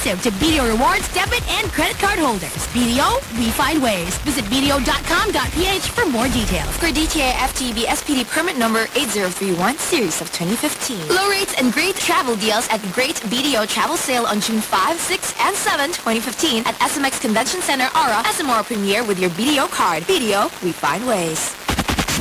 exclusive to BDO Rewards debit and credit card holders. BDO, we find ways. Visit BDO.com.ph for more details. For DTI FTEB SPD permit number 8031 series of 2015. Low rates and great travel deals at the Great BDO Travel Sale on June 5, 6, and 7, 2015 at SMX Convention Center, Aura, SMR Premier with your BDO card. BDO, we find ways.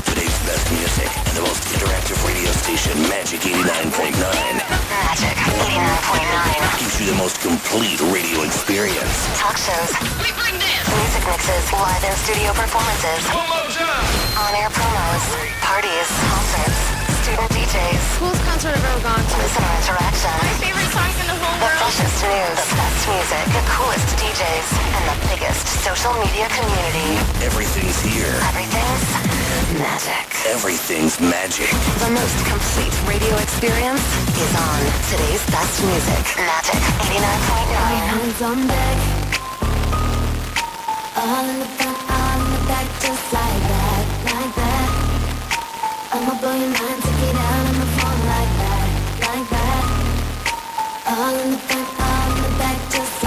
Today's best music and the most interactive radio station, Magic 89.9. Magic 89.9. Gives you the most complete radio experience. Talk shows. We bring this. Music mixes. Live in studio performances. One more time. On air promos. Parties. Concerts. Student DJs. Coolest concert I've ever gone to. Listener interaction. My favorite songs in the whole The world. freshest news. The best music. The coolest DJs. And the biggest social media community. Everything's here. Everything's magic. Everything's magic. The most complete radio experience is on today's best music. Magic 89.9. Hands on deck. All in the front, all in the back, just like that, like that. I'ma blow your mind, take it out on the phone like that, like that. All in the front, all in the back, just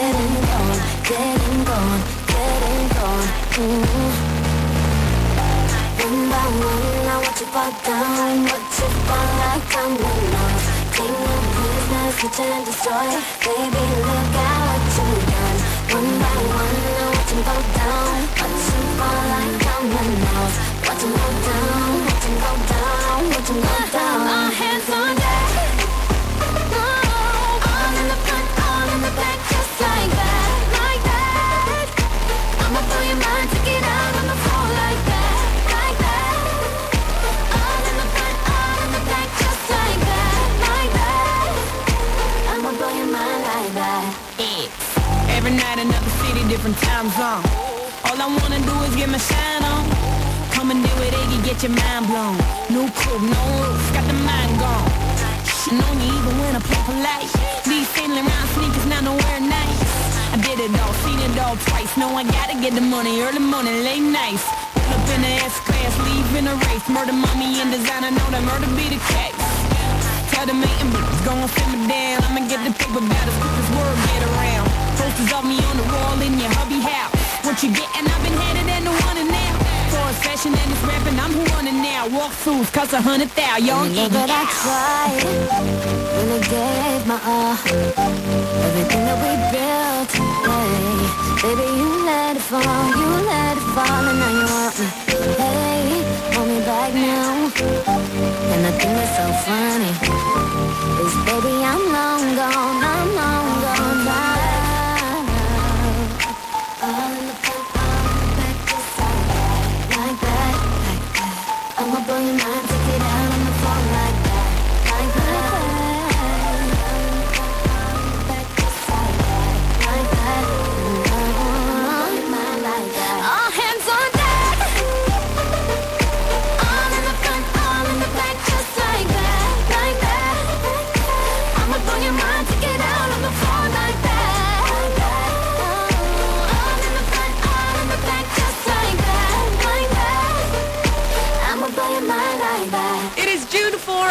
and gone, getting gone, and gone. One by one, I watch you fall down, watch you fall like dominoes. Take no prisoners, switch and destroy. Baby, look at what you've done. One by one, I watch you fall down, watch you fall like dominoes. Watch 'em go down, watch 'em go down, watch 'em go down. Different time zone. All I wanna do is get my shine on. Come and do it, Iggy, get your mind blown. No coupe, no roof, got the mind gone. Shitting on you even when I play polite. These sailing around sneakers, now nowhere nice. I did it all, seen it all twice. No, I gotta get the money, early morning, late nights. Pull up in the S-Class, leave in a race. Murder mommy and designer, know that murder be the case. Tell the meeting bitches gon' sit me down. I'ma get the paper about as as word get around. Posters of me on the wall in your hubby house. What you gettin'? I've been headed and the one and now. For it's fashion and it's rapping, I'm who now. Walk throughs cost a. Young I tried I gave my all. Everything that we built, hey, baby, you let it fall, you let it fall, and now you want me. Hey, me back now. And the thing that's so funny is, baby, I'm long gone, I'm long I'ma blow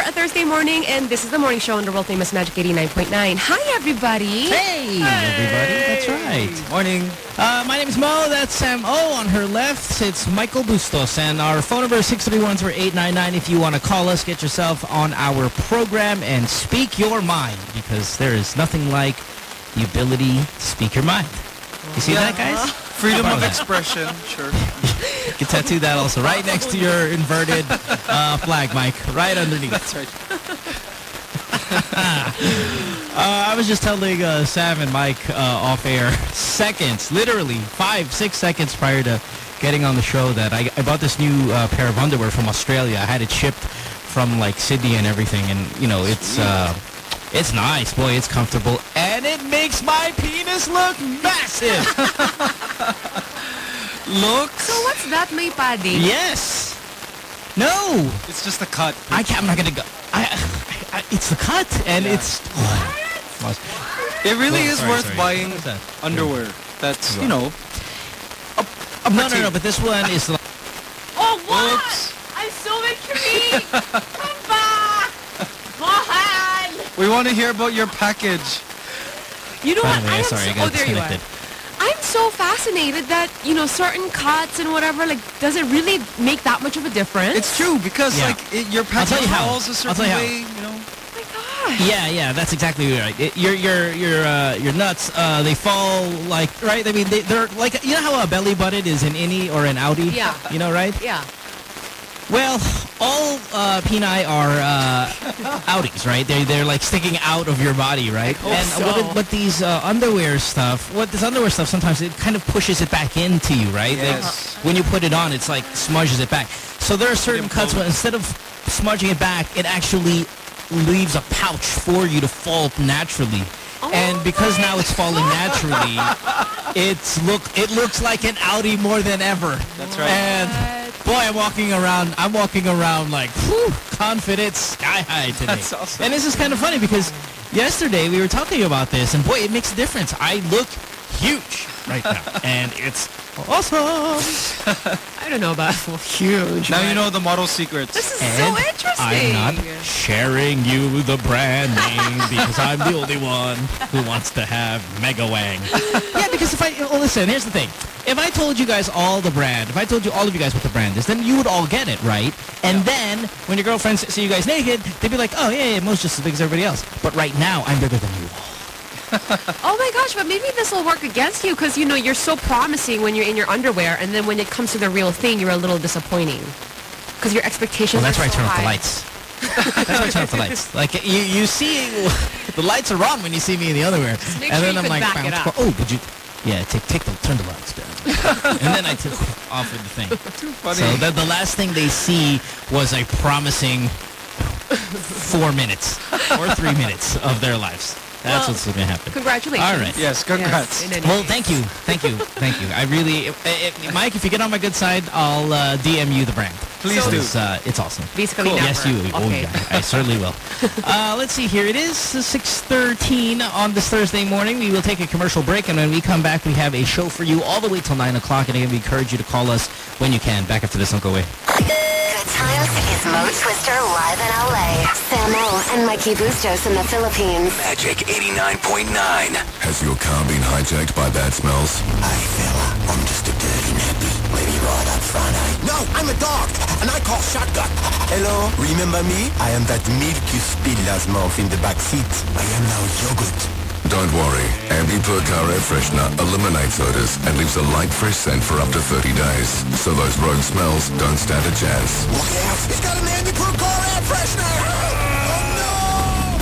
a Thursday morning, and this is the morning show on the world famous Magic 89.9. Hi, everybody. Hey, everybody. That's right. Morning. Uh, my name is Mo. That's Sam O. On her left, it's Michael Bustos. And our phone number is 631-0899 if you want to call us, get yourself on our program, and speak your mind. Because there is nothing like the ability to speak your mind. You see that, guys? Freedom of that? expression, sure. You can tattoo that also right next to your inverted uh, flag, Mike. Right underneath. That's right. Uh, I was just telling uh, Sam and Mike uh, off air, seconds, literally five, six seconds prior to getting on the show that I, I bought this new uh, pair of underwear from Australia. I had it shipped from like Sydney and everything, and you know it's uh, it's nice, boy, it's comfortable, and it makes my penis look massive. Looks. So what's that, my padding? yes. No, It's just a cut. I can't. I'm not gonna go. I, I, I it's the cut, and Yeah. it's. Oh. It really Oh, is sorry, worth sorry. buying that? underwear. That's, you know, oh, oh, no, no, no. But this one is. like- Oh, what? Oops. I'm so intrigued. Come back. Mahal. we want to hear about your package. You know By what? the way, I am sorry, I so, got oh, there you are. I'm so fascinated that, you know, certain cuts and whatever, like, does it really make that much of a difference? It's true because Yeah. like it, your I'll tell package you how. falls a I'll certain tell you how. you know. oh my gosh. Yeah, yeah, that's exactly right. It, your your your uh, your nuts, uh, they fall like right. I mean, they, they're like you know how a belly button is an innie or an outie. Yeah. You know, right? Yeah. Well, all uh, peni are uh, outies, right? They they're like sticking out of your body, right? and so. what, it, what these uh, underwear stuff, what this underwear stuff, sometimes it kind of pushes it back into you, right? Like, Yes. when you put it on, it's like smudges it back. So there are certain cuts where instead of smudging it back, it actually leaves a pouch for you to fall naturally. Oh and because now it's falling naturally, it's look it looks like an Audi more than ever. That's right. And boy, I'm walking around. I'm walking around like whew, confident, sky high today. That's awesome. And this is kind of funny because yesterday we were talking about this, and boy, it makes a difference. I look huge right now, and it's awesome. I don't know about huge. Now you know the model secrets. This is And so interesting. I'm not sharing you the brand name because I'm the only one who wants to have Mega Wang. yeah, because if I well, listen, here's the thing. If I told you guys all the brand, if I told you all of you guys what the brand is, then you would all get it, right? And then when your girlfriends see you guys naked, they'd be like, "Oh yeah, yeah, Mo's just as big as everybody else." But right now, I'm bigger than you all. Oh my gosh, but maybe this will work against you because, you know, you're so promising when you're in your underwear and then when it comes to the real thing, you're a little disappointing. Because your expectations Well, that's why I turn off the lights. that's why I turn off the lights. Like you, you see, the lights are on when you see me in the underwear, and sure then I'm like, back it up. oh, would you? Yeah, take take the turn the lights down, and then I took off with the thing. Too funny. So the, the last thing they see was a promising four minutes or three minutes of their lives. That's Well, what's going to happen. Congratulations. All right. yes, congrats. Yes, Well, thank you, thank you, thank you. I really, if, if, Mike, if you get on my good side, I'll uh, DM you the brand. Please do. It's, uh, it's awesome. Basically never. Yes, you. Oh, Okay. yeah, I certainly will. Uh, let's see here. It is 6.13 on this Thursday morning. We will take a commercial break, and when we come back, we have a show for you all the way till 9 o'clock, and again, we encourage you to call us when you can. Back after this, don't go away. Good times is Mo Twister live in LA. Samo and Mikey Bustos in the Philippines. Magic 89.9. Has your car been hijacked by bad smells? Hey fella, I'm just a dirty nappy. Let me ride up front, eh? No, I'm a dog, and I call shotgun. Hello, remember me? I am that milk you spilled last month in the back seat. I am now yogurt. Don't worry. Ambipur Car Air Freshener eliminates odors and leaves a light fresh scent for up to 30 days. So those rogue smells don't stand a chance. Look out, he's got an Ambipur car air freshener.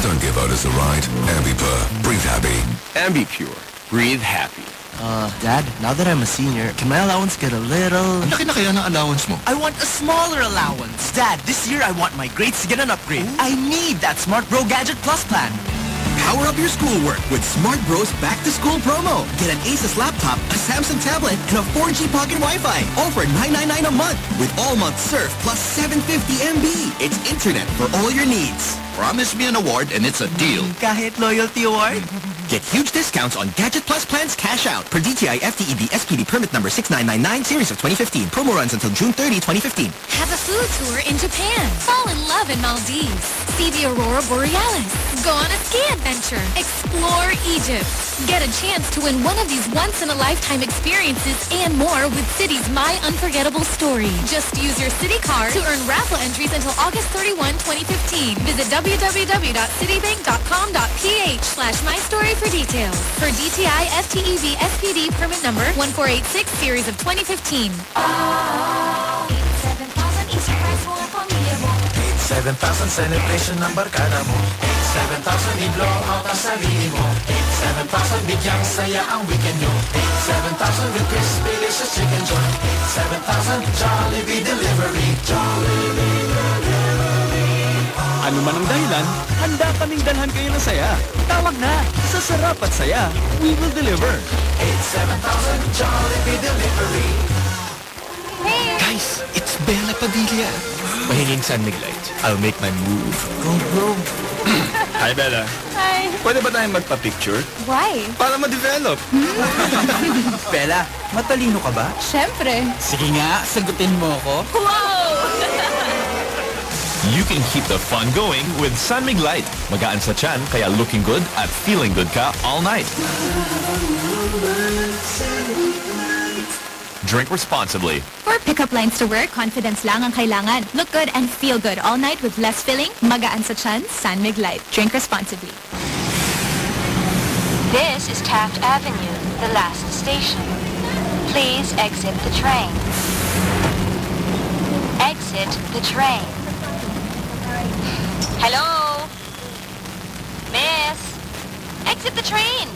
Don't give odors a ride. Ambipur. Breathe happy. Ambi Pur. Breathe happy. Uh, Dad, now that I'm a senior, can my allowance get a little... no! Laki na kaya ng allowance mo. I want a smaller allowance. Dad, this year I want my grades to get an upgrade. I need that Smart Bro Gadget Plus plan. Power up your schoolwork with Smart Bros Back to School promo. Get an Asus laptop, a Samsung tablet, and a 4G pocket Wi-Fi. All for 999 a month with all month surf plus 750 MB. It's internet for all your needs. Promise me an award and it's a deal. Kahit loyalty award? Get huge discounts on Gadget Plus plans cash out per DTI FTEB SPD permit number 6999 series of 2015. Promo runs until June 30, 2015. Have a food tour in Japan. Fall in love in Maldives. See the Aurora Borealis. Go on a ski adventure. Explore Egypt. Get a chance to win one of these once-in-a-lifetime experiences and more with Citi's My Unforgettable Story. Just use your Citi card to earn raffle entries until August 31, 2015. Visit www.citibank.com.ph slash my story for details. For DTI FTEB SPD permit number 1486 series of 2015. 7,000 celebration ng barkada mo. 7,000 i-blow out ang sarili mo 7,000 bigyang saya ang weekend nyo 7,000 with crispy delicious Chickenjoy 7,000 Jollibee delivery. Jollibee Ano man ang dahilan, handa kaming dalhan kayo ng saya. Tawag na! Sa sarap at saya, we will deliver. 7,000 Jollibee delivery Guys, it's Bella Padilla. Mahinging San Miglite. I'll make my move. Go, bro. Hi, Bella. Hi. Pwede ba tayong magpa-picture? Why? Para ma-develop. Bella, matalino ka ba? Siyempre. Sige nga, sagutin mo ako. Wow! You can keep the fun going with San Mig Light. Magaan sa chan, kaya looking good at feeling good ka all night. Drink responsibly. For pickup lines to work, confidence lang ang kailangan. Look good and feel good all night with less filling, magaan sa chan, San Mig Light. Drink responsibly. This is Taft Avenue, the last station. Please exit the train. Exit the train. Hello? Miss? Exit the train.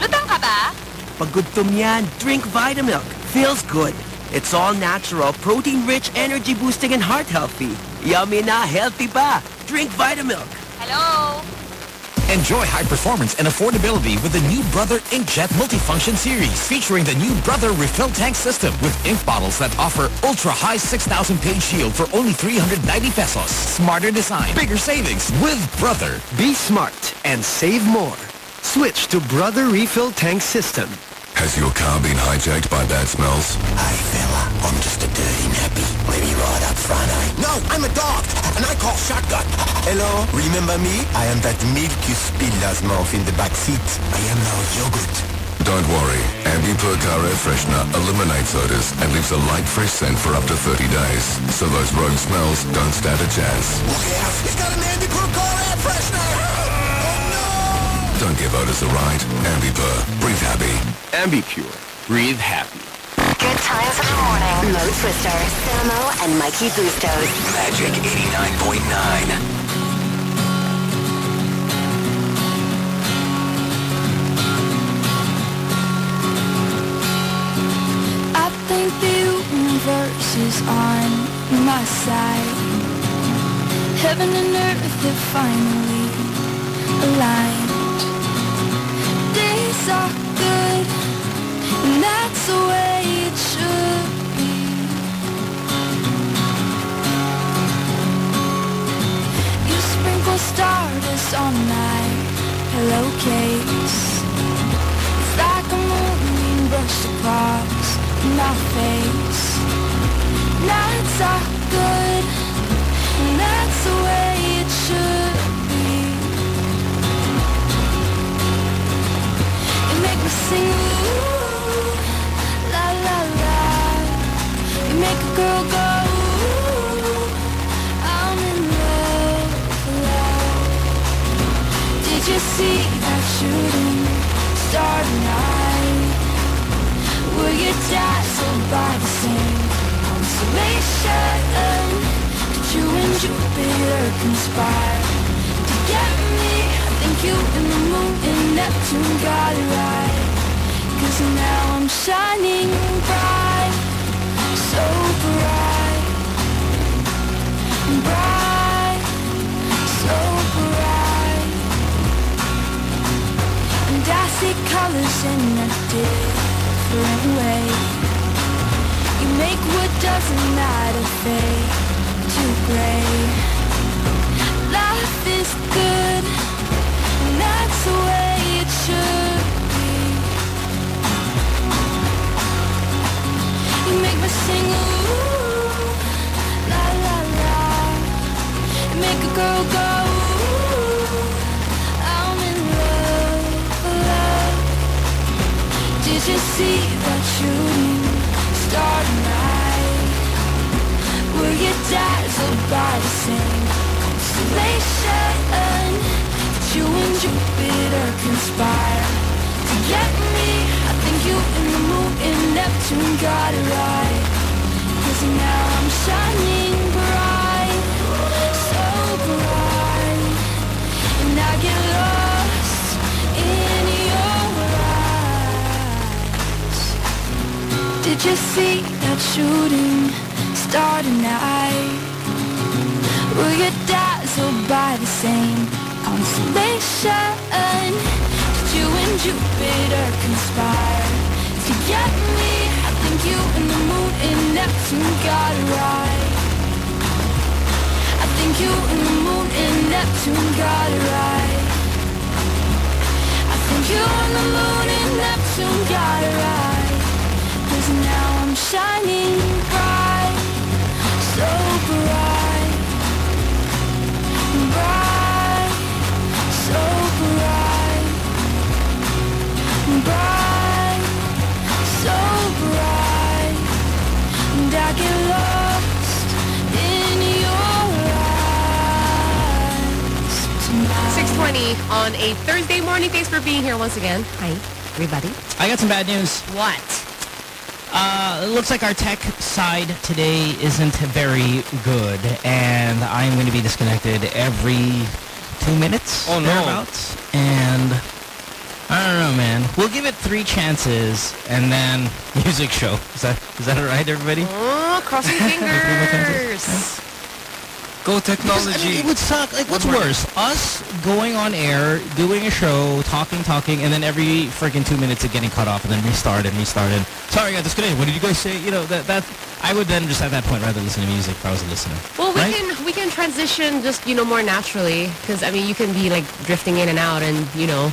Lutang ka ba? Pag gutom yan, drink Vitamilk. Feels good. It's all natural, protein-rich, energy-boosting, and heart-healthy. Yummy na, healthy pa. Drink Vitamilk. Hello? Enjoy high performance and affordability with the new Brother Inkjet Multifunction Series, featuring the new Brother Refill Tank System with ink bottles that offer ultra-high 6,000 page shield for only 390 pesos. Smarter design, bigger savings with Brother. Be smart and save more. Switch to Brother Refill Tank System. Has your car been hijacked by bad smells? Hey, fella, I'm just a dirty nappy. Let me ride up front, eh? No, I'm a dog, and I call shotgun. Hello, remember me? I am that milk you spilled last month in the back seat. I am now yogurt. Don't worry. Ambi Pur Car Air Freshener eliminates odors and leaves a light fresh scent for up to 30 days. So those rogue smells don't stand a chance. Look out! He's got an Ambi Pur Car Air Freshener! Don't give odors a ride. Ambi Pur. Breathe happy. Ambi Pur. Breathe happy. Good times in the morning. Mo Twister, Samo, and Mikey Bustos. Magic 89.9. I think the universe is on my side. Heaven and earth have finally aligned. Days are good, and that's the way it should be. You sprinkle stardust on my pillowcase. It's like a moonbeam brushed across my face. Nights are good, and that's the way it should Jupiter conspire to get me? I think you and the moon and Neptune got it right. Cause now I'm shining bright, so bright, bright, so bright. And I see colors in a different way. You make what doesn't matter fade to gray. Dazzled by the same constellation? You and Jupiter conspire to get me. I think you and the moon and Neptune got it right. Cause now I'm shining bright, so bright. And I get lost in your eyes. Did you see that shooting star tonight? Were you dazzled by the same constellation? You and Jupiter conspire to get me? I think you and the moon and Neptune got it right. I think you and the moon and Neptune got it right. I think you and the moon and Neptune got it right. Cause now I'm shining tonight. 620 on a Thursday morning. Thanks for being here once again. Hi, everybody. I got some bad news. What? Uh, it looks like our tech side today isn't very good, and I'm going to be disconnected every two minutes. Oh, no. thereabouts. And I don't know, man. We'll give it three chances, and then music show. Is that is that all right, everybody? Oh, cross your fingers. Go Because, I technology. mean, it would suck. Like, what's worse? Us going on air, doing a show, talking, talking, and then every freaking two minutes of getting cut off, and then restart and restart. And sorry, I got disconnected. What did you guys say? You know, that that I would then just at that point rather listen to music if I was a listener. Well, we right? can we can transition just you know more naturally because I mean you can be like drifting in and out and you know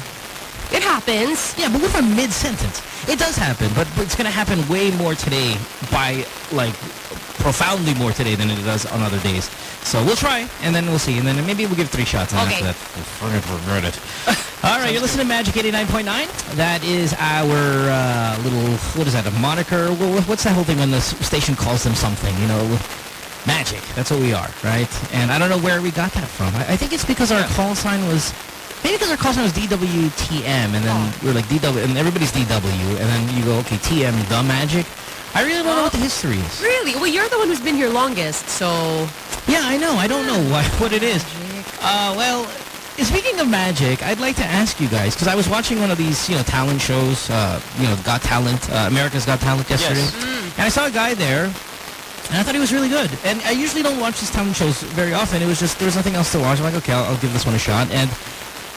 it happens. Yeah, but what if I'm mid sentence? It does happen, but but it's gonna happen way more today by like profoundly more today than it does on other days. So we'll try, and then we'll see, and then maybe we'll give three shots, and Okay. after that, we'll forget regret it. All right, you're listening to Magic 89.9. That is our uh, little, what is that, a moniker? What's that whole thing when the station calls them something, you know? Magic. That's what we are, right? And I don't know where we got that from. I, I think it's because our call sign was, maybe because our call sign was DWTM, and then we're like DW, and everybody's DW, and then you go, okay, TM, the Magic. I really don't know what the history is. Really? Well, you're the one who's been here longest, so Yeah, I know. I don't know what, what it is. Uh, well, speaking of magic, I'd like to ask you guys, because I was watching one of these, you know, talent shows, uh, you know, Got Talent, uh, America's Got Talent yesterday. And I saw a guy there, and I thought he was really good. And I usually don't watch these talent shows very often. It was just, there was nothing else to watch. I'm like, okay, I'll, I'll give this one a shot. And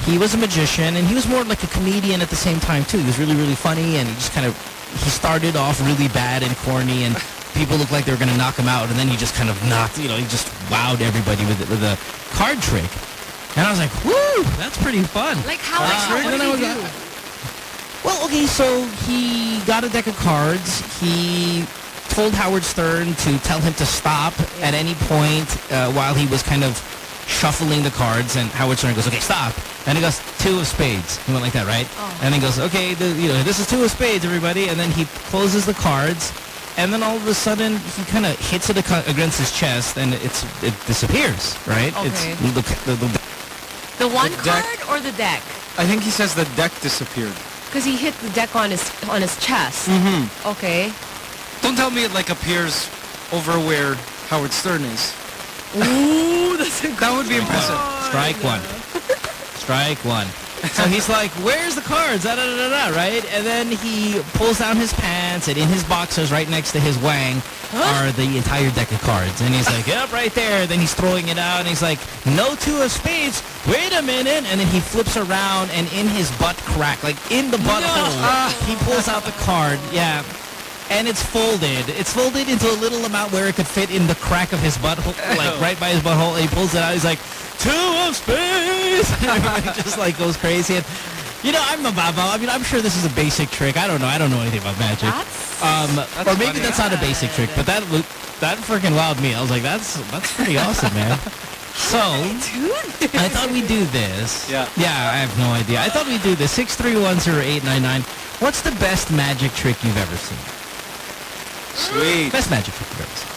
he was a magician, and he was more like a comedian at the same time, too. He was really, really funny, and he just kind of, he started off really bad and corny, and people looked like they were going to knock him out, and then he just kind of knocked, you know, he just wowed everybody with, with a card trick. And I was like, woo, that's pretty fun. like how? Uh, what did I he was- do? well, okay, so he got a deck of cards. He told Howard Stern to tell him to stop at any point uh, while he was kind of shuffling the cards. And Howard Stern goes, okay, stop. And he goes, two of spades. He went like that, right? And he goes, okay, the, you know, this is two of spades, everybody. And then he closes the cards. And then all of a sudden, he kind of hits it against his chest, and it's it disappears, right? Okay. It's the, the, the, The one The deck- card or the deck? I think he says the deck disappeared. Because he hit the deck on his on his chest. Mm-hmm. Okay. Don't tell me it like appears over where Howard Stern is. Ooh, that's a That would be impressive. Strike one. Strike one. So he's like, where's the cards? Da, da, da, da, da, right? And then he pulls down his pants, and in his boxers, right next to his wang, are the entire deck of cards. And he's like, yep, right there. Then he's throwing it out, and he's like, no two of spades. Wait a minute. And then he flips around, and in his butt crack, like in the butthole, he pulls out the card. Yeah. And it's folded. It's folded into a little amount where it could fit in the crack of his butthole, like right by his butthole. And he pulls it out. He's like, two of spades. And everybody just like goes crazy. And, you know, I'm a baba. I mean, I'm sure this is a basic trick. I don't know. I don't know anything about magic. um, or maybe that's not a basic trick, but that lo- that freaking wowed me. I was like, that's that's pretty awesome, man. So, I thought we'd do this. Yeah. Yeah, I have no idea. I thought we'd do this. 6310899. What's the best magic trick you've ever seen? Sweet. Best magic trick you've ever seen.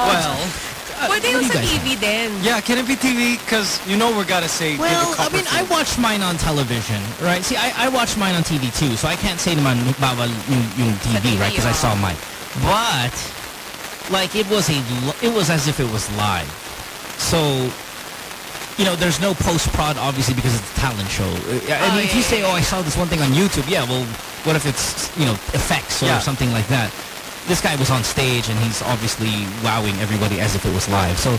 Well, Pwede what yung do you sa guys TV din. yeah, can it be TV? Because you know we're gotta say Well, I mean, I Copperfield. watched mine on television, right? See, I, I watched mine on TV too, so I can't say naman bawal yung, yung TV, right? Because I saw mine. But, like, it was a, l- it was as if it was live. So, you know, there's no post-prod, obviously, because it's a talent show. I Oh, mean, if yeah, you say, oh, I saw this one thing on YouTube, yeah, well, what if it's, you know, effects or Yeah. something like that? This guy was on stage, and he's obviously wowing everybody as if it was live. So,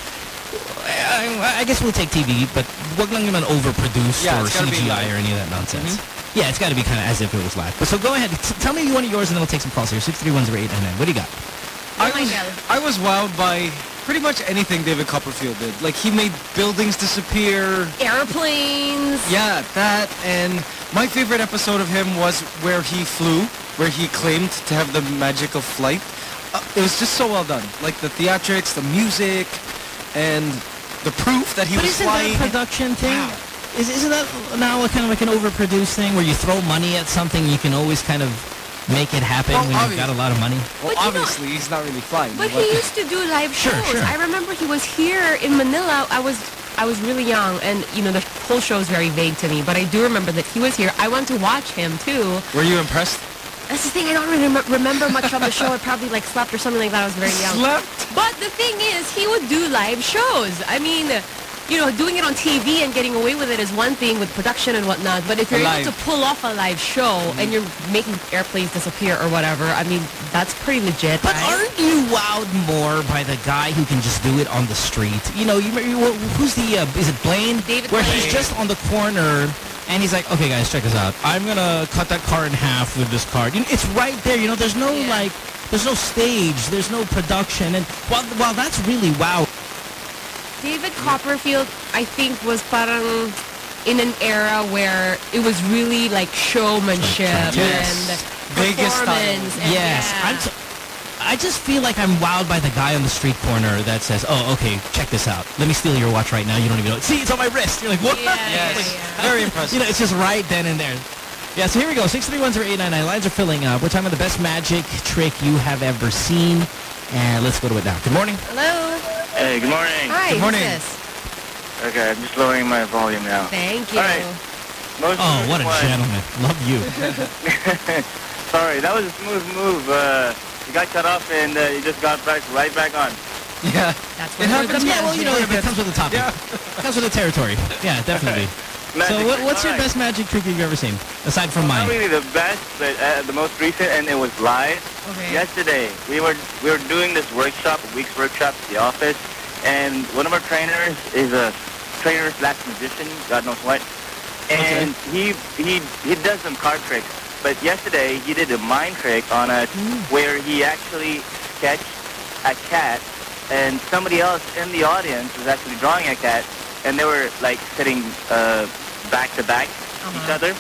I, I guess we'll take TV, but wag lang naman overproduced Yeah, or it's gotta be CGI. Or any of that nonsense. Mm-hmm. Yeah, it's got to be kind of as if it was live. But so go ahead, t- tell me one of yours, and then we'll take some calls here. Six three one zero eight nine nine. What do you got? I was, I was wowed by pretty much anything David Copperfield did. Like he made buildings disappear. Airplanes. Yeah, that and my favorite episode of him was where he flew, where he claimed to have the magic of flight. Uh, it was just so well done. Like the theatrics, the music, and the proof that he but was isn't flying. that a production thing? Is, isn't that now a kind of like an overproduced thing where you throw money at something, you can always kind of make it happen Well, when you've got a lot of money? well, But you know- obviously he's not really flying. But he used to do live shows. sure. sure. I remember he was here in Manila. I was I was really young, and you know the whole show is very vague to me. But I do remember that he was here. I went to watch him too. Were you impressed? That's the thing. I don't really rem- remember much from the show. I probably like slept or something like that. I was very young. Slept? But the thing is, he would do live shows. I mean, you know, doing it on TV and getting away with it is one thing with production and whatnot. But if you're Live. able to pull off a live show and you're making airplanes disappear or whatever, I mean, that's pretty legit. But right? aren't you wowed more by the guy who can just do it on the street? You know, you, you who's the uh, is it Blaine? David Where Blaine. he's just on the corner and he's like, okay, guys, check this out. I'm gonna cut that car in half with this card. It's right there. You know, there's no Yeah. like, there's no stage, there's no production, and while while that's really wow. David Copperfield, I think, was parang in an era where it was really like showmanship Yes. and Vegas style. performance. And Yes, yeah. I'm. T- I just feel like I'm wowed by the guy on the street corner that says, "Oh, okay, check this out. Let me steal your watch right now. You don't even know. it. See, it's on my wrist." You're like, "What?" Yeah, Yes. yeah, Very You know, it's just right then and there. Yeah, so here we go. 6310899. Lines are filling up. We're talking about the best magic trick you have ever seen. And let's go to it now. Good morning. Hello. Hey, good morning. Hi. Good morning. Who's this? Okay, I'm just lowering my volume now. Thank you. All right. Most Oh, what a one. gentleman. Love you. Sorry, that was a smooth move. Uh, you got cut off and uh, you just got back right back on. Yeah. That's It what happens. yeah, well, you know, it comes with the topic. Yeah. comes with the territory. Yeah, definitely. so what, trick, what's your alright. best magic trick you've ever seen? Aside from Not mine. really the best, but uh, the most recent, and it was live. Okay. Yesterday, we were we were doing this workshop, a week's workshop at the office, and one of our trainers is a trainer slash magician, God knows what, and he he he does some card tricks. But yesterday, he did a mind trick on us where he actually sketched a cat, and somebody else in the audience was actually drawing a cat, and they were like sitting uh, back to back each other.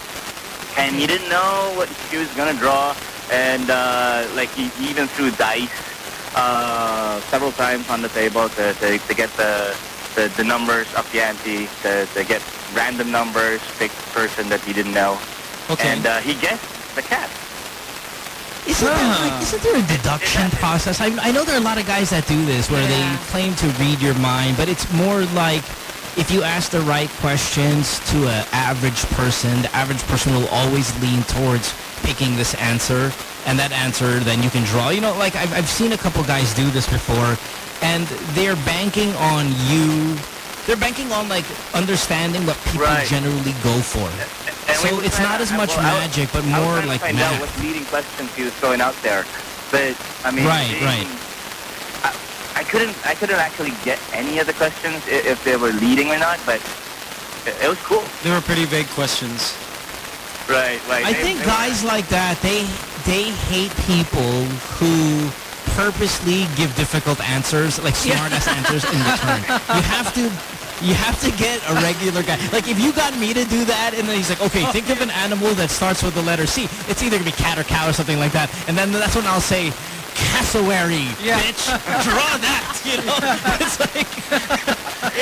And he didn't know what he was gonna draw, and uh, like he, he even threw dice uh, several times on the table to, to, to get the, the the numbers up the ante, to, to get random numbers, pick a person that he didn't know, Okay. and uh, he guessed the cat. Isn't, there, like, isn't there a deduction process? I, I know there are a lot of guys that do this where Yeah. they claim to read your mind, but it's more like if you ask the right questions to an average person, the average person will always lean towards picking this answer, and that answer then you can draw. You know, like I've, I've seen a couple guys do this before, and they're banking on you. They're banking on like understanding what people Right. generally go for. And So it's not as much well, I was- magic, but more trying like find out math. what leading questions he was throwing out there, but I mean, Right, being- right. I, I couldn't, I couldn't actually get any of the questions if they were leading or not, but it, it was cool. They were pretty vague questions. Right, right. I They- think they guys like that, they they hate people who purposely give difficult answers, like smart ass answers in return. You have to you have to get a regular guy. Like if you got me to do that and then he's like, okay, think of an animal that starts with the letter C. It's either gonna be cat or cow or something like that. And then that's when I'll say cassowary, yeah. bitch. Draw that, you know? It's like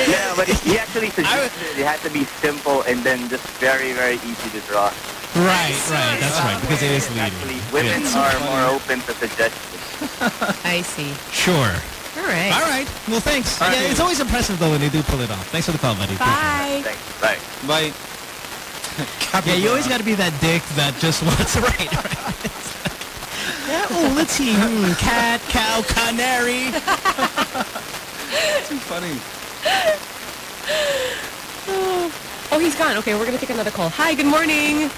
yeah, but he actually suggested it had to be simple and then just very, very easy to draw. Right, right. That's right. Because it is leading. Actually, women Yes. are more open to suggestions. I see. Sure. All right. All right. Well, thanks. All right. Yeah, it's always impressive though when they do pull it off. Thanks for the call, buddy. Bye. Thanks. Bye. Bye. Yeah, you always got to be that dick that just wants right. right. Yeah, oh, let's see. Hmm, cat, cow, canary. Too funny. Oh, he's gone. Okay, we're gonna take another call. Hi, good morning.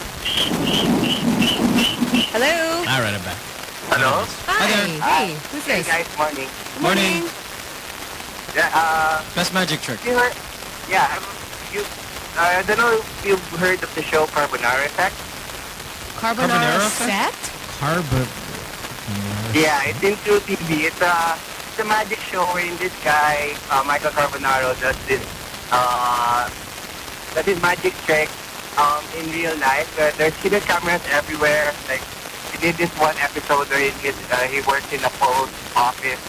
Hello. All right, I'm back. Hello? Hi. Hey, who's Hey this? guys, morning. Morning. Yeah, uh, Best magic trick. you heard, yeah, I'm- you, uh, I don't know if you've heard of the show Carbonaro Effect. Carbonara, Carbonara set? Yeah, it's in truTV. It's a, it's a magic show wherein this guy, uh, Michael Carbonaro, does this, uh, does his magic trick um, in real life. Uh, there's hidden cameras everywhere. Like, he did this one episode where he, uh, he worked in a post office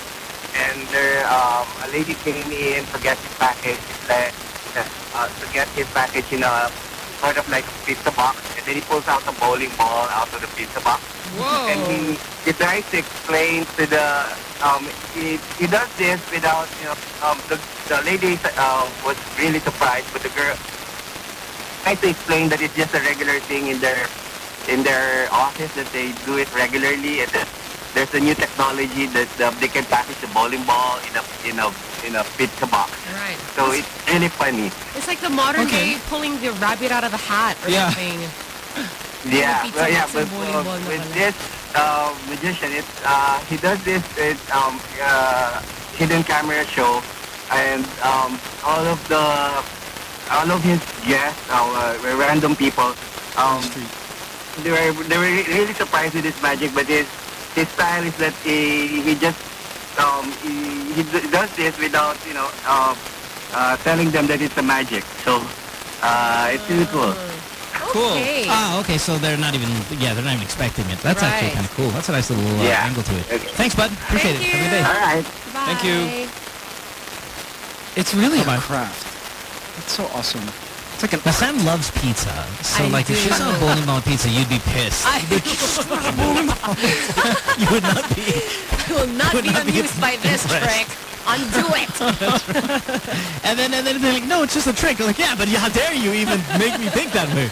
and there, um, a lady came in to get his package, like, uh, to get his package in a sort of like pizza box, and then he pulls out a bowling ball out of the pizza box. Whoa. And he, he tries to explain to the, um, he, he does this without, you know, um, the, the lady uh, was really surprised, but the girl tried to explain that it's just a regular thing in their, in their office, that they do it regularly, and that there's a new technology that uh, they can package a bowling ball in a, in a, in a pizza box. Right. So it's really funny. It's like the modern Okay. day pulling the rabbit out of the hat or Yeah. something. Yeah, pizza well, yeah, but and bowling uh, ball with pala. this uh, magician, it's uh, he does this it, um, uh, hidden camera show, and um, all of the all of his guests, uh, were random people, um, they were they were really surprised with his magic, but his his style is that he he just um, he, he does this without you know uh, uh, telling them that it's a magic. So uh, it's really cool. Cool. Okay. Ah, okay. So they're not even. Yeah, they're not even expecting it. That's actually kind of cool. That's a nice little uh, Yeah. angle to it. Okay. Thanks, bud. Appreciate Thank it. Have a good day. All right. Thank you. It's really Bye-bye. a craft. It's so awesome. It's like an Now, Sam loves pizza. So, I like, if she saw a bowling ball pizza, you'd be pissed. I you would not be. will not Would be not be amused by this impressed. trick. Undo it. right. And then, and then they're like, no, it's just a trick. I'm like, yeah, but how dare you even make me think that way?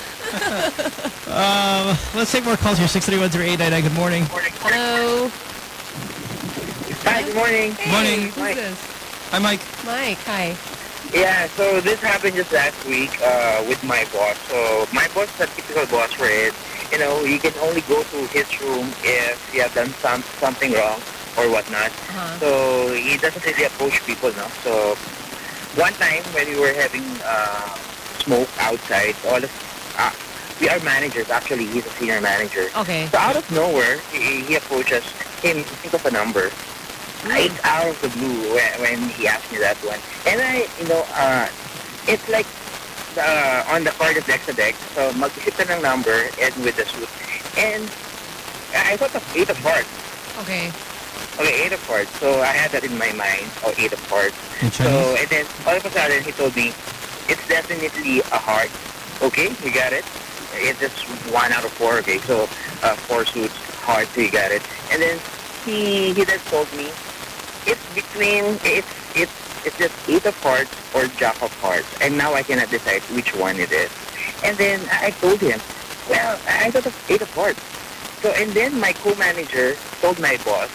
um, let's take more calls here. 631-0899. Good morning. Hello. Hi, good morning. Hey, Morning. Who's Mike. this? Hi, Mike. Mike. Hi. Yeah, so this happened just last week uh, with my boss. So my boss is a typical boss for it. You know, you can only go to his room if you have done some something wrong or whatnot. Uh-huh. So he doesn't really approach people now. So one time when we were having uh, smoke outside, all of uh, we are managers. Actually, he's a senior manager. Okay. So out of nowhere, he, he approaches him. Think of a number. It's out of the blue when, when he asked me that one, and I, you know, uh, it's like uh, on the card of Dexadex. So mag-isip ka ng number and with the suit, and I thought of eight of hearts. Okay. Okay, eight of hearts. So I had that in my mind, or eight of hearts. So and then all of a sudden he told me, it's definitely a heart. Okay, you got it. It's just one out of four. Okay, so uh, four suits, heart. So you got it. And then he he then told me, it's between it's it's it's just eight of hearts or jack of hearts, and now I cannot decide which one it is. And then I told him, well, I thought of eight of hearts. So and then my co-manager told my boss,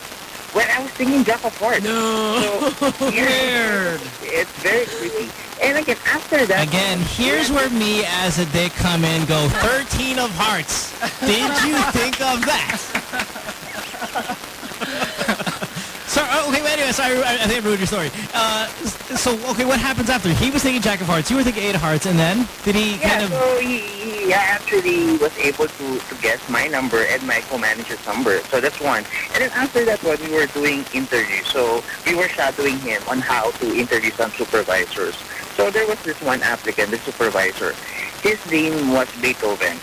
well, I was thinking jack of hearts. No. So, yeah, Weird. It's very creepy. And again, after that, Again, here's where me as a dick come in go 13 of hearts. Did you think of that? so, oh, okay, but anyway, sorry, I, I think I ruined your story. Uh, so, okay, what happens after? He was thinking Jack of Hearts, you were thinking Eight of Hearts, and then did he Yeah, kind of... so he, he actually was able to, to guess my number and my co-manager's number. So that's one. And then after that one, we were doing interviews. So we were shadowing him on how to interview some supervisors. So there was this one applicant, the supervisor. His name was Beethoven.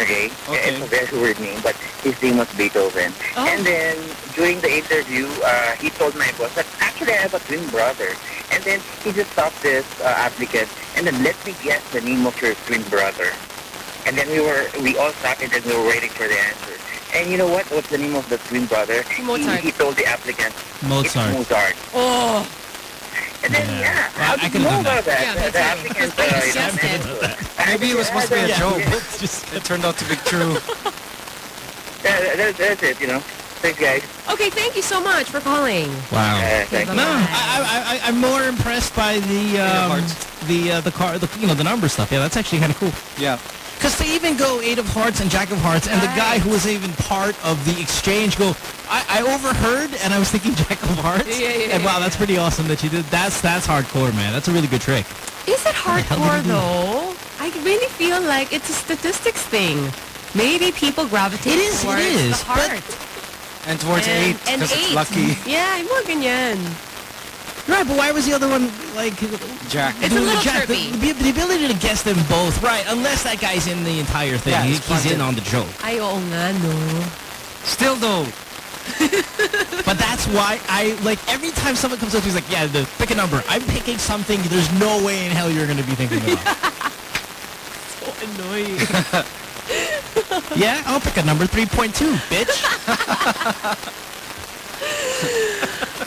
Okay? Okay. It's a very weird name, but his name was Beethoven. Oh. And then during the interview, uh, he told my boss that actually I have a twin brother. And then he just stopped this uh, applicant and then let me guess the name of your twin brother. And then we were, we all started and we were waiting for the answer. And you know what? What's the name of the twin brother? Mozart. He, he told the applicant, Mozart. it's Mozart. Oh. And then, yeah, how I did could've you know done that. about that? Yeah, the, me the too. applicant, I uh, just you know. Maybe it was supposed to be a Yeah, joke. yeah. Just it turned out to be true. Yeah, that's, that's it, you know. Thanks, guys. Okay, thank you so much for calling. Wow. Uh, thank No, I, I, I, I'm more impressed by the um, the uh, the car, the you know, the number stuff. Yeah, that's actually kind of cool. Yeah. Because to even go eight of hearts and jack of hearts, and the guy who was even part of the exchange go, I, I overheard, and I was thinking jack of hearts. Yeah, yeah, and wow, yeah. that's pretty awesome that you did. That's that's hardcore, man. That's a really good trick. Is it hardcore though? I really feel like it's a statistics thing. Maybe people gravitate It is, it towards is, the but- heart. And towards and, eight, and because it's lucky. Yeah, yung mga ganyan. Right, but why was the other one like? Jack. It's a the little jack? trippy. The, the ability to guess them both, right? Unless that guy's in the entire thing, Yeah, He- he's he's in on the joke. Ay, oo nga, no. Still though, But that's why I like every time someone comes up, to he's like, "Yeah, the, pick a number." I'm picking something. There's no way in hell you're going to be thinking about. So annoying. yeah, I'll pick a number 3.2, bitch.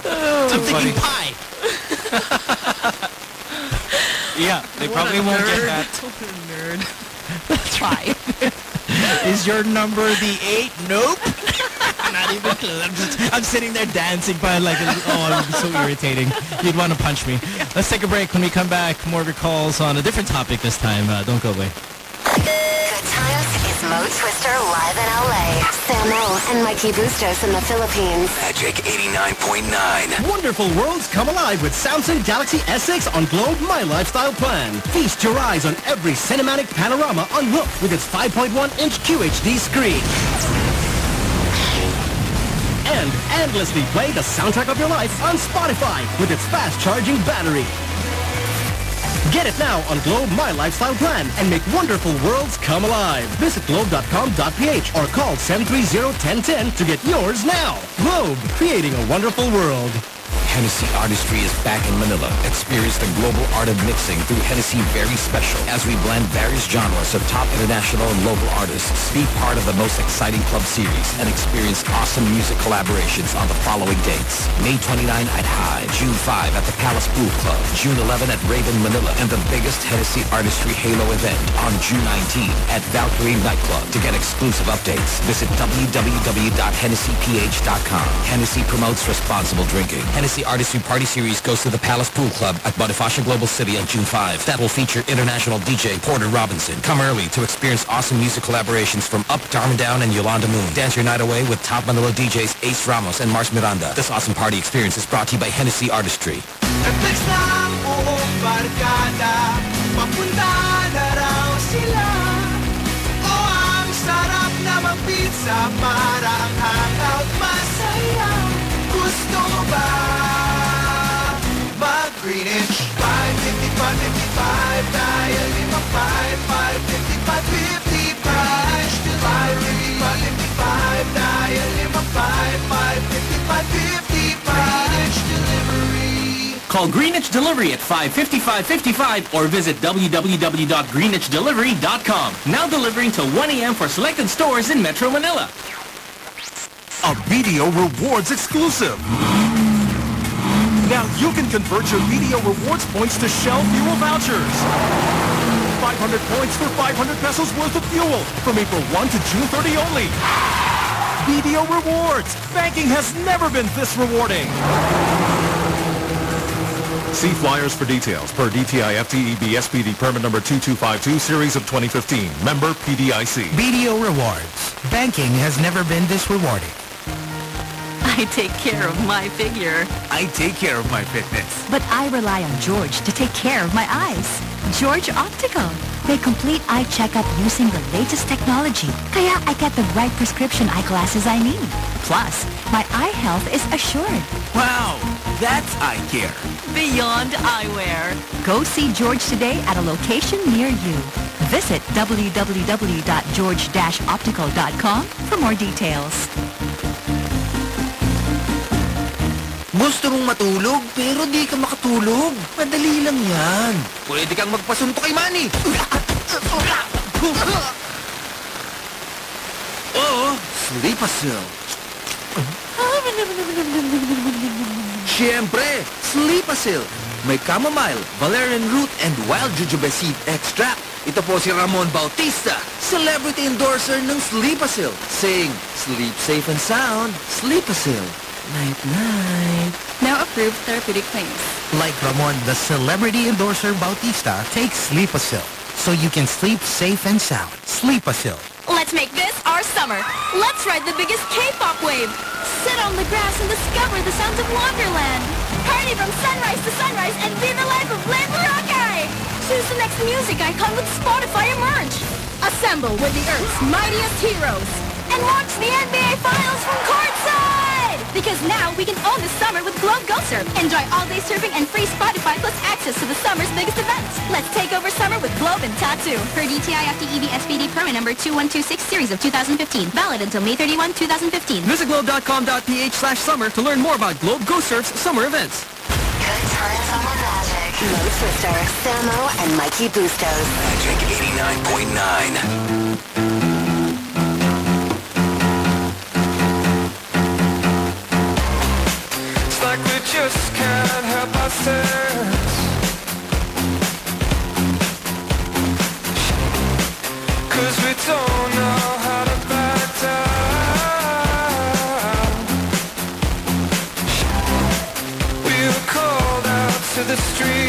I'm thinking funny. pie. yeah, they probably What a won't get that. What a nerd. Try. Is your number the eight? Nope. Not even close. I'm just, I'm sitting there dancing, but like, oh, it'd be so irritating. You'd want to punch me. Let's take a break. When we come back, more of your calls on a different topic this time. Uh, don't go away. Good times is Mo Twister live in LA. Samo and Mikey Bustos in the Philippines. Magic 89.9. Wonderful worlds come alive with Samsung Galaxy S6 on Globe My Lifestyle Plan. Feast your eyes on every cinematic panorama on look with its 5.1-inch QHD screen. And endlessly play the soundtrack of your life on Spotify with its fast-charging battery. Get it now on Globe My Lifestyle Plan and make wonderful worlds come alive. Visit globe.com.ph or call 730-1010 to get yours now. Globe, creating a wonderful world. Hennessy Artistry is back in Manila. Experience the global art of mixing through Hennessy Very Special as we blend various genres of top international and local artists. Be part of the most exciting club series and experience awesome music collaborations on the following dates. May 29 at High, June 5 at the Palace Pool Club, June 11 at Raven Manila, and the biggest Hennessy Artistry Halo event on June 19 at Valkyrie Nightclub. To get exclusive updates, visit www.hennessyph.com. Hennessy promotes responsible drinking. Hennessy Artistry Party Series goes to the Palace Pool Club at Bonifacio Global City on June 5. That will feature international DJ Porter Robinson. Come early to experience awesome music collaborations from Up, Darmandown, and Yolanda Moon. Dance your night away with top Manila DJs Ace Ramos and Mars Miranda. This awesome party experience is brought to you by Hennessy Artistry. Call Greenwich Delivery at 555-55 or visit www.greenwichdelivery.com. Now delivering till 1 a.m. for selected stores in Metro Manila. A BDO Rewards exclusive. Now you can convert your BDO Rewards points to Shell Fuel Vouchers. 500 points for 500 pesos worth of fuel from April 1 to June 30 only. BDO Rewards. Banking has never been this rewarding. See flyers for details per DTI FTEB SPD permit number 2252 series of 2015. Member PDIC. BDO Rewards. Banking has never been this rewarding. I take care of my figure. I take care of my fitness. But I rely on George to take care of my eyes. George Optical. They complete eye checkup using the latest technology. Kaya I get the right prescription eyeglasses I need. Plus, my eye health is assured. Wow, that's eye care. Beyond eyewear. Go see George today at a location near you. Visit www.george-optical.com for more details. Gusto mong matulog pero di ka makatulog. Madali lang yan. Pwede kang magpasunto kay Manny. O Sleepasil. Siyempre, Sleepasil. May chamomile, valerian root, and wild jujube seed extract. Ito po si Ramon Bautista, celebrity endorser ng Sleepasil. Saying, sleep safe and sound, Sleepasil. Night, night. Now approved therapeutic claims. Like Ramon, the celebrity endorser Bautista takes Sleepasil so you can sleep safe and sound. Sleepasil. Let's make this our summer. Let's ride the biggest K-pop wave. Sit on the grass and discover the sounds of Wonderland. Party from sunrise to sunrise and be the life of LaBoracay. Choose the next music icon with Spotify Emerge. Assemble with the Earth's mightiest heroes. And watch the NBA Finals from courtside. Because now we can own the summer with Globe Go Surf. Enjoy all-day surfing and free Spotify plus access to the summer's biggest events. Let's take over summer with Globe and Tattoo. Per DTI FTEB SPD permit number 2126 series of 2015. Valid until May 31, 2015. Visit globe.com.ph slash summer to learn more about Globe Go Surf's summer events. Mo Twister, Samo, and Mikey Bustos. Magic 89.9. like we just can't help ourselves. Cause we don't know how to back down. We were called out to the streets.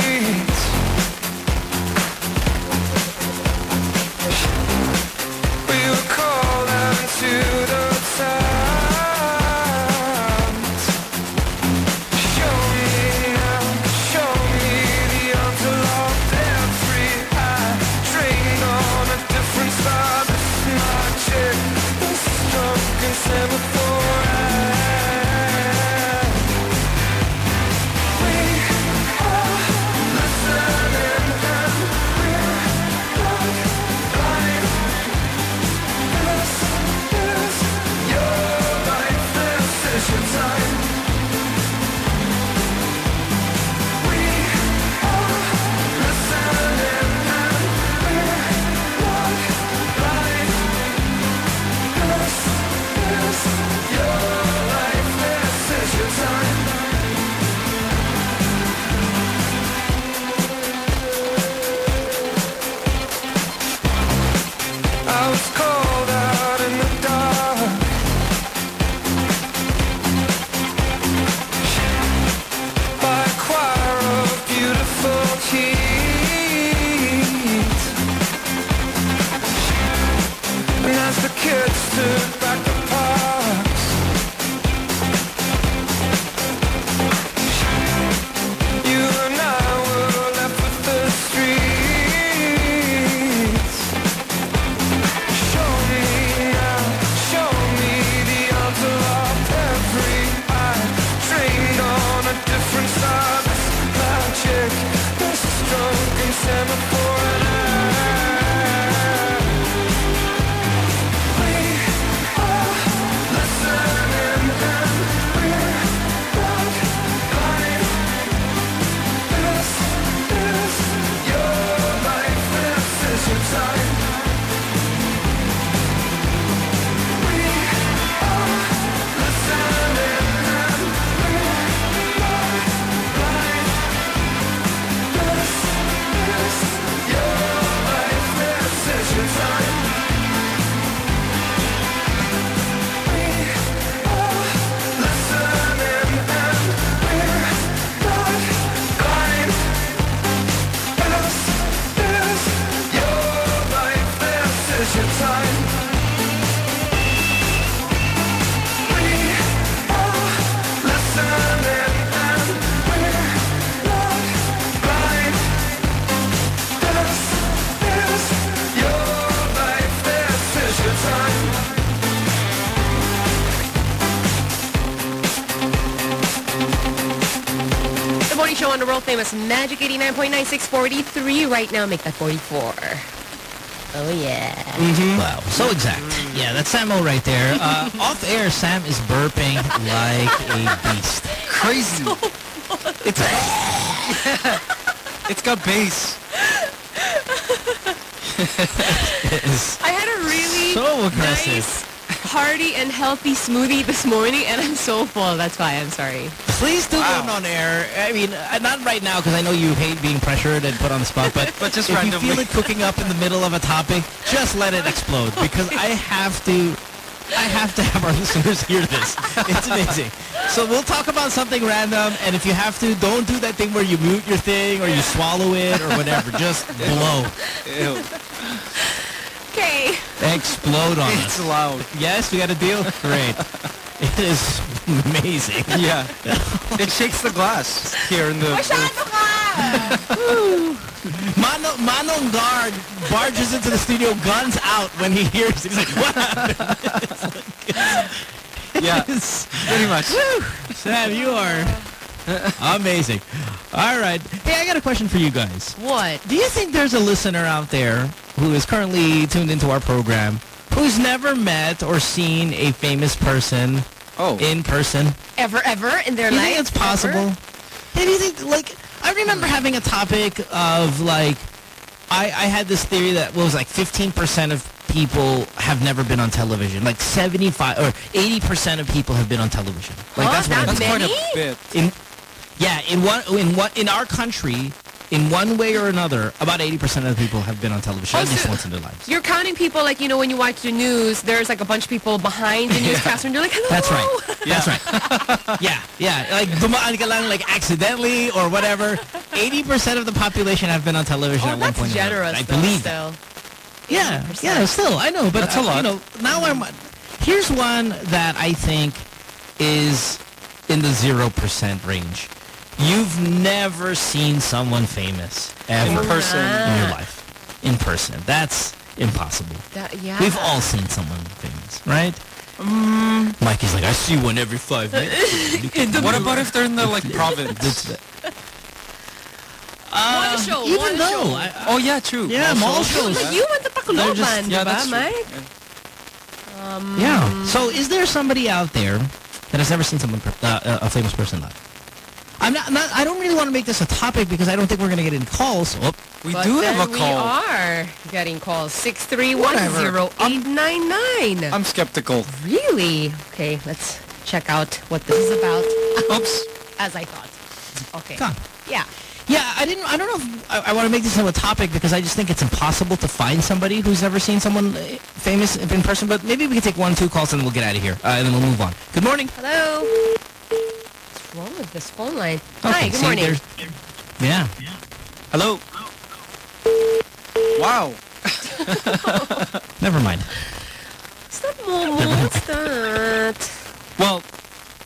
Famous Magic 89.9, 643 right now. Make that 44. Oh, yeah. Mhm. Wow, so exact. Yeah, that's Samo right there. Uh, off air, Sam is burping like a beast. Crazy. It's it's got bass. I had a really So aggressive. nice hearty and healthy smoothie this morning, and I'm so full. That's why I'm sorry. Please do one on air. I mean, uh, not right now because I know you hate being pressured and put on the spot. But, But just if randomly. you feel it cooking up in the middle of a topic, just let it explode because I have to. I have to have our listeners hear this. It's amazing. So we'll talk about something random, and if you have to, don't do that thing where you mute your thing or you swallow it or whatever. Just blow. Ew. Okay. Explode on It's us. loud. Yes, we got a deal? Great. It is amazing. Yeah. it shakes the glass here in the... Mano, Manong guard barges into the studio, guns out when he hears it. He's like, what happened? Yeah, Yes. pretty much. Woo! Sam, you are amazing. All right. Hey, I got a question for you guys. What? Do you think there's a listener out there who is currently tuned into our program who's never met or seen a famous person Oh. in person? Ever, ever in their Do you life? think it's possible? Hey, do you think, like, I remember having a topic of, like, I, I had this theory that was like 15% of people have never been on television. Like 75 or 80% of people have been on television. Like Huh? that's what I That think. Quite many? a bit. In, yeah, in one in what in our country, in one way or another, about 80% of the people have been on television at Oh, least once in their lives. You're counting people like, you know, when you watch the news, there's like a bunch of people behind the newscaster and you're like, hello. That's right. That's right. yeah, yeah. Like dumaan ka lang like accidentally or whatever. 80% of the population have been on television Oh, at one that's point. or another. generous, I believe that. still. Yeah, 80%. yeah, still, I know, but That's a uh, lot. You know, now I'm. Here's one that I think is in the zero percent range. You've never seen someone famous ever In person. in your life, in person. That's impossible. That, yeah. We've all seen someone famous, right? Mm. Mikey's like, I see one every five minutes. What about if they're in the, like, province? That's- one show, even one though, show. I, Oh, yeah, true. Yeah, mall shows. Like, you went to They're just- Yeah, diba, that's true. Mike? Um, Yeah. So is there somebody out there that has never seen someone, uh, a famous person live? I'm not, not. I don't really want to make this a topic because I don't think we're going to get any calls. Oh, We but do then have a call. we are getting calls. 6310899. I'm skeptical. Really? Okay, let's check out what this is about. Oops. As I thought. Okay. Come. Yeah. Yeah, I didn't. I don't know if I, I want to make this into a topic because I just think it's impossible to find somebody who's never seen someone uh, famous in person. But maybe we can take one, two calls and we'll get out of here, uh, and then we'll move on. Good morning. Hello. What's wrong with this phone line? Oh, Hi, good see, morning. there's- Yeah. Hello. Wow. Never mind. Stop, Momo. What's that? Well,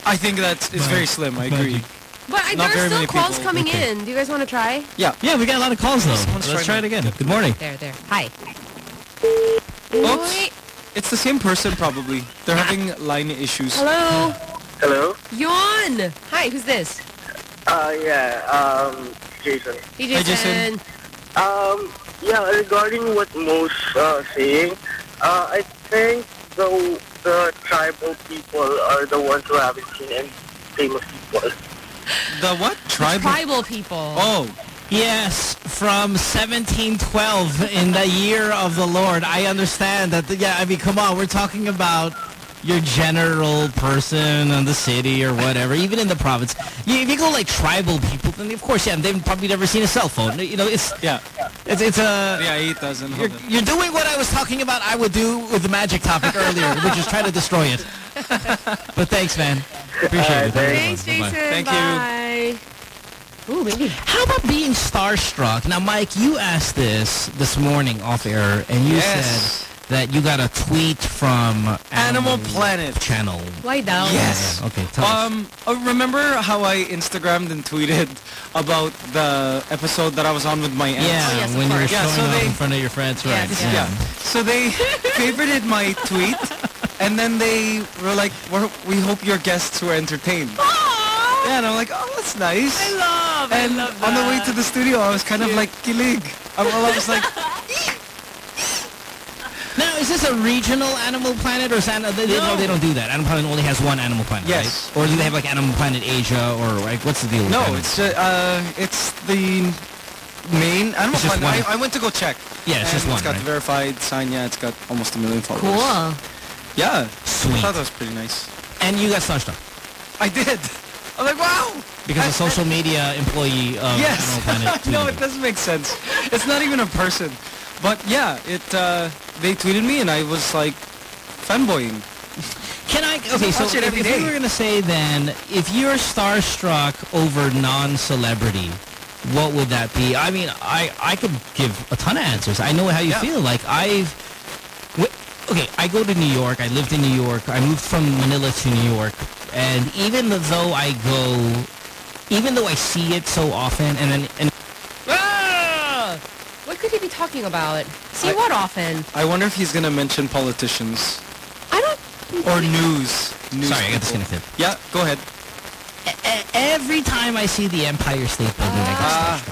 I think that is it's very slim. I agree. But I, Not there very are still many calls people. coming Okay. in. Do you guys want to try? Yeah. Yeah, we got a lot of calls though. Let's Let's, try try it again. Good morning. There, there. Hi. Oops. Wait. It's the same person probably. They're having line issues. Hello. Hello? Yon. Hi, who's this? Uh, yeah, um, Jason. Hey, Hi, Jason. Jason. Um, yeah, regarding what Mo's uh, saying, uh, I think the, the tribal people are the ones who haven't seen any famous people. The what? Tribal. Tribal people. Oh, Yes, from 1712 in the year of the Lord. I understand that. Yeah, I mean, come on, we're talking about your general person in the city or whatever, even in the province. You, if you go like tribal people, then of course, yeah, they've probably never seen a cell phone. You know, it's yeah. it's it's a. Yeah, he doesn't. You're, you're doing what I was talking about I would do with the magic topic earlier, which is try to destroy it. But thanks, man. Appreciate it. Thanks, Bye-bye. Jason. Thank you. Bye. Ooh, maybe. How about being starstruck? Now, Mike, you asked this this morning off air, and you Yes. said that you got a tweet from Animal Planet. channel. Why down? Yes. Yeah, okay, tell us. Um, uh, remember how I Instagrammed and tweeted about the episode that I was on with my aunt? Yeah, Oh, yes, when you were course. Yeah, showing so off they- in front of your friends, right? Yes, Yeah. So they favorited my tweet, and then they were like, We're, "We hope your guests were entertained." Yeah, and I'm like, "Oh, that's nice." I love, and I love on the way to the studio, I was kind of like kilig. I, well, I was like, Now, is this a regional Animal Planet, or that, they, they, no, No. they don't do that? Animal Planet only has one Animal Planet, Yes. right? Or do they have like Animal Planet Asia, or like what's the deal? with "No, Animal- it's uh, uh, it's the main Animal It's Planet." I, I went to go check. Yeah, it's just one, It's got right? verified sign. Yeah, it's got almost a million followers. Cool. Yeah. Sweet. I thought that was pretty nice. And you got starstruck. I did. I'm like, wow. Because a social media employee of yes. Animal Planet no, it doesn't make sense. It's not even a person. But yeah, it. Uh, they tweeted me, and I was like, fanboying. Can I? Okay, so if, if we were gonna say then, if you're starstruck over non-celebrity, what would that be? I mean, I I could give a ton of answers. I know how you Yeah. feel. Like I've, okay, I go to New York. I lived in New York. I moved from Manila to New York, and even though I go, even though I see it so often, and then and Ah! What could he be talking about? See I- what often? I wonder if he's gonna mention politicians I don't. or news. news sorry, I got people. disconnected. Yeah, go ahead. E- every time I see the Empire State Building, I get Ah.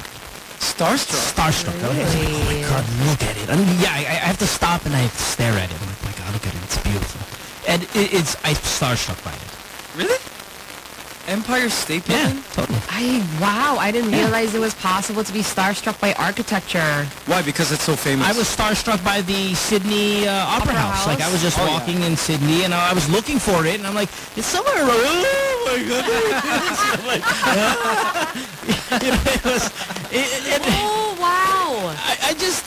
starstruck. Starstruck. starstruck. I was like, oh my god, look at it. I mean, yeah, I, I have to stop and I have to stare at it. I'm like, oh my god, look at it. It's beautiful. And it, it's I'm starstruck by it. Really? Empire State Building? Yeah, Building? totally. I wow! I didn't realize it was possible to be starstruck by architecture. Why? Because it's so famous. I was starstruck by the Sydney uh, Opera, Opera House. Like I was just Oh, yeah. walking in Sydney and I was looking for it and I'm like, it's somewhere around. Oh my god! I'm like, ah. you know, it was. It, it, Oh wow! I, I just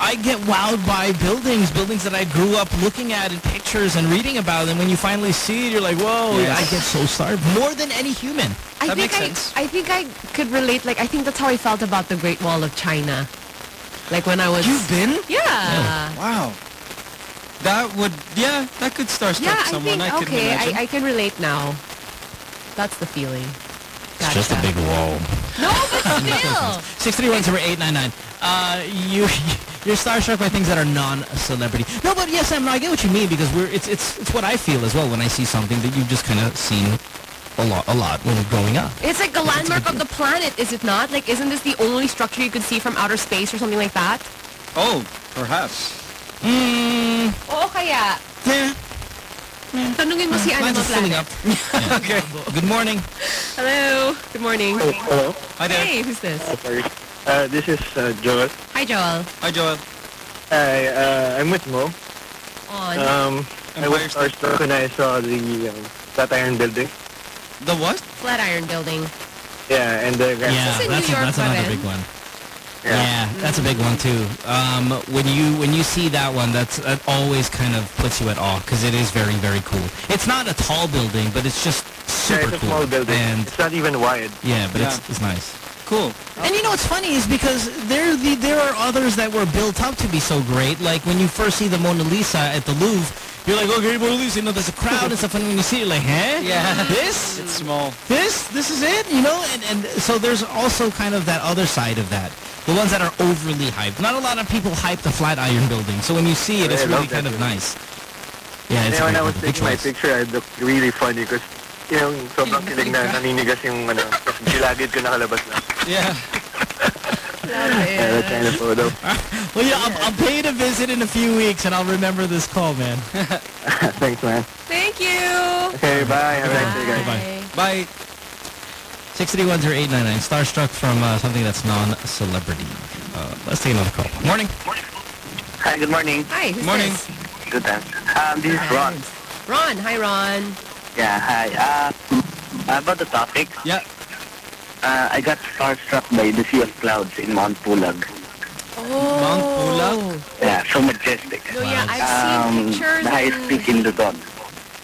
I get wowed by buildings, buildings that I grew up looking at in pictures and reading about. And when you finally see it, you're like, whoa! Yes. I get so starved more than any human. I That think makes I, sense. I think I could relate. Like I think that's how I felt about the Great Wall of China. Like when I was. You've been? Yeah. Oh, wow. That would, yeah, that could starstruck Yeah, I someone. think I, can okay. imagine. I, I can relate now. That's the feeling. It's just a big wall. No, but still. Six three one zero eight nine nine. Uh, you you're starstruck by things that are non-celebrity. No, but yes, Sam. No, I get what you mean because we're it's it's it's what I feel as well when I see something that you've just kind of seen a lot a lot when growing up. It's like the landmark of the planet, is it not? Like, isn't this the only structure you could see from outer space or something like that? Oh, perhaps. Mm, Oo, kaya. yeah. Tanungin mo si Mine's Animal just filling up. okay. Good morning. Hello. Good morning. Hello. Hi there. Hey, who's this? Sorry. Uh, this is uh, Joel. Hi, Joel. Hi, Joel. Hi, uh, I'm with Mo. On. Um, I was Empire State- starstruck when I saw the um, Flatiron building. The what? Flatiron Building. Yeah, and the Grand Yeah, in that's New a, York, that's another big one. Yeah. Yeah, that's a big one too. Um, when you when you see that one, that's that always kind of puts you at awe because it is very very cool. It's not a tall building, but it's just Yeah, super it's a cool. small building. And It's not even wide. yeah, but Yeah. It's, it's nice. Cool. And you know what's funny is because there the, there are others that were built up to be so great. Like when you first see the Mona Lisa at the Louvre, you're like, okay, Mona Lisa, you know, there's a crowd and stuff. And when you see it, you're like, huh? Yeah. This? It's small. this this is it you know and, and so there's also kind of that other side of that the ones that are overly hyped not a lot of people hype the flatiron building so when you see it it's I really kind of building. nice yeah it's a when great I was building. Good taking my picture, I looked really funny because, you know, sobrang kilig na naninigas yung ano, tapos gilagid ko nakalabas na. Yeah. Yeah, that kind of photo. well yeah I'll, I'll pay to visit in a few weeks and I'll remember this call man Thanks, man. Thank you. Okay, bye. Have a nice day, guys. bye Bye. 6310899 starstruck from uh, something that's non-celebrity uh, let's take another call morning Hi, good morning. Hi, who's Morning. this? Good time. Um, this is Ron. Ron. Hi, Ron. Yeah, hi. Uh, about the topic, Yeah. uh, I got starstruck by the Sea of Clouds in Mount Pulag. Oh. Mount Pulag? Yeah, so majestic. No, yeah, I've seen Um, pictures the highest and- peak in Luzon.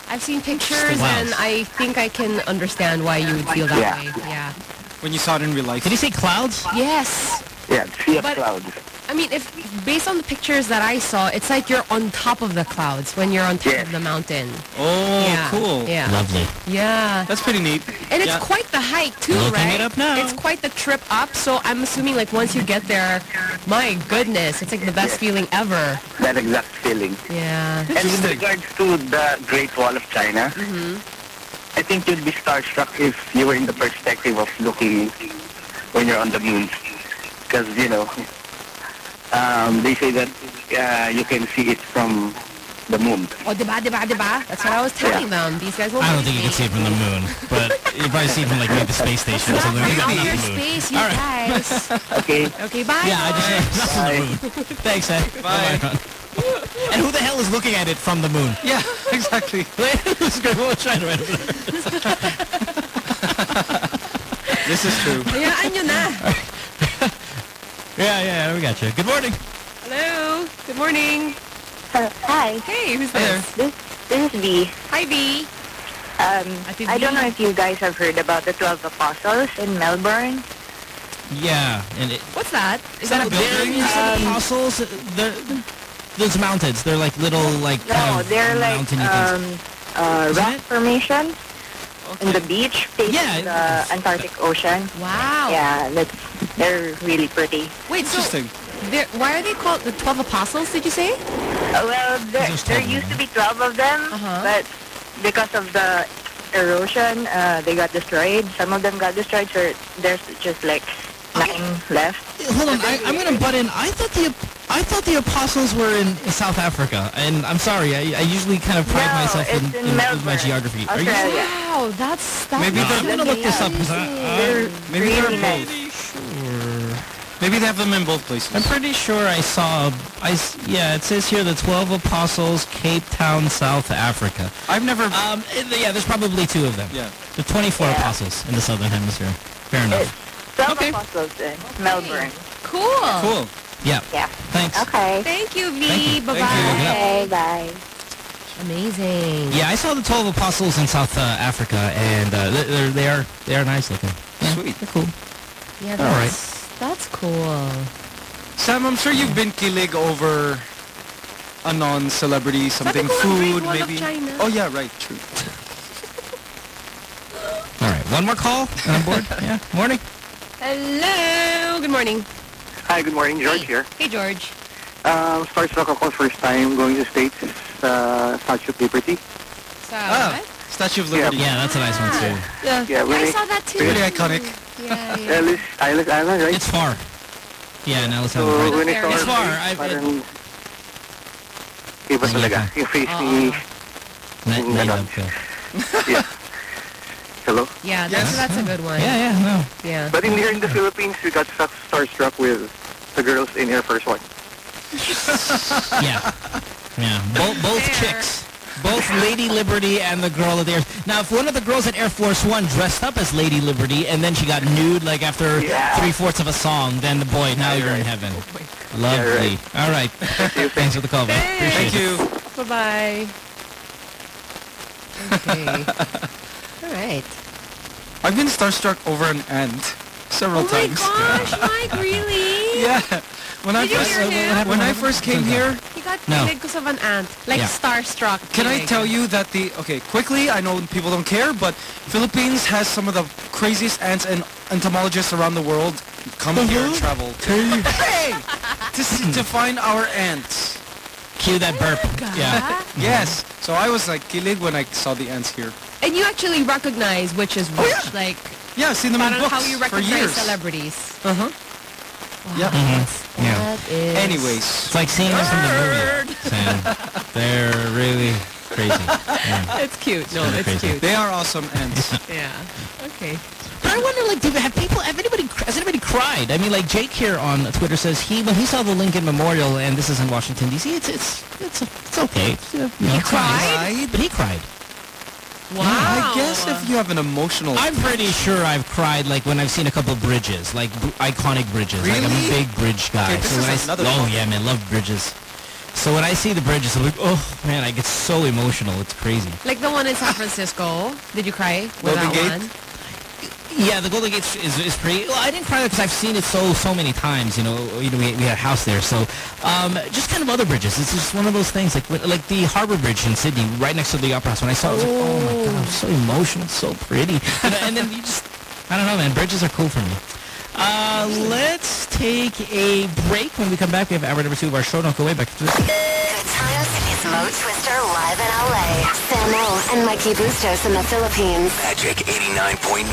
I've seen pictures, Wow. and I think I can understand why you would feel that Yeah. way. Yeah. When you saw it in real life. did he say clouds Yes. Yeah, Sea of But- Clouds. I mean, if based on the pictures that I saw, it's like you're on top of the clouds when you're on top Yes. of the mountain. Oh, yeah. cool. Yeah. lovely Yeah. That's pretty neat. And it's Yeah. quite the hike too, Looking right? it up now. It's quite the trip up. So I'm assuming like once you get there, my goodness, it's like the best feeling ever. That exact feeling. Yeah. And with regards to the Great Wall of China, Mm-hmm. I think you'd be starstruck if you were in the perspective of looking when you're on the moon. Because, you know, um, they say that uh, you can see it from the moon. Oh, diba, diba, diba? That's what I was telling them. These guys will I don't think you can see it from the moon but you probably see it from like maybe the space station or something Out Not your moon. space, you All right. guys. Okay. Okay, bye. yeah I just Ron. not from the moon thanks eh Bye. Bye-bye. And who the hell is looking at it from the moon? Yeah, exactly. Who's going to shine right over there? This is true. Hayaan nyo na. Yeah, yeah, we got you. Good morning. Hello. Good morning. hi. Hey, who's Hi this? This this is B. Hi, B. Um, Ate I don't know if you guys have heard about the Twelve Apostles in Melbourne. Yeah, and it, What's that? is that a building? Um, apostles? They're, those mountains. They're like little, like No, kind of they're like mountainy um, uh, Isn't rock it? formation in the beach facing Yeah, the Antarctic Ocean. Wow. Yeah, that's they're really pretty. Wait, so Interesting. they're- why are they called the 12 apostles, did you say? Uh, well, there, there used to be twelve of them, Uh-huh. but because of the erosion, uh, they got destroyed. Some of them got destroyed, so there's just like nine left. Hold on, I, I'm gonna butt in. I thought the I thought the apostles were in South Africa, and I'm sorry. I, I usually kind of pride No, myself in, it's in in, with my Melbourne, geography. Are you? Australia. Wow, that's that's Maybe No, they're- I'm gonna look this up because They're Maybe they're really nice. sure. Maybe they have them in both places. I'm pretty sure I saw. I s- yeah, it says here the Twelve Apostles, Cape Town, South Africa. I've never. Um, yeah, there's probably two of them. Yeah. The 24 Yeah. apostles in the southern hemisphere. Fair enough. Twelve Okay. apostles in Melbourne. cool. Cool. Yeah. Yeah. Thanks. Okay. Thank you, V. Thank you. Bye-bye. Okay. Bye. Amazing. Yeah, I saw the 12 apostles in South uh, Africa, and uh, they- they're, they are they are nice looking. Yeah, Sweet. They're cool. Yeah, All right. That's, that's cool. Sam, I'm sure you've been kilig over a non-celebrity, something ko on grade food, maybe. China. Oh yeah, right, true. All right, one more call, and I'm bored. yeah, morning. Hello. Good morning. Hi, good morning. George hey. here. Hey, George. Um, starstruck ako first time going to States, uh, Statue of Liberty. So, Ah, what? Statue of Liberty. Yeah, that's a nice one too. Yeah, Yeah, I saw that too. Really iconic. Yeah, yeah. Ellis, Ellis Island, right? It's far. Yeah, now let's have so, it right. when I Fair saw It's far. face, I've- parang iba talaga. Yung face Oo. ni... Night, night ganon. love kill. Yeah. Hello? Yeah, that's, Yes. that's a good one. Yeah, yeah, no. Yeah. But in here in the Philippines, we got stuck, starstruck with the girls in Air Force One. Yeah. Yeah. Both, both Fair. chicks. Both Lady Liberty and the girl at the Air... Now, if one of the girls at Air Force One dressed up as Lady Liberty and then she got nude, like, after Yeah. three-fourths of a song, then the boy, now Yeah, you're in heaven. Oh Lovely. All right. Thanks for the call, man. Appreciate Thank you. Bye-bye. Okay. All right. I've been starstruck over an ant several Oh my times. gosh, Mike, really? Yeah. When I Did you first hear him? when I first came here, He got No. kilig because of an ant. Like Yeah. starstruck. Can I kilig. tell you that the okay quickly? I know people don't care, but Philippines has some of the craziest ants and entomologists around the world come here and travel. hey, to see, to find our ants. Cue that burp. Yeah. Yes. So I was like kilig when I saw the ants here. And you actually recognize which is which. Like, Yeah, I've seen them in parang books how you for recognize years. celebrities. Uh huh. Yeah. Yeah. That is... Anyways, It's like seeing them from the movie. Sam. They're really crazy. Yeah. It's cute. No, Kinda it's crazy. cute. They are awesome ants. Yeah. Okay. But I wonder, like, do, have people, have anybody, has anybody cried? I mean, like, Jake here on Twitter says he, when he saw the Lincoln Memorial, and this is in Washington, D.C., it's, it's, it's, it's okay. It's, uh, you know, He it's nice. cried? But he cried. Wow. I guess if you have an emotional. I'm pretty sure I've cried, like, when I've seen a couple bridges, like, b- iconic bridges. Like, I'm a big bridge guy. Okay, this so is when I s- another oh, one. yeah, man, love bridges. So when I see the bridges, I'm like, oh, man, I get so emotional. It's crazy. Like the one in San Francisco. Did you cry with Golden that Gate? one? Yeah, the Golden Gate is, is pretty. Well, I didn't cry because I've seen it so so many times. You know, you know, we, we had a house there, so um, just kind of other bridges. It's just one of those things, like like the Harbor Bridge in Sydney, right next to the Opera House. When I saw it, I was like, oh my god, it's so emotional, so pretty. Know, and then you just, I don't know, man. Bridges are cool for me. Uh, let's take a break. When we come back, we have hour number two of our show. Don't go away. Back to the. Good times is Mo Twister live in LA. Samo and Mikey Bustos in the Philippines. Magic 89.9.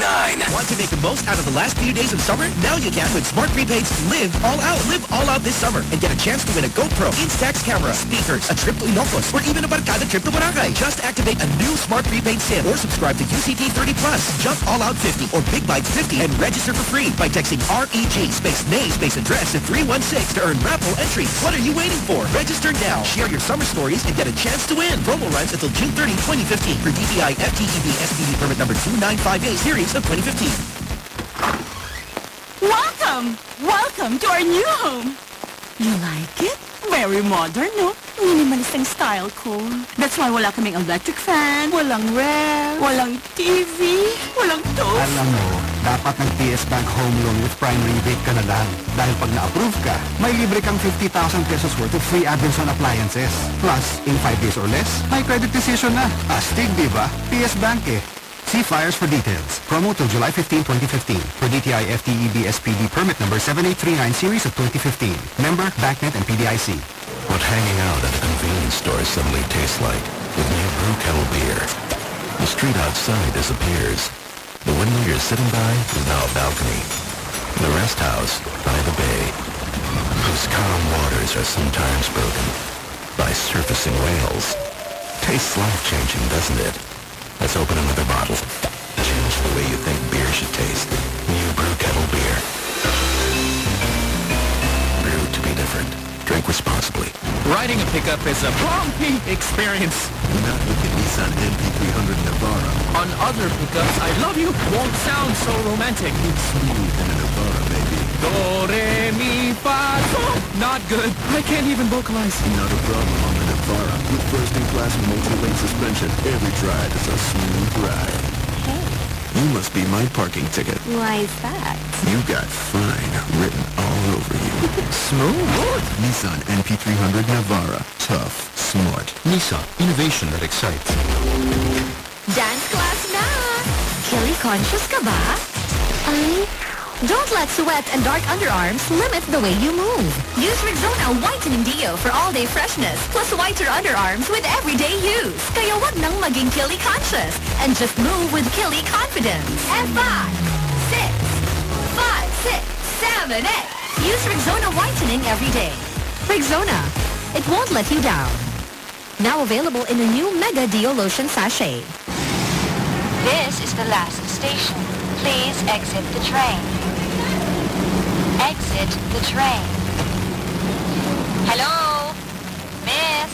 Want to make the most out of the last few days of summer? Now you can with Smart Prepaid's Live All Out. Live All Out this summer and get a chance to win a GoPro, Instax camera, speakers, a trip to Ilocos, or even a Barkada trip to Boracay. Just activate a new Smart Prepaid SIM or subscribe to UCT 30 Plus, Jump All Out 50 or Big Bytes 50 and register for free by texting REG space name space address to 316 to earn raffle entries. What are you waiting for? Register now. Share your summer stories and get a chance to win. Promo runs until June 30, 2015 for DTI FTEB SPD permit number 2958 series of 2015. Welcome! Welcome to our new home! You like it? Very modern, no? Minimalist ang style ko. That's why wala kaming electric fan, walang ref, walang TV, walang toast. Alam mo, dapat ng PS Bank Home Loan with Prime Rebate ka na lang. Dahil pag na-approve ka, may libre kang 50,000 pesos worth of free add-ons on appliances. Plus, in 5 days or less, may credit decision na. Astig, di ba? PS Bank eh. See flyers for details. Promo till July 15, 2015. For DTI FTEB SPD permit number 7839 series of 2015. Member, BankNet and PDIC. What hanging out at a convenience store suddenly tastes like with new brew kettle beer. The street outside disappears. The window you're sitting by is now a balcony. The rest house by the bay, whose calm waters are sometimes broken by surfacing whales. Tastes life-changing, doesn't it? Let's open another bottle. Change the way you think beer should taste. New brew kettle beer. Riding a pickup is a bumpy experience. Not with the Nissan NP300 Navara. On other pickups, I love you won't sound so romantic. It's smooth in a Navara, baby. Do, re, mi, fa, sol. Not good. I can't even vocalize. Not a problem on the Navara. With first-in-class multi-link suspension, every drive is a smooth ride. You must be my parking ticket. Why is that? You got fine written all over you. Smooth. Nissan NP300 Navara. Tough. Smart. Nissan. Innovation that excites. Dance class na! Killy conscious ka ba? Ay, don't let sweat and dark underarms limit the way you move. Use Rexona Whitening Deo for all-day freshness plus whiter underarms with everyday use. Kaya wag nang maging Killy conscious and just move with Killy confidence. And five, six, five, six, seven, eight. Use Rexona Whitening every day. Rexona, it won't let you down. Now available in a new Mega Deo Lotion Sachet. This is the last station. Please exit the train. Exit the train. Hello? Miss?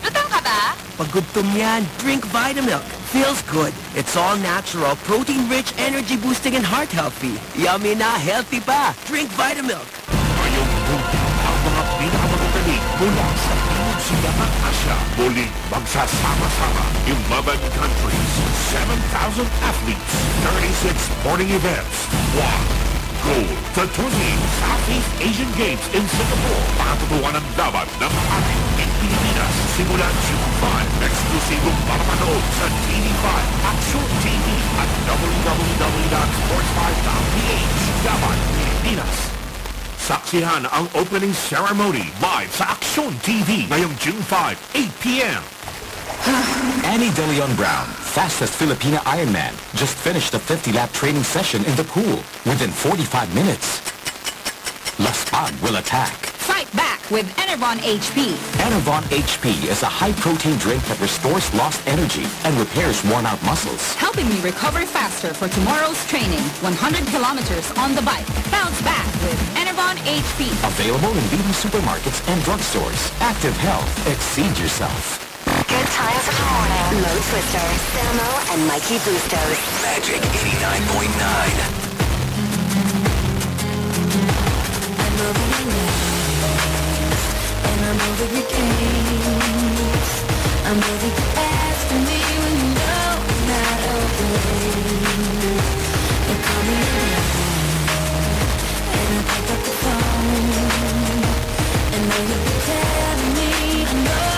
Lutang ka ba? Pagudtom yan. Drink Vitamilk. Feels good. It's all natural, protein-rich, energy-boosting, and heart healthy. Yummy na, healthy pa. Drink Vitamilk. Ngayong buntang ang mga pinakamagandali mula sa Pinagsilangang Asya. Muli magsasama-sama in 11 countries, 7,000 athletes, 36 sporting events, 1 gold sa tuwing Southeast Asian Games in Singapore. Patutuan ang laban ng ating ng Pilipinas. Simula June 5, eksklusibong papanood sa TV5, Action TV at www.sports5.ph. Laban Pilipinas. Saksihan ang opening ceremony live sa Action TV ngayong June 5, 8 p.m. Ani De Leon Brown, fastest Filipina Ironman, just finished a 50-lap training session in the pool within 45 minutes. Laspag will attack. Fight back with Enervon HP. Enervon HP is a high-protein drink that restores lost energy and repairs worn-out muscles. Helping me recover faster for tomorrow's training. 100 kilometers on the bike. Bounce back with Enervon HP. Available in leading supermarkets and drugstores. Active health. Exceed yourself. Good times in the morning. Mo Twister, Samo, and Mikey Bustos. Magic 89.9. I'm over the games. I'm over the ask me when you know I'm not okay. You call me around, and I pick up the phone. And now you've been telling me I know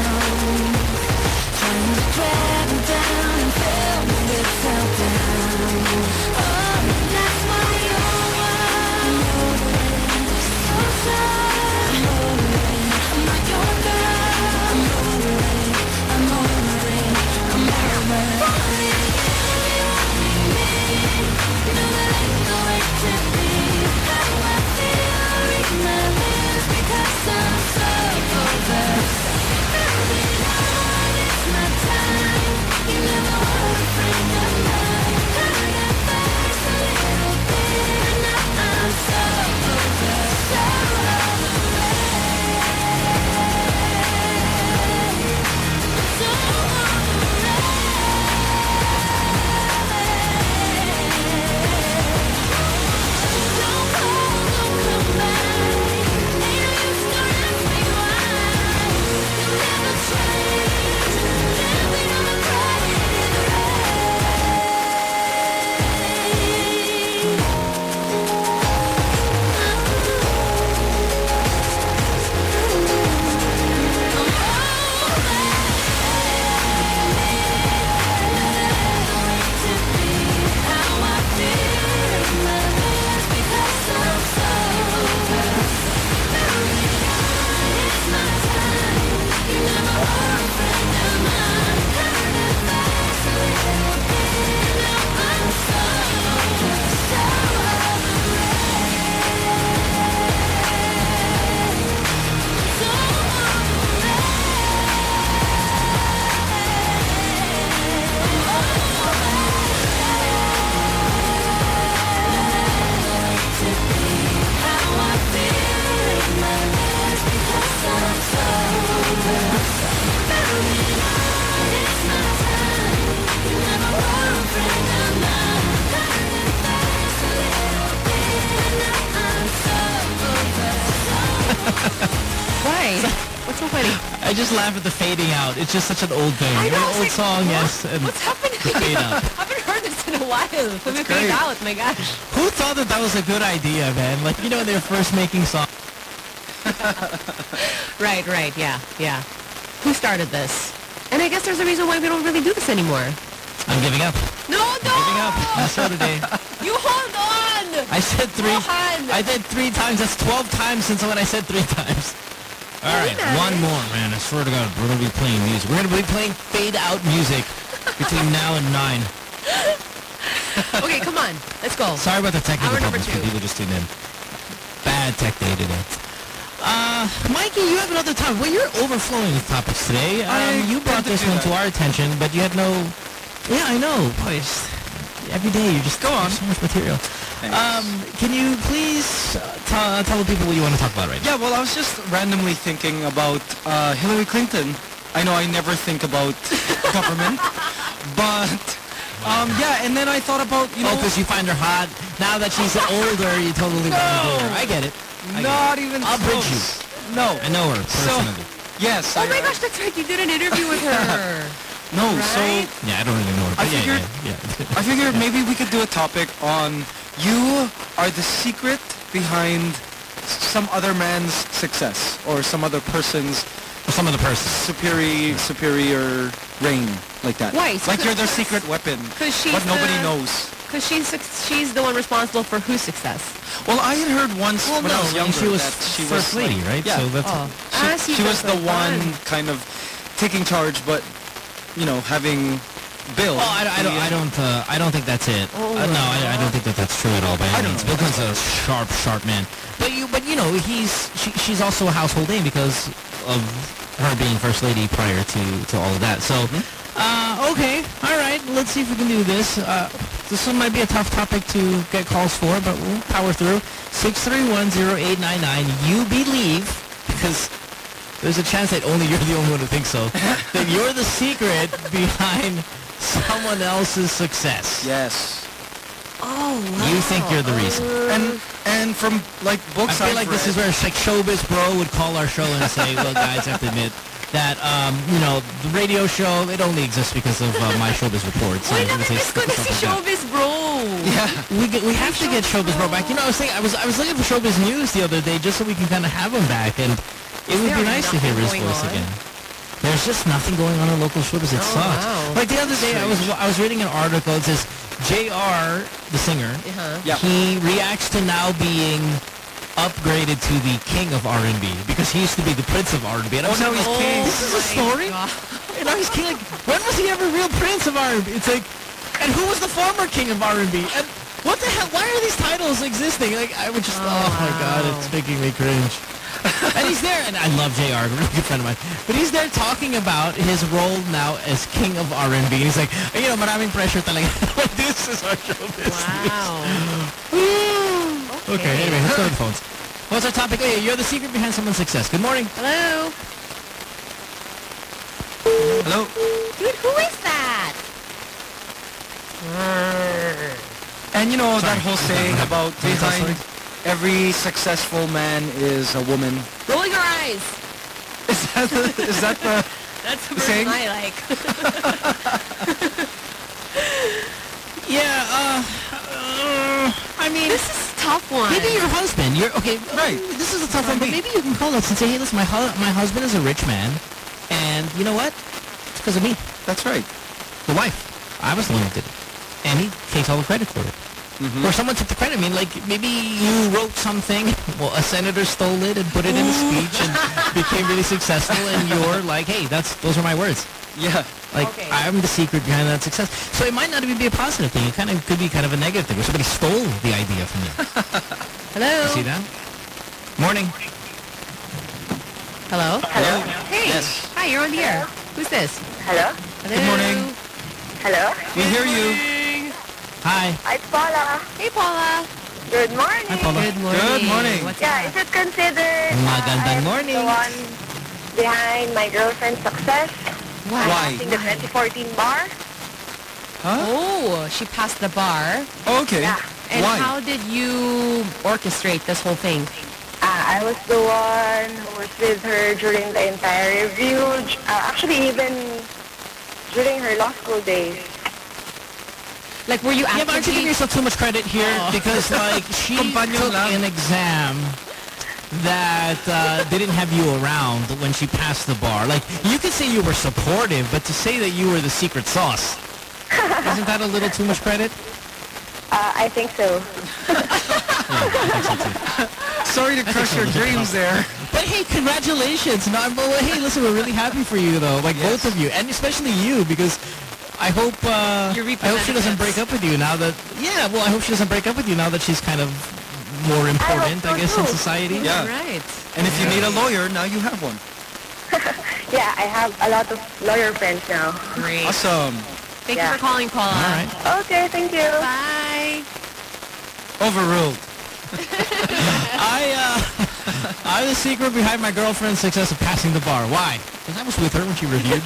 swear out. It's just such an old thing. I know, An old like, song, what? yes. And What's happening? Fade. I haven't heard this in a while. Let me fade out. My gosh. Who thought that that was a good idea, man? Like, you know, they were first making songs. Right, right. Yeah, yeah. Who started this? And I guess there's a reason why we don't really do this anymore. I'm giving up. No, no! Giving up show eh? today. You hold on! I said three. I did three times. That's 12 times since when I said three times. All right, one more, man. I swear to God, we're going to be playing music. We're going to be playing fade-out music between now and 9. okay, come on. Let's go. Sorry about the technical Hour number problems for two. people just tuned in. Bad tech day today. Uh, Mikey, you have another topic. Well, you're overflowing with topics today. Um, you brought this one to our attention, but you had no... Yeah, I know. Boy, it's, every day you just... Go on. So much material. Um, can you please uh, tell, tell the people what you want to talk about right now? Yeah, well, I was just randomly thinking about uh, Hillary Clinton. I know I never think about government, but um, yeah, and then I thought about, you know... Oh, because you find her hot. Now that she's older, you totally want to her. I get it. I get Not it. even I'll bridge you. No. I know her So- personally. Yes. Oh I- my gosh, that's right. You did an interview with her. No, Right? so yeah, I don't really know her. I But yeah, figured, yeah, yeah. I figured maybe we could do a topic on you are the secret behind some other man's success or some other person's or some other person superior superior reign like that. Why? Like you're their secret weapon, 'Cause she's but nobody the- knows. Because she's she's the one responsible for whose success. Well, I had heard once Well, when no, I mean, younger she was that she first was lady, like- right? Yeah. So that's- Oh. She, Ah, she was the so one fun. kind of taking charge, but you know, having Bill. Oh, I, I don't, I don't, uh, I don't think that's it. Oh, uh, no, I, I don't think that that's true at all by any means. Bill Clinton's a sharp, sharp man. But you, but you know, he's, she, she's also a household name because of her being first lady prior to, to all of that. So, uh, okay, all right, let's see if we can do this. Uh, this one might be a tough topic to get calls for, but we'll power through. 6310899. You believe because there's a chance that only you're the only one who thinks so. that you're the secret behind someone else's success. Yes. Oh, You think you're the reason. And and from like books I feel I've like this is where like Showbiz Bro would call our show and say, "Well, guys, I have to admit that um, you know the radio show it only exists because of uh, my Showbiz reports." Why And naman say miss ko na si. Showbiz Bro? Yeah. We get, we have to get Showbiz Bro back. You know, I was thinking, I was I was looking for Showbiz News the other day just so we can kind of have him back, and it would be nice to hear his voice on? again. There's just nothing going on in local showbiz. It Oh, sucks. wow. Like the other day, I was I was reading an article. It says Jr. the singer. Uh-huh. Yeah. He reacts to now being upgraded to the king of R&B because he used to be the prince of R&B. And Oh, I'm now saying, he's king. This is a story. And now he's king. Like, when was he ever real prince of R&B? It's like, and who was the former king of R&B? And what the hell? Why are these titles existing? Like, I would just, oh, my god, it's making me cringe. and he's there, and I love JR, a really good friend of mine. But he's there talking about his role now as king of R&B. And he's like, you know, maraming pressure talaga. this is our show business. Wow. Okay, anyway, let's go to the phones. What's our topic? Oh, yeah, you're the secret behind someone's success. Good morning. Hello. Hello. Dude, who is that? And you know Sorry. that whole saying about Can you behind every successful man is a woman. Roll your eyes. Is that the, is that the That's the version? I like. Yeah, uh, uh, I mean, this is a tough one. maybe your husband. You're okay. Right. This is a tough one, but maybe you can call us and say, "Hey, listen, my hu- my husband is a rich man, and you know what? It's because of me, That's right. the wife. I was the one who did it, and he takes all the credit for it." Mm-hmm. Or someone took the credit. I mean, like maybe you wrote something. Well, a senator stole it and put it in a speech and became really successful. And you're like, "Hey, that's those are my words." Yeah. Like Okay. I'm the secret behind that success. So it might not even be a positive thing. It kind of could be kind of a negative thing, where somebody stole the idea from you. Hello. You see that? Morning. Hello. Hello. Hey. Yes. Hi, you're on the air. Who's this? Hello? Hello. Good morning. Hello? We hear you. Hi. Hi, Paula. Hey, Paula. Good morning. Hi, Paula. Good morning. Good morning. What's Yeah, up? is it considered uh, Magandang I'm morning. the one behind my girlfriend's success? Wow. Why? Passing the 2014 bar? Huh? Oh, she passed the bar. Okay. Yeah. And Why? how did you orchestrate this whole thing? Uh, I I was the one who was with her during the entire review. Uh, actually, even during her law school days. Like, were you Yeah, but aren't you giving yourself too much credit here? Because, like, she took an exam that uh, didn't have you around when she passed the bar. Like, you could say you were supportive, but to say that you were the secret sauce, isn't that a little too much credit? Uh, I think so. Sorry to crush your dreams there. But hey, congratulations! No, I'm- well, hey, listen, we're really happy for you though, like both of you, and especially you, because I hope uh, I hope she doesn't break up with you now that yeah. Well, I hope she doesn't break up with you now that she's kind of more important, I, guess, in society. Yeah. Right. And if you need a lawyer, now you have one. Yeah, I have a lot of lawyer friends now. Great. Awesome. Thank Yeah. you for calling, Paula. All right. Okay, thank you. Bye. Overruled. I uh, I'm the secret behind my girlfriend's success of passing the bar. Why? Because I was with her when she reviewed.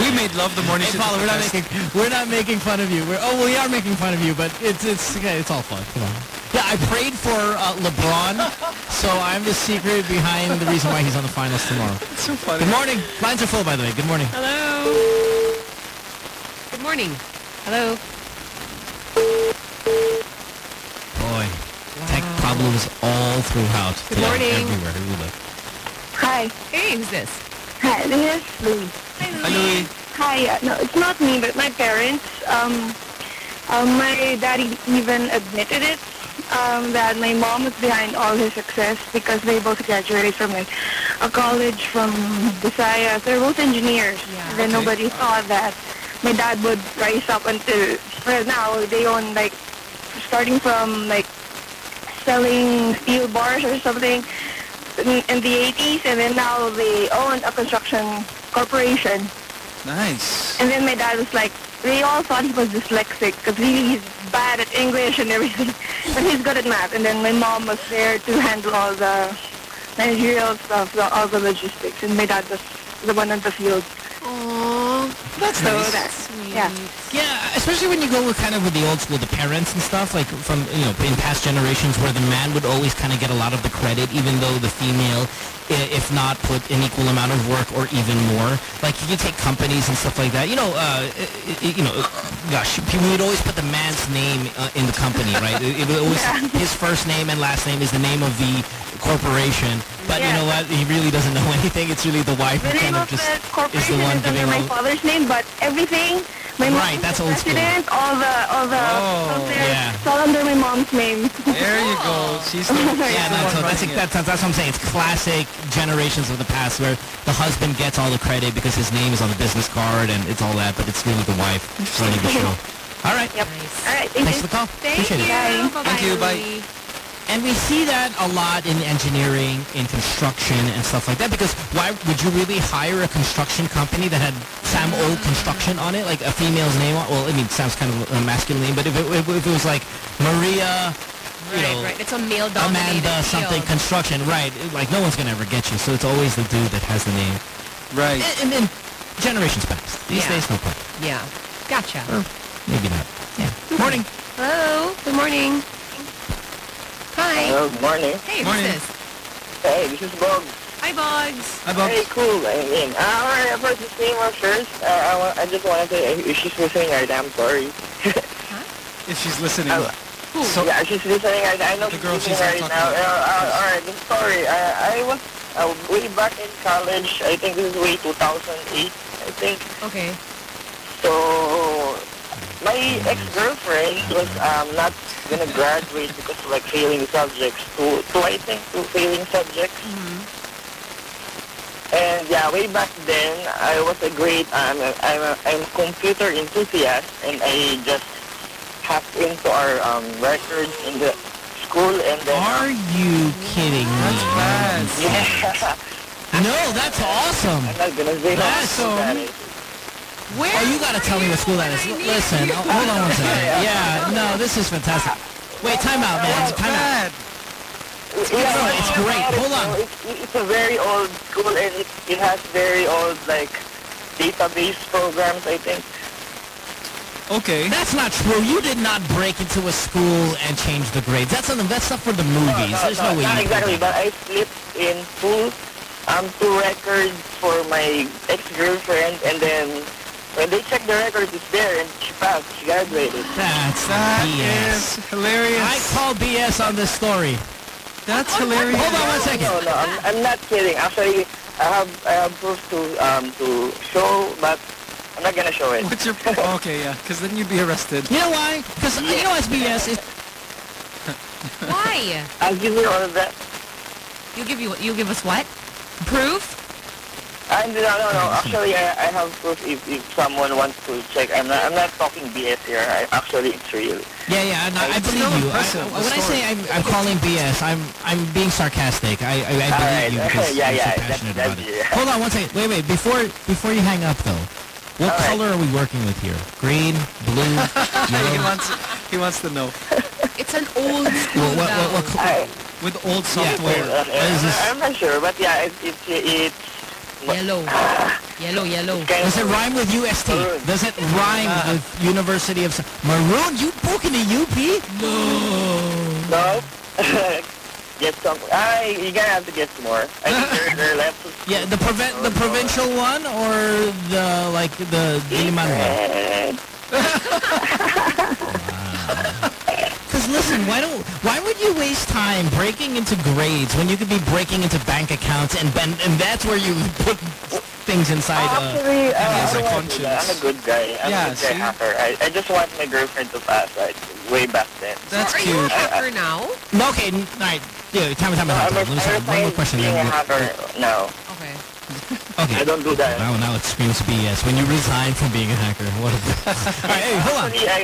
We made love the morning Hey. Paula, we're not making we're not making fun of you. We're, oh, we are making fun of you, but it's it's okay. It's all fun. Come on. Yeah, I prayed for uh, LeBron, so I'm the secret behind the reason why he's on the finals tomorrow. It's so funny. Good morning. Lines are full, by the way. Good morning. Hello. Good morning. Hello. Boy, tech problems all throughout. Good today, morning. Everywhere we look. Hi. Hey, who's this? Hi, this is Louie. Hi, Louie. Hi, uh, no, it's not me, but my parents. Um, um, my daddy even admitted it. Um, that my mom was behind all his success because they both graduated from like a college from Visayas. They're both engineers. Yeah. And then Okay. nobody thought that my dad would rise up until well now they own like starting from like selling steel bars or something in, in the 80s and then now they own a construction corporation. Nice. And then my dad was like, they all thought he was dyslexic because he's bad at English and everything, but he's good at math. And then my mom was there to handle all the managerial stuff, all the logistics, and my dad was the one on the field. Aww. That's So nice. that's, yeah. Yeah, especially when you go with kind of with the old school, the parents and stuff, like from, you know, in past generations where the man would always kind of get a lot of the credit, even though the female, if not put an equal amount of work or even more. Like, you can take companies and stuff like that. You know, uh, i- i- you know, gosh, people would always put the man's name uh, in the company, right? It, it would always, his first name and last name is the name of the corporation. But you know what? He really doesn't know anything. It's really the wife The who kind of of just the is the corporation one is under giving my all... father's name, but everything, my Right, that's the old school. all uh, uh, oh, the, all the, Oh, there, yeah. it's all under my mom's name. There you go. She's the, she's Yeah, the that's, one that's, that's, that's, that's what I'm saying. It's classic generations of the past where the husband gets all the credit because his name is on the business card and it's all that, but it's really the wife running the show. All right. Yep. All right, thank Thanks you. for the call. Thank Appreciate you. it. Bye-bye, Thank you, bye. Louie. And we see that a lot in engineering, in construction, and stuff like that. Because why would you really hire a construction company that had Sam O Construction on it, like a female's name? on Well, I mean, it sounds kind of a masculine name, but if it, if it was like Maria, you Right, know, right. It's a male-dominated Amanda something field. construction, right? Like no one's gonna ever get you, so it's always the dude that has the name. Right. And, and then generations past. These Yeah. days, no problem. Yeah. Gotcha. Maybe not. Yeah. Morning. Hello. Good morning. Hi. Hello, good morning. Hey, Morning. who's this? Hey, this is Bob. Hi, Bugs. Hi, Bob. Hey, cool. I mean, uh, alright, first this name was first. Uh, I, wa- I just wanted to, if she's listening right now, I'm sorry. huh? If she's listening. Uh, So, yeah, she's listening. I, I know The she's girl listening she's right now. about. Uh, uh, alright, I'm sorry. I, I was uh, way back in college. I think this is way 2008, I think. Okay. So, my ex-girlfriend was um, not gonna graduate because of like failing subjects. Two, two I think, two failing subjects. And yeah, way back then, I was a great, I'm a, I'm a, I'm a computer enthusiast, and I just hacked into our um, records in the school, and then... Are you kidding me? That's bad. Yeah. No, that's awesome. I'm not gonna say how That's cool that is. Where Oh, you gotta tell me what school that is. L- Listen, oh, hold on one second. Yeah, no, this is fantastic. Wait, time out, man. Time out. Bad. Yeah, No, it's great. Hold on. It's, it's a very old school and it, it has very old like database programs, I think. Okay. That's not true. You did not break into a school and change the grades. That's something. That's stuff for the movies. No, There's no, way. not you did exactly, but I slipped in two, um, two records for my ex-girlfriend, and then when they checked the records, it's there, and she passed. She graduated. That's That BS. is hilarious. I call BS on this story. That's hilarious. Hold on one second. No, no, I'm, I'm not kidding. Actually, I have I have proof to um to show, but I'm not gonna show it. What's your... Okay, yeah. Because then you'd be arrested. You know why? Because you know what's BS is Why? I'll give you all of that. You give you you give us what? Proof? I, no, no, no. Actually, I, I have proof if, if someone wants to check. I'm not I'm not talking BS here. I, actually, it's real. Yeah, yeah, no, I It's believe you. I, when I say I'm, I'm calling BS, I'm I'm being sarcastic. I I, I believe Alright, you because yeah, you're yeah, so passionate that's- about it. yeah. Hold on one second. Wait, wait. Before before you hang up though, what Alright. color are we working with here? Green, blue, yellow? he wants he wants to know. It's an old school What, what, what, what co- With old Yeah, software. uh, What is this? I'm not sure, but yeah, it's it's it's. Yellow. Yellow, yellow. Does it rhyme with UST? Maroon. Does it rhyme ah. with University of... Maroon? You book in a UP? No. No. get some. I you're gonna have to get some more. I think they're, they're left. Yeah, the prevent the provincial one or the like the Diliman one? Because listen, why don't why would you waste time breaking into grades when you could be breaking into bank accounts and and, and that's where you put things inside? Uh, Actually, uh, has I a don't want to do that. conscience. I'm a good guy. I'm Yeah, a good guy hacker. I, I just want my girlfriend to pass, like, way back then. That's Are you a hacker now? no, okay, n- all right. Yeah, time, time, No, time, I'm time. Let me a, I'm one more question. being a hacker. No, Okay. okay. I don't do that. Now, now it screams BS. When you resign from being a hacker, what is it? all right, hey, hold on. Actually, I,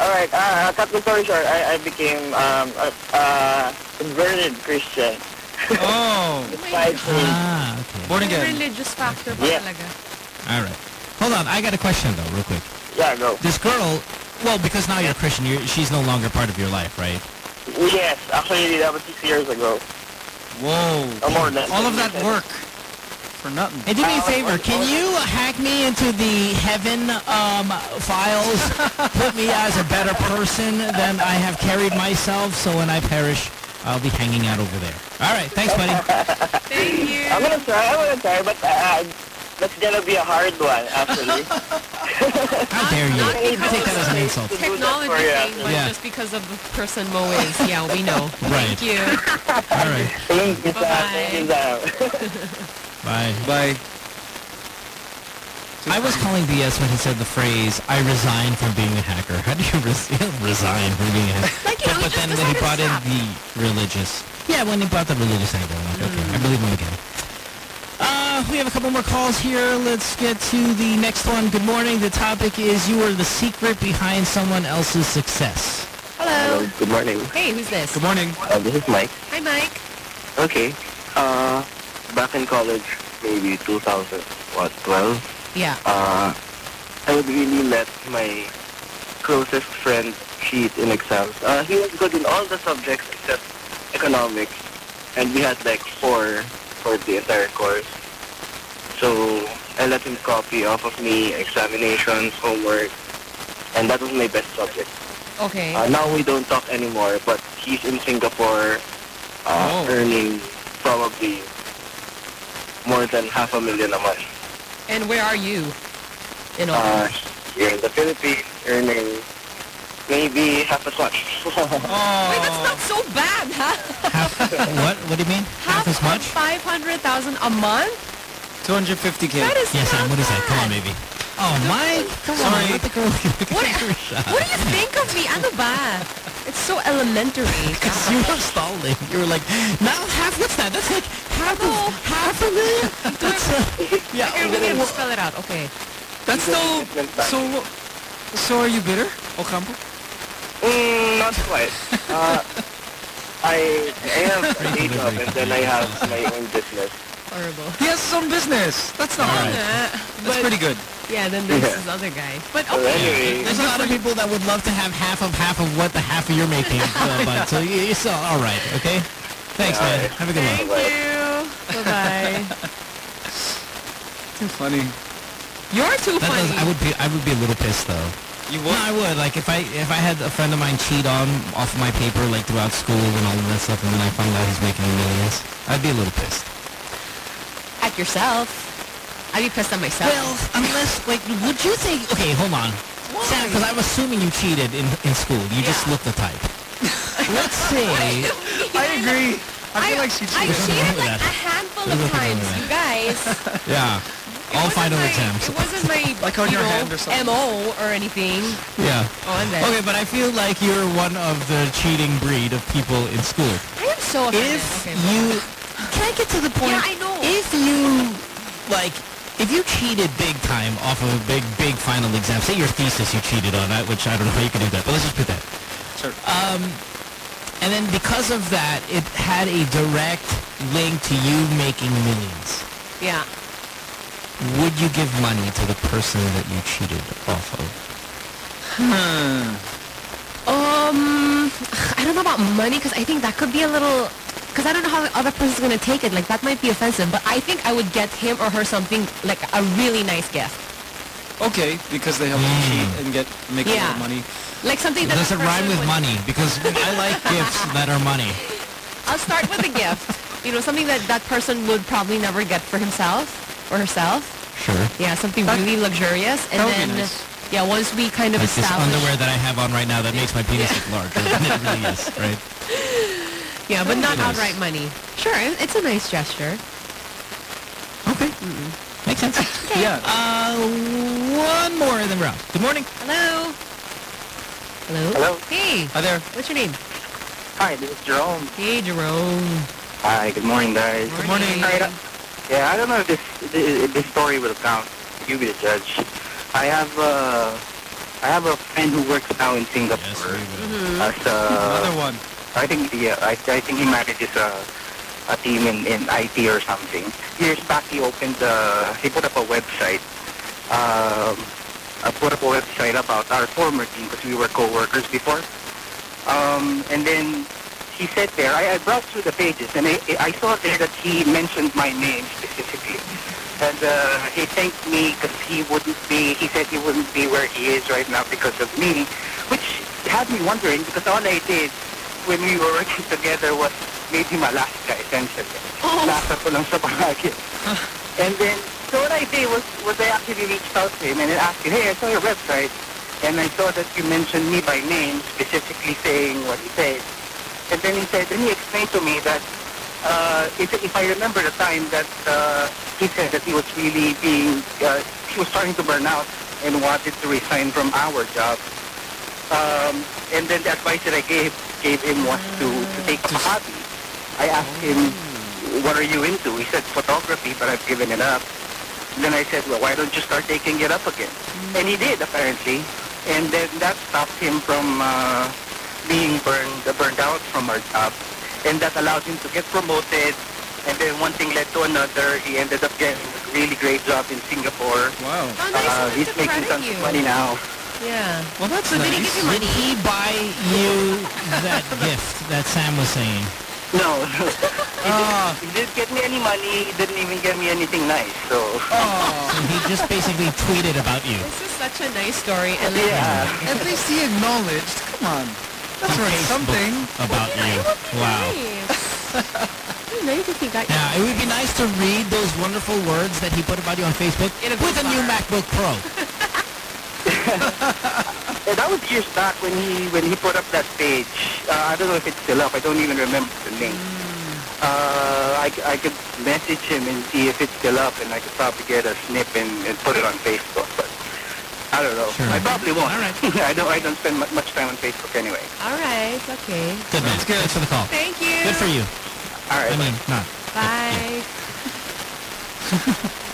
all right. Uh, cut the story short. I, I became um, a uh, converted Christian. Oh, Despite me. Ah, okay. born May again. religious factor pa Yeah. talaga. All right. Hold on, I got a question though, real quick. Yeah, go. This girl, well, because now you're a Christian, you're, she's no longer part of your life, right? Yes, actually, that was six years ago. Whoa. No more than All of that work for nothing. Hey, do me a favor. Can you hack me into the heaven um, files? Put me as a better person than I have carried myself, so when I perish, I'll be hanging out over there. All right, thanks, buddy. Thank you. I'm gonna try. I'm gonna try, but uh, that's gonna be a hard one, actually. How dare you? I take that as an insult. Technology thing, but Yeah. just because of the person Mo is. Yeah, we know. Right. Thank you. All right, Thank you, Sam. Bye-bye. Thank you, Sam. bye. Bye. I was calling BS when he said the phrase, I resign from being a hacker. How do you res- resign from being a hacker? Like, you know, but he then when he brought in the religious. Yeah, when he brought the religious angle, I'm like, okay, I believe him again. Uh, we have a couple more calls here. Let's get to the next one. Good morning. The topic is you are the secret behind someone else's success. Hello. Good morning. Hey, who's this? Good morning. Uh, this is Mike. Hi, Mike. Okay. Uh, back in college, maybe 2000, what, 12? Yeah. Uh, I would really let my closest friend cheat in exams. Uh, he was good in all the subjects except economics, and we had like four for the entire course. So I let him copy off of me examinations, homework, and that was my best subject. Okay. Uh, now we don't talk anymore, but he's in Singapore uh, Oh. earning probably more than half a million a month. and where are you? In all Uh, here in the Philippines, earning maybe half as much. oh. Wait, that's not so bad, huh? Half, what? What do you mean? Half, as much? 500,000 a month? 250k. That is Yes, not Sam, what is that? Come on, baby. Oh, Mike. Come Sorry. on. The girl What, take her shot. what do you think of me? Ano ba? It's so elementary. Because you were stalling. You were like, now half, what's that? That's like half of, half a million? That's, uh, yeah. Here, we can spell it out. Okay. That's still... So, so are you bitter, Ocampo? Mm, not quite. Uh, I, I have a day job and then I have my own business. Horrible. He has his own business. That's not right. right. That's But- pretty good. Yeah, then there's Yeah. this other guy. But So okay. anyway, There's a lot of people that would love to have half of half of what the half of you're making. Uh, but so you- you're still all right, okay? Thanks, Yeah, man. all right. Have a good one. Thank one. you. Bye-bye. Too funny. You're too That funny. does, I would be I would be a little pissed though. You would? No, I would. Like if I if I had a friend of mine cheat on off my paper like throughout school and all of that stuff, and then I found out he's making millions, I'd be a little pissed. At yourself. I'd be pissed at myself. Well, unless like, would you think? Okay, hold on, Sam, because I'm assuming you cheated in in school. You just look the type. Let's say. I agree. I feel like she cheated. I cheated. cheated like a handful of times, you guys. Yeah. All final attempts. It wasn't my Like on you your know, hand or something. MO or anything. Yeah. On there. Okay, but I feel like you're one of the cheating breed of people in school. I am so offended. If okay, you can I get to the point? Yeah, I know. If you like, if you cheated big time off of a big, big final exam, say your thesis you cheated on, uh, which I don't know how you could do that, but let's just put that. Sure. Um, and then because of that, it had a direct link to you making millions. Yeah. Would you give money to the person that you cheated off of? Hmm. Um, I don't know about money because I think that could be a little. Because I don't know how the other person's gonna take it. Like that might be offensive. But I think I would get him or her something like a really nice gift. Okay, because they help you mm. cheat and get make a Yeah. lot of money. Like something that Does the it rhyme person with would- money? Because I like gifts that are money. I'll start with a gift. You know, something that that person would probably never get for himself or herself. Sure. Yeah, something really luxurious. And that would be then, nice. yeah, once we kind of Like this establish. underwear that I have on right now that makes my penis look larger than it really is, right? Yeah, but not Nice. outright money. Sure, it's a nice gesture. Okay. Makes sense. Yeah. Uh, one more in the round. Good morning. Hello. Hello. Hello. Hey. Hi there. What's your name? Hi, this is Jerome. Hey, Jerome. Hi, good morning, guys. Good morning. All right, uh, yeah, I don't know if this this, this story will count. You be the judge. I have uh, I have a friend who works now in Singapore as a, Another one. I think yeah, I, I think he manages a a team in, in IT or something. Years back, he opened uh, he put up a website. Um, I put up a website about our former team because we were co-workers before. Um, and then he said there, I, I browsed through the pages and I, I saw there that he mentioned my name specifically. And uh, he thanked me because he wouldn't be, he said he wouldn't be where he is right now because of me, which had me wondering because all I did when we were working together was made him Alaska essentially. Nasa ko lang sa bahagi. And then, so what I did was, was I actually reached out to him and I asked him, hey, I saw your website and I saw that you mentioned me by name, specifically saying what he said. And then he said, then he explained to me that uh, if, if I remember the time that uh, he said that he was really being, uh, he was starting to burn out and wanted to resign from our job. Um, and then the advice that I gave gave him was to, to take up a hobby. I asked him, what are you into? He said photography, but I've given it up. Then I said, well, why don't you start taking it up again? And he did, apparently. And then that stopped him from uh, being burned, burned out from our job. And that allowed him to get promoted. And then one thing led to another. He ended up getting a really great job in Singapore. Wow. Oh, nice Uh, he's making credit tons of money now. Yeah. Well, that's So did he give you money? Did he buy you that gift that Sam was saying? No, oh. he, didn't, he didn't get me any money. He didn't even get me anything nice. So, oh. So he just basically tweeted about you. This is such a nice story. And yeah. At least he acknowledged. Come on. That's He worth Facebook something. about you. Wow. Nice. nice if he got you. Now, it would be nice to read those wonderful words that he put about you on Facebook In a with a new. MacBook Pro. Yeah, that was years back when he when he put up that page. Uh, I don't know if it's still up. I don't even remember the name. Uh, I, c- I could message him and see if it's still up, and I could probably get a snip and, and put it on Facebook. But I don't know. Sure. I probably won't. All right. I don't. I don't spend much time on Facebook anyway. All right. Okay. Good man. good. Thanks for the call. Thank you. Good for you. All right. I mean, not. Bye.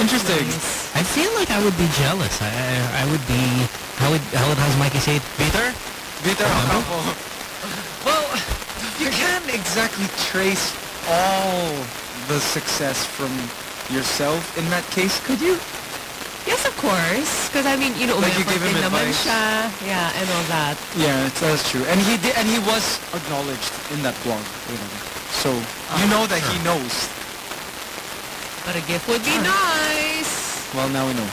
Interesting. I feel like I would be jealous. I, I, I would be. How would how would how's Mikey say it? Bitter? Vito Ocampo. Well, you can't exactly trace all the success from yourself in that case, could you? Yes, of course. Because I mean, you know, Like may you gave him effort din naman advice. siya. Yeah, and all that. Yeah, that's true. And he did, and he was acknowledged in that blog. You know. So you ah, know that he knows. But a gift would be nice. Well, now we know.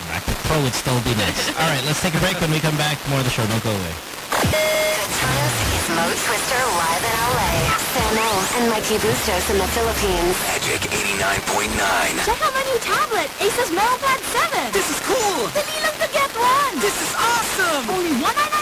Pro would still be nice. All right, let's take a break. When we come back, more of the show. Don't go away. It's Mo Twister live in LA. Samo and Mikey Bustos in the Philippines. Magic 89.9. Check out my new tablet, Asus MemoPad 7. This is cool. Dali lang to get one. This is awesome. Only $199 a month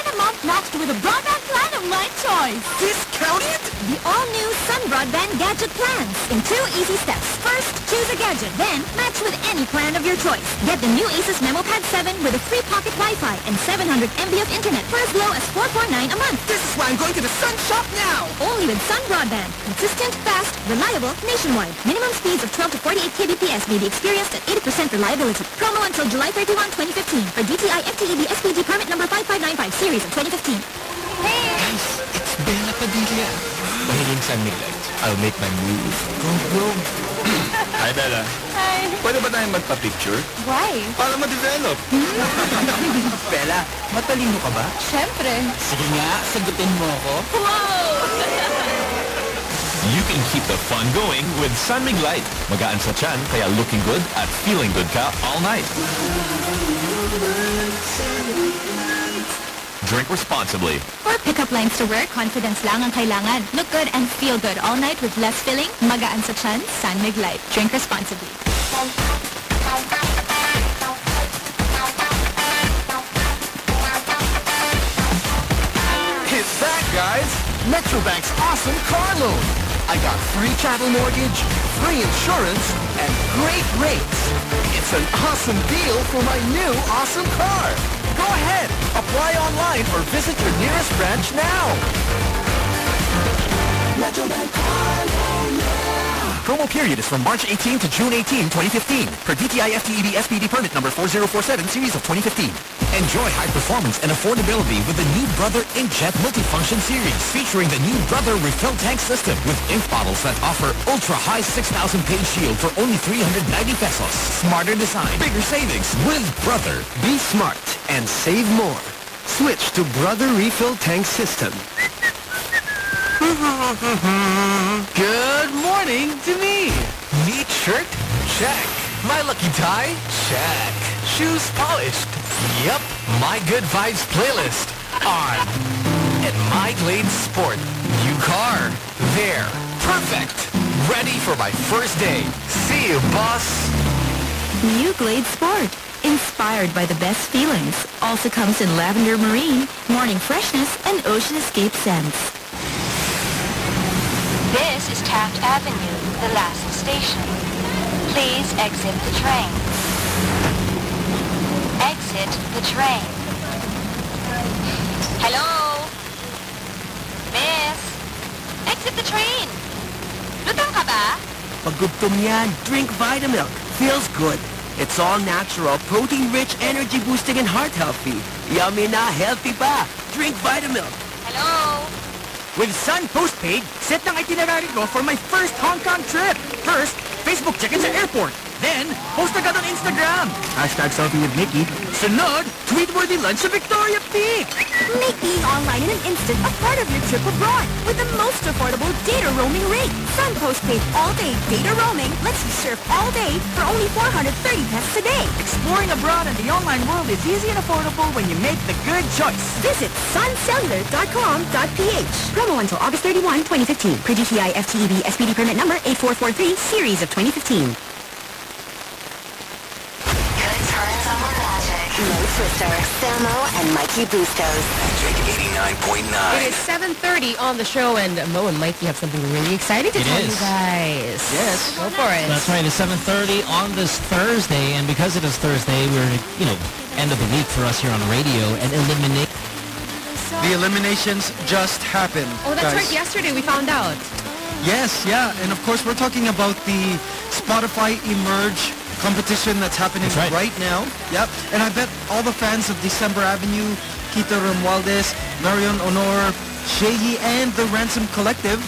matched with a broadband plan of my choice. Discounted? The all-new Sun Broadband Gadget Plans in two easy steps. First, choose a gadget. Then, match with any plan of your choice. Get the new Asus MemoPad 7 with a free pocket Wi-Fi and 700 MB of internet for as low as 449 a month. This is why I'm going to the Sun Shop now. Only with Sun Broadband. Consistent, fast, reliable, nationwide. Minimum speeds of 12 to 48 kbps may be experienced at 80% reliability. Promo until July 31, 2015 for DTI FTEB SPD permit number 5595 series of 2015. Guys, it's Bella Padilla. Mahinging San Miguel. I'll make my move. Go, go. Hi, Bella. Hi. Pwede ba tayong magpa-picture? Why? Para ma-develop. Bella, matalino ka ba? Siyempre. Sige nga, sagutin mo ako. You can keep the fun going with San Mig Light. Magaan sa tiyan, kaya looking good at feeling good ka all night. Drink responsibly. For pickup lines to work, confidence lang ang kailangan. Look good and feel good all night with less filling, magaan sa chan, San Mig Light. Drink responsibly. It's that, guys! Metrobank's awesome car loan. I got free travel mortgage, free insurance, and great rates. It's an awesome deal for my new awesome car. Go ahead, apply online or visit your nearest branch now. Metrobank car loan Promo period is from March 18 to June 18, 2015. Per DTI FTEB SPD permit number 4047 series of 2015. Enjoy high performance and affordability with the new Brother Inkjet Multifunction Series featuring the new Brother Refill Tank System with ink bottles that offer ultra-high 6,000 page yield for only 390 pesos. Smarter design, bigger savings with Brother. Be smart and save more. Switch to Brother Refill Tank System. Good morning to me. Neat shirt? Check. My lucky tie? Check. Shoes polished? Yep. My good vibes playlist? On. And my Glade Sport. New car? There. Perfect. Ready for my first day. See you, boss. New Glade Sport. Inspired by the best feelings. Also comes in lavender marine, morning freshness, and ocean escape scents. This is Taft Avenue, the last station. Please exit the train. Exit the train. Hello? Miss? Exit the train. Lutang ka ba? Pag gutom yan, drink Vitamilk. Feels good. It's all natural, protein-rich, energy-boosting, and heart-healthy. Yummy na, healthy pa. Drink Vitamilk. Hello? With Sun Postpaid, set ng itinerary ko for my first Hong Kong trip. First, Facebook check-in sa airport. Then, post agad on Instagram. Hashtag selfie with Mickey. Sunod, tweet-worthy lunch sa Victoria Peak. Make being online in an instant a part of your trip abroad with the most affordable data roaming rate. Sun Postpaid all-day data roaming lets you surf all day for only 430 pesos a day. Exploring abroad and the online world is easy and affordable when you make the good choice. Visit suncellular.com.ph. Promo until August 31, 2015. Per DTI FTEB SPD permit number 8443 series of 2015. Mo Twister, Samo, and Mikey Bustos. Magic 89.9. It is 7.30 on the show, and Mo and Mikey have something really exciting to It tell is. you guys. Yes. Go for it. That's right. It's 7.30 on this Thursday. And because it is Thursday, we're, you know, end of the week for us here on radio and eliminate. The eliminations just happened. Oh, that's guys. right. Yesterday we found out. Yes, yeah. And of course, we're talking about the Spotify Emerge competition that's happening That's right. now. Yep. And I bet all the fans of December Avenue, Quito Romualdez, Marion Aunor, Shehyee, and the Ransom Collective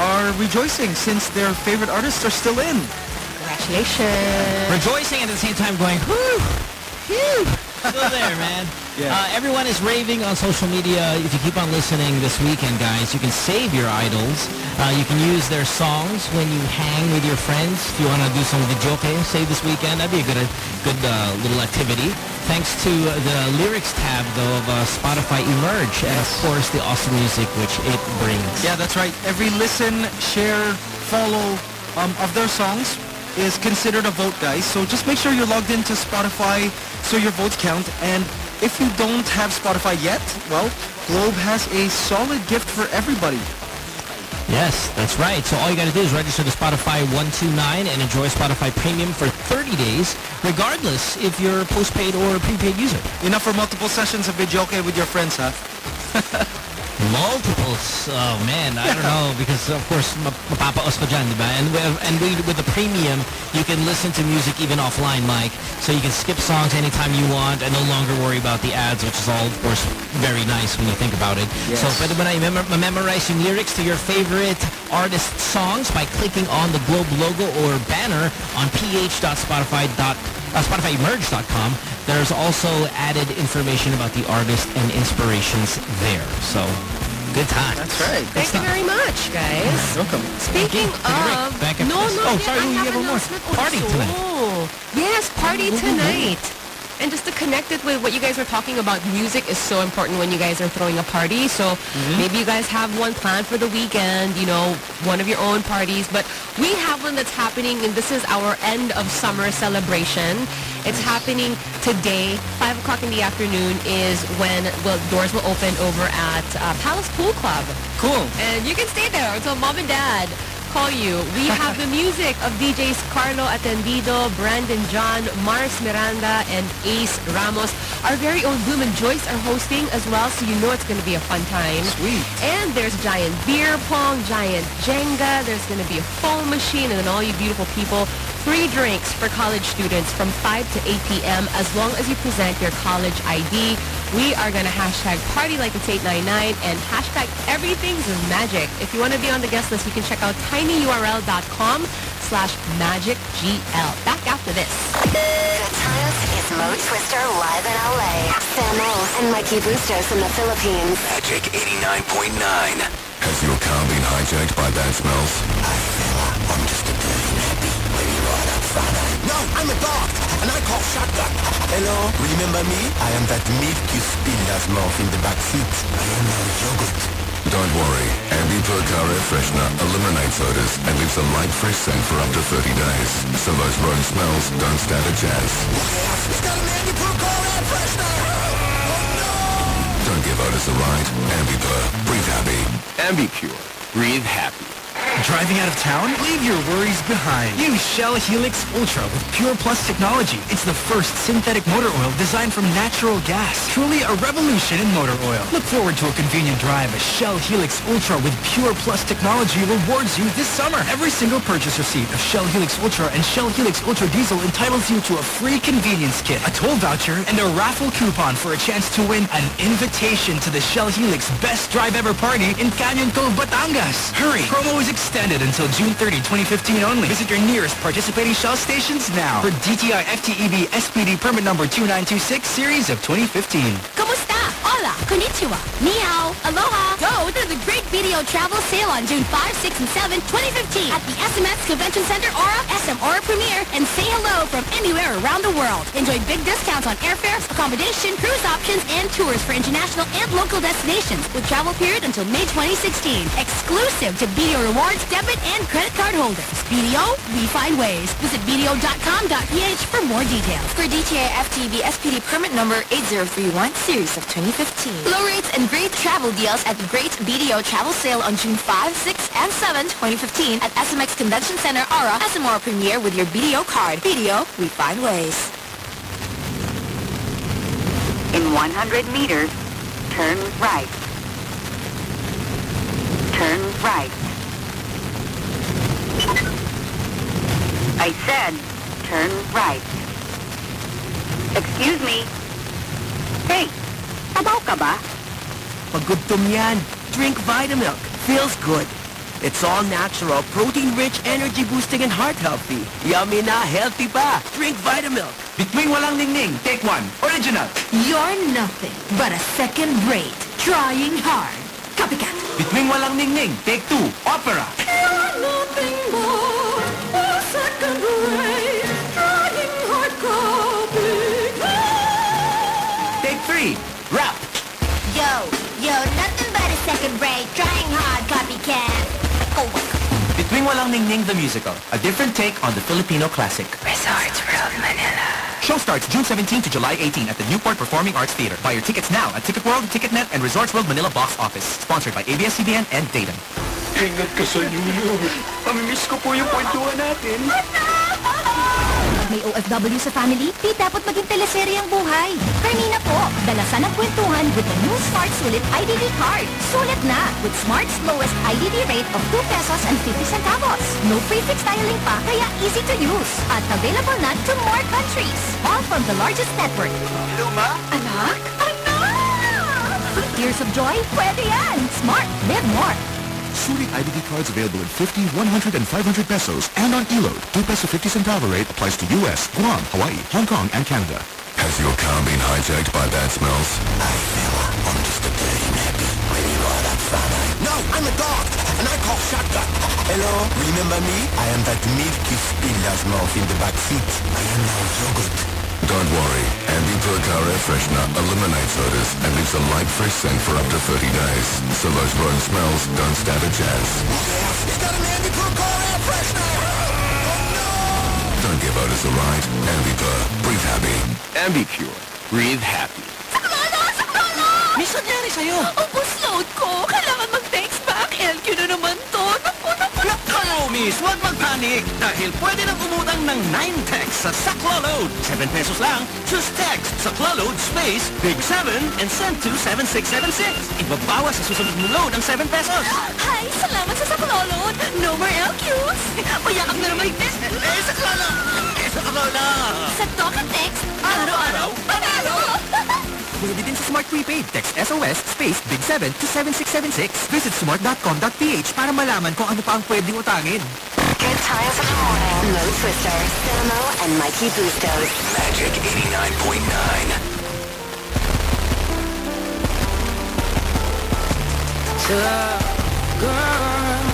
are rejoicing since their favorite artists are still in. Congratulations. Rejoicing at the same time going, whew, phew, still there, man. Yeah. Uh, everyone is raving on social media. If you keep on listening this weekend, guys, you can save your idols. Uh, you can use their songs when you hang with your friends. If you want to do some videoke, save this weekend. That'd be a good, uh, good uh, little activity. Thanks to the lyrics tab, though, of uh, Spotify Emerge. And, of course, the awesome music which it brings. Yeah, that's right. Every listen, share, follow um, of their songs is considered a vote, guys. So just make sure you're logged into Spotify so your votes count. And if you don't have Spotify yet, well, Globe has a solid gift for everybody. Yes, that's right. So all you got to do is register to Spotify 129 and enjoy Spotify Premium for 30 days, regardless if you're a postpaid or a prepaid user. Enough for multiple sessions of videoke with your friends, huh? Multiples. Oh man, I don't know because of course ma- mapapaos dyan, diba? And with, and we, with the premium, you can listen to music even offline, Mike. So you can skip songs anytime you want and no longer worry about the ads, which is all of course very nice when you think about it. Yes. So pwede mo na i-mem- memorize yung lyrics to your favorite artist songs by clicking on the Globe logo or banner on ph.spotify.com uh, SpotifyEmerge.com. There's also added information about the artist and inspirations there. So, good times. That's right. Thank you very much, guys. Welcome. Speaking Take of... Back no, no, Oh, sorry, I we have have one more. Party also. tonight. Yes, party tonight. And just to connect it with what you guys were talking about, music is so important when you guys are throwing a party. So maybe you guys have one planned for the weekend, you know, one of your own parties. But we have one that's happening, and this is our end of summer celebration. It's happening today, 5 o'clock in the afternoon is when, well, doors will open over at uh, Palace Pool Club. Cool. And you can stay there until mom and dad call you. We have the music of DJs Carlo Atendido, Brandon John, Mars Miranda, and Ace Ramos. Our very own Bloom and Joyce are hosting as well, so you know it's going to be a fun time. Sweet. And there's giant beer pong, giant Jenga. There's going to be a foam machine, and then all you beautiful people, free drinks for college students from 5 to 8 p.m. as long as you present your college ID. We are going to hashtag party like it's 899 and hashtag everything's magic. If you want to be on the guest list, you can check out tinyurl.com slash magicgl. Back after this. Good times is Mo Twister live in LA. Samo and Mikey Bustos in the Philippines. Magic 89.9. Has your car been hijacked by bad smells? No, I'm a dog, and I call shotgun. Hello, remember me? I am that milk you spilled last month in the back seat. I am now yogurt. Don't worry. Ambi Pur Car Air Freshener eliminates odors and leaves a light fresh scent for up to 30 days. So those road smells don't stand a chance. We got an Ambi Pur car air freshener. Don't give odors a ride. Ambi Pur. Breathe happy. Ambi Pur. Breathe happy. Driving out of town? Leave your worries behind. Use Shell Helix Ultra with Pure Plus technology. It's the first synthetic motor oil designed from natural gas. Truly a revolution in motor oil. Look forward to a convenient drive as Shell Helix Ultra with Pure Plus technology rewards you this summer. Every single purchase receipt of Shell Helix Ultra and Shell Helix Ultra Diesel entitles you to a free convenience kit, a toll voucher, and a raffle coupon for a chance to win an invitation to the Shell Helix Best Drive Ever Party in Canyon Cove, Batangas. Hurry! Promo is extended until June 30, 2015 only. Visit your nearest participating Shell stations now for DTI FTEB SPD permit number 2926 series of 2015. Kamusta? Hola, konnichiwa, ni hao, aloha. Go to the Great BDO Travel Sale on June 5, 6, and 7, 2015 at the SMX Convention Center Aura, SM Aura Premier, and say hello from anywhere around the world. Enjoy big discounts on airfares, accommodation, cruise options, and tours for international and local destinations with travel period until May 2016. Exclusive to BDO Rewards debit and credit card holders. BDO, we find ways. Visit BDO.com.ph for more details. For DTA SPD permit number 8031, series of 2015. Low rates and great travel deals at the Great BDO Travel Sale on June 5, 6, and 7, 2015 at SMX Convention Center, Aura, SM Aura Premier with your BDO card. BDO, we find ways. In 100 meters, turn right. Turn right. I said, turn right. Excuse me. Hey, sabaw ka ba? Pag yan, drink Vitamilk. Feels good. It's all natural, protein-rich, energy-boosting, and heart-healthy. Yummy na, healthy pa. Drink Vitamilk. Bituing walang ningning, take one. Original. You're nothing but a second rate, trying hard. Copycat. Bituing walang ningning, take two. Opera. You're nothing but a second rate, trying hard. Copycat. Take three. Rap. Yo, yo, nothing but a second rate, trying hard, copycat. Oh, Bituing walang ningning the musical, a different take on the Filipino classic. Resorts World Manila. Show starts June 17 to July 18 at the Newport Performing Arts Theater. Buy your tickets now at Ticket World, TicketNet, and Resorts World Manila box office. Sponsored by ABS-CBN and Datum. Ingat ka sa New Mamimiss ko po yung kwentuhan natin. May OFW sa family, di dapat maging teleserye ang buhay. Kanina po, dalasan ang kwentuhan with the new Smart Sulit IDD card. Sulit na with Smart's lowest IDD rate of 2 pesos and 50 centavos. No prefix styling pa, kaya easy to use. At available na to more countries. All from the largest network. Hello, Ma? Anak? Anak! Years of joy? Pwede yan! Smart. Live more. Sulit IDD cards available in 50, 100, and 500 pesos and on Elode. 2 peso 50 centavo rate applies to U.S., Guam, Hawaii, Hong Kong, and Canada. Has your car been hijacked by bad smells? No, I'm a dog, and I call shotgun. Hello, remember me? I am that milky spill last month in the back seat. I am now yogurt. Don't worry. Ambi Pur Car Air Freshener eliminates odors and leaves a light fresh scent for up to 30 days. So those road smells don't stand a chance. It's got an Ambi Pur car air freshener! Oh, don't give odors a ride. Ambi Pur. Breathe happy. Ambi Pur. Breathe happy. Miss, nangyari sa'yo? Ang busload ko. Kailangan mag-text back. LQ na naman to. Miss. Huwag magpanik. Dahil pwede nang umutang ng 9 texts sa Sakla Load. 7 pesos lang. Just text Sakla Load space Big 7 and send to 7676. Ibabawas sa susunod mong load ang 7 pesos. Hi, salamat sa more LQs. Payakap na naman yung test. Eh, Saklolo! Eh, Saklolo! Sa talk and text, araw-araw, panalo. Pwede din sa Smart Prepaid. Text SOS space Big 7 to 7676. Visit smart.com.ph para malaman kung ano pa ang pwedeng utangin. Good times in the morning. Mo Twister, Cinemo, and Mikey Bustos. Magic 89.9. To a girl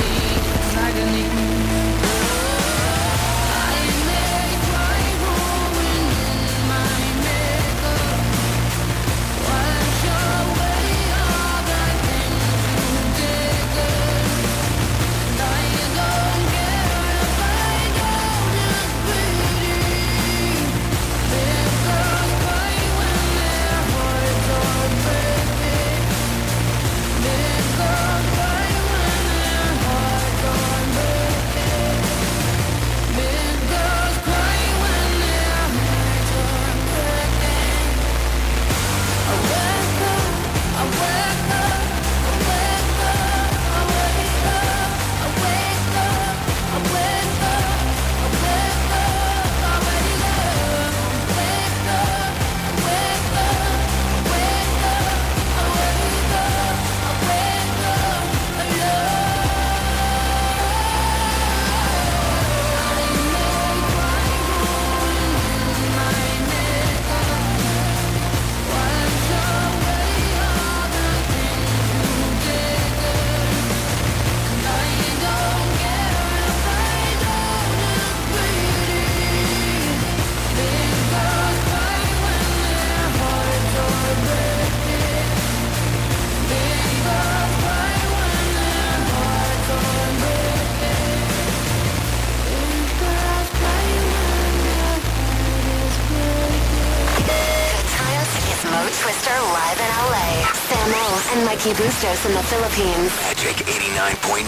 and Mikey Bustos in the Philippines. Magic 89.9.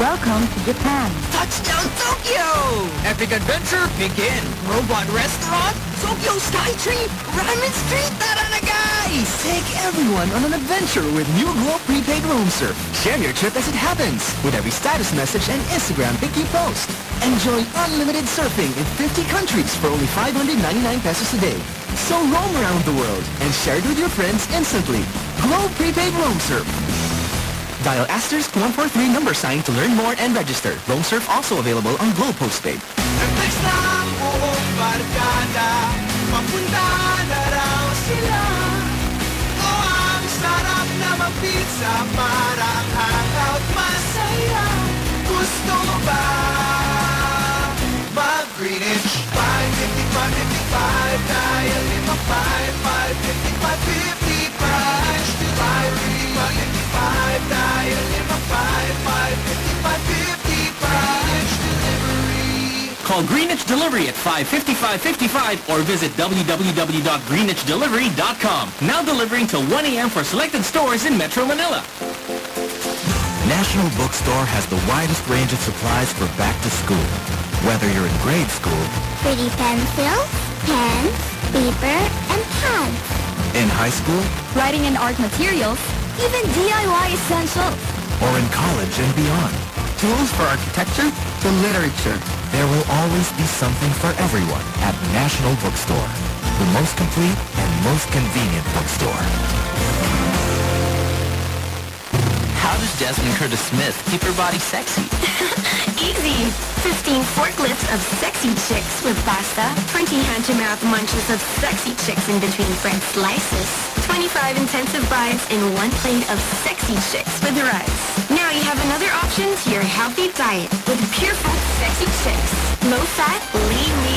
Welcome to Japan. Touchdown Tokyo! Epic adventure begin. Robot restaurant, Tokyo Skytree, Ramen Street, tara na guys! Take everyone on an adventure with new Globe Prepaid Roam Surf. Share your trip as it happens with every status message and Instagram pic you post. Enjoy unlimited surfing in 50 countries for only 599 pesos a day. So roam around the world and share it with your friends instantly. Globe Prepaid Roam Surf. Dial asterisk 143 number sign to learn more and register. Roam Surf also available on Globe Postpaid. Buong 555, 55 Dial 55, 555, 55 July 55 Dial 55, 55 Delivery Call Greenwich Delivery at 555-55 or visit www.greenwichdelivery.com. Now delivering till 1 a.m. for selected stores in Metro Manila. National Bookstore has the widest range of supplies for back to school. Whether you're in grade school, Pretty pencils, pens, paper, and pads. in high school, Writing and art materials, even DIY essentials. or in college and beyond. Tools for architecture to literature. There will always be something for everyone at National Bookstore, the most complete and most convenient bookstore. How does Jasmine Curtis Smith keep her body sexy? Easy. 15 forklifts of sexy chicks with pasta, 20 hand-to-mouth munches of sexy chicks in between bread slices, 25 intensive bites, and one plate of sexy chicks with rice. Now you have another option to your healthy diet with Pure Food Sexy Chicks. Low fat, lean sexy.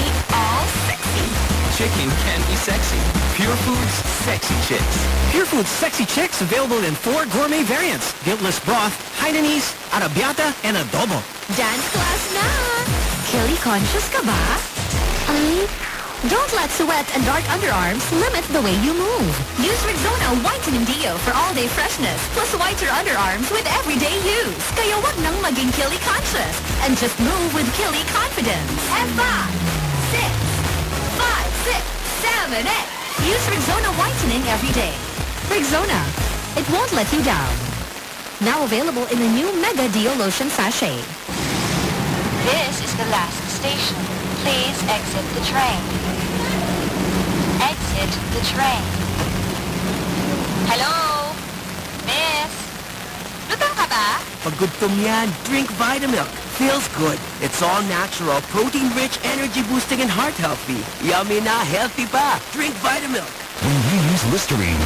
Chicken can be sexy. Pure Foods Sexy Chicks. Pure Foods Sexy Chicks available in four gourmet variants. Guiltless broth, Hainanese, arrabbiata, and adobo. Dance class na! Killy conscious ka ba? Um, don't let sweat and dark underarms limit the way you move. Use Rexona Whitening Deo for all-day freshness plus whiter underarms with everyday use. Kaya wag nang maging Killy conscious and just move with Killy confidence. And five, six, seven, eight. Use Rexona Whitening every day. Rexona, it won't let you down. Now available in the new Mega Deo Lotion Sachet. This is the last station. Please exit the train. Exit the train. Hello? Miss? Lutang ka ba? Pag gutom yan, drink Vitamilk. Feels good. It's all natural, protein-rich, energy-boosting, and heart-healthy. Yummy na, healthy pa. Drink Vitamilk. When you use Listerine,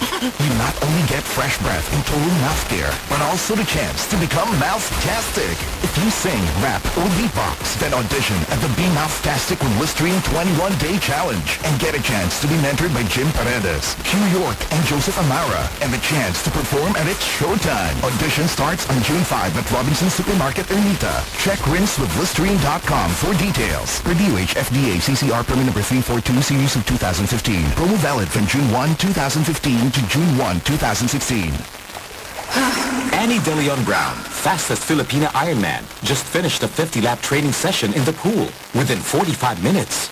you not only get fresh breath and total mouth care, but also the chance to become mouth-tastic. If you sing, rap, or beatbox, then audition at the Be Mouth-tastic with Listerine 21-Day Challenge and get a chance to be mentored by Jim Paredes, Q York, and Joseph Amara, and the chance to perform at It's Showtime. Audition starts on June 5 at Robinson Supermarket, Ermita. Check rinse with Listerine.com for details. Review HFDA CCR permit number 342 series of 2015. Promo valid from June 1, 2015 to June 1, 2016. Ani De Leon Brown, fastest Filipina Ironman, just finished a 50-lap training session in the pool within 45 minutes.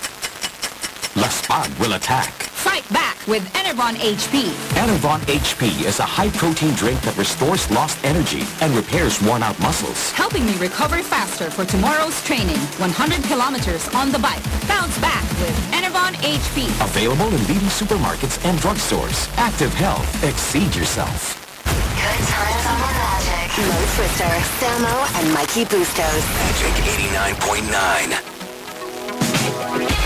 La Laspag will attack. Fight back with Enervon HP. Enervon HP is a high-protein drink that restores lost energy and repairs worn-out muscles. Helping me recover faster for tomorrow's training. 100 kilometers on the bike. Bounce back with Enervon HP. Available in leading supermarkets and drugstores. Active Health. Exceed yourself. Good times on the Magic. Mo Twister, Samo, and Mikey Bustos. Magic 89.9.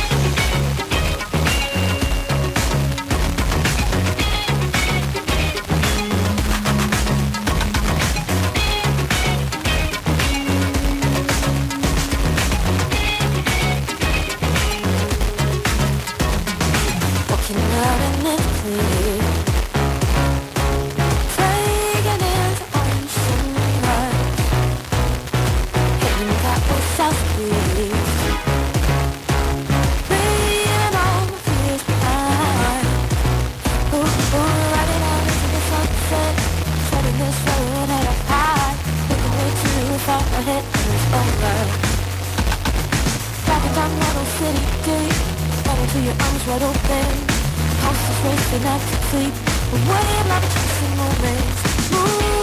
see your arms wide open. Constant racing, I can sleep. Away my chasing moments Move.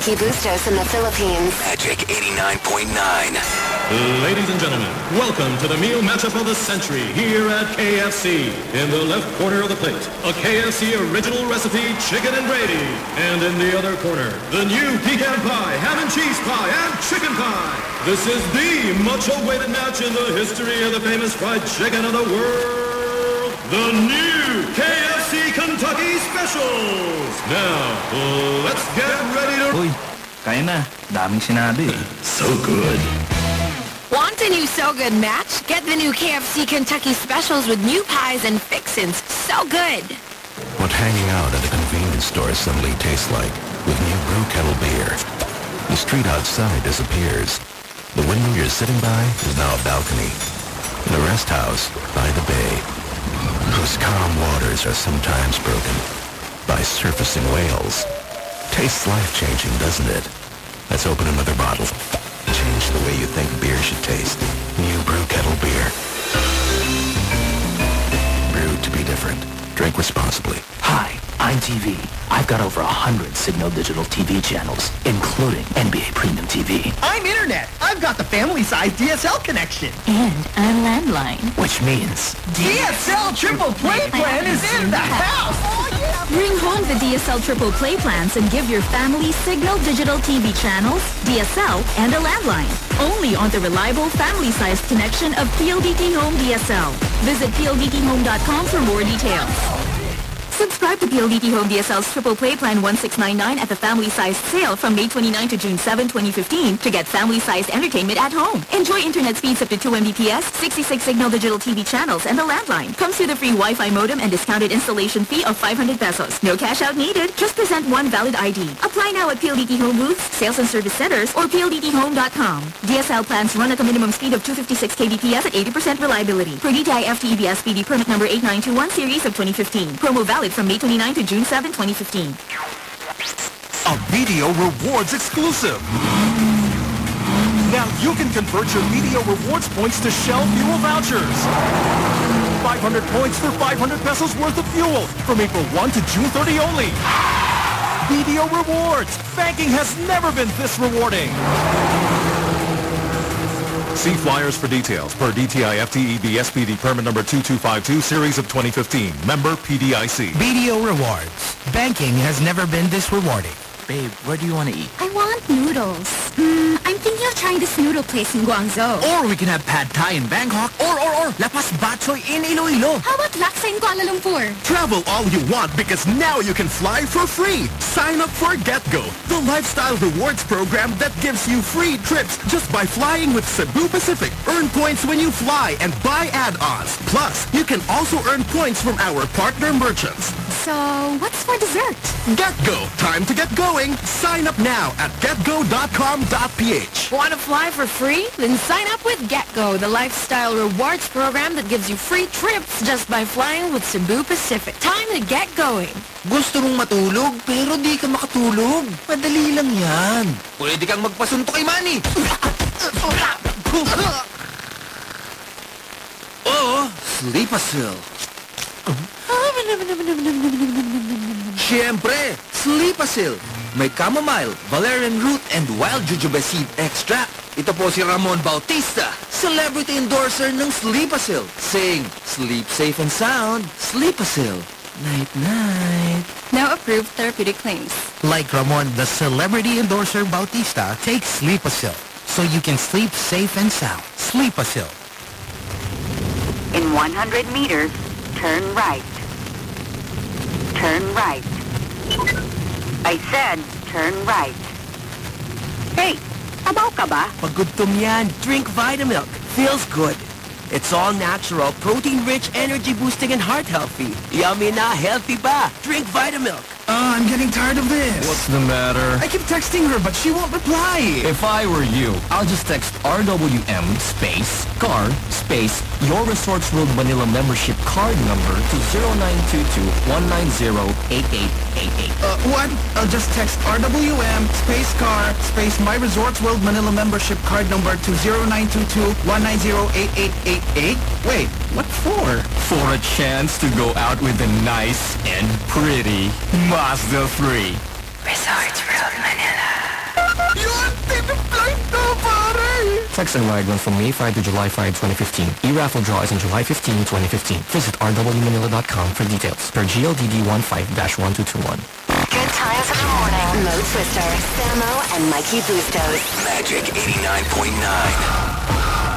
And Mikey Bustos in the Philippines. Magic 89.9. Ladies and gentlemen, welcome to the meal matchup of the century here at KFC. In the left corner of the plate, a KFC original recipe chicken and gravy. And in the other corner, the new pecan pie, ham and cheese pie, and chicken pie. This is the much awaited match in the history of the famous fried chicken of the world. The new KFC Kentucky Specials. Now, let's get ready to... Uy, kaya na. Daming sinabi. So good. Want a new So Good match? Get the new KFC Kentucky specials with new pies and fixins. So good. What hanging out at a convenience store suddenly tastes like with new brew kettle beer. The street outside disappears. The window you're sitting by is now a balcony. And the rest house by the bay, whose calm waters are sometimes broken by surfacing whales. Tastes life-changing, doesn't it? Let's open another bottle. Change the way you think beer should taste. New brew kettle beer. Brewed to be different. Drink responsibly. Hi, I'm TV. I've got over a hundred Cignal Digital TV channels, including NBA Premium TV. I'm Internet. I've got the family-size DSL connection. And a landline. Which means DSL Triple Play Plan is in the house. Bring home the DSL Triple Play plans and give your family Cignal Digital TV channels, DSL, and a landline. Only on the reliable family-sized connection of PLDT Home DSL. Visit pldthome.com for more details. Subscribe to PLDT Home DSL's Triple Play Plan 1699 at the family-sized sale from May 29 to June 7, 2015 to get family-sized entertainment at home. Enjoy internet speeds up to 2 Mbps, 66 Cignal Digital TV channels, and a landline. Comes with a free Wi-Fi modem and discounted installation fee of 500 pesos. No cash out needed. Just present one valid ID. Apply now at PLDT Home booths, sales and service centers, or pldthome.com. DSL plans run at a minimum speed of 256 kbps at 80% reliability. Per DTI permit number 8921 series of 2015. Promo valid from May 29 to June 7, 2015. A BDO rewards exclusive. Now you can convert your BDO rewards points to Shell fuel vouchers. 500 points for 500 pesos worth of fuel from April 1 to June 30 only. BDO rewards. Banking has never been this rewarding. See flyers for details per DTI FTEB SPD permit number 2252 series of 2015. Member PDIC. BDO Rewards. Banking has never been this rewarding. Babe, where do you want to eat? I want noodles. Mm, I'm thinking of trying this noodle place in Guangzhou. Or we can have pad thai in Bangkok. Or, or, or, La Paz batchoy in Iloilo. How about laksa in Kuala Lumpur? Travel all you want because now you can fly for free. Sign up for GetGo, the lifestyle rewards program that gives you free trips just by flying with Cebu Pacific. Earn points when you fly and buy add-ons. Plus, you can also earn points from our partner merchants. So, what's for dessert? GetGo, time to get going. Sign up now at getgo.com.ph. Want to fly for free? Then sign up with GetGo, the lifestyle rewards program that gives you free trips just by flying with Cebu Pacific. Time to get going. Gusto mong matulog pero di ka makatulog. Madali lang yan. Pwede kang magpasunto kay Manny. Oo, Sleepasil. Ah, Siyempre, Sleepasil. May chamomile, valerian root, and wild jojoba seed extract. Ito po si Ramon Bautista, celebrity endorser ng Sleepasil. Sing, sleep safe and sound, Sleepasil. Night-night. Now approved therapeutic claims. Like Ramon, the celebrity endorser Bautista takes Sleepasil, so you can sleep safe and sound. Sleepasil. In 100 meters, turn right. Turn right. I said, turn right. Hey, sabaw ka ba? Yan, drink Vitamilk. Feels good. It's all natural, protein-rich, energy-boosting, and heart-healthy. Yummy na, healthy ba? Drink Vitamilk. Uh, I'm getting tired of this. What's the matter? I keep texting her, but she won't reply. If I were you, I'll just text RWM space car space your Resorts World Manila membership card number to 0922-190-8888. Uh, what? I'll just text RWM space car space my Resorts World Manila membership card number to 0922-190-8888? Wait, what for? For a chance to go out with the nice and pretty past the three. Resorts World Manila. Yun! And ride run from May 5 to July 5, 2015. E-raffle draw is on July 15, 2015. Visit rwmanila.com for details. Per GLDD 15-1221. Good times in the morning. Mo Twister, Samo, and Mikey Bustos. Magic 89.9.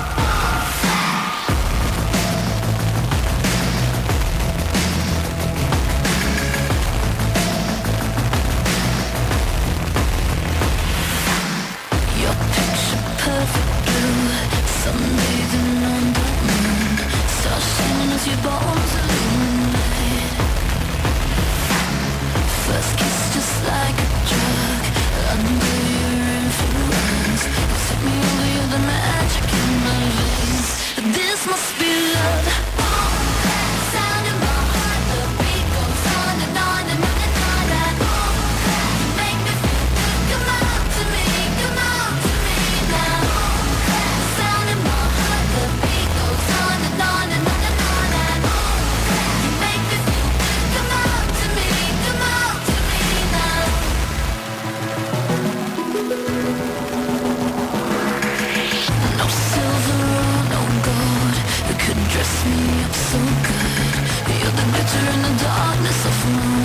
The moon as your bones illuminate First kiss just like a drug Under your influence Took me over, the magic in my veins This must be love. to turn the darkness of noon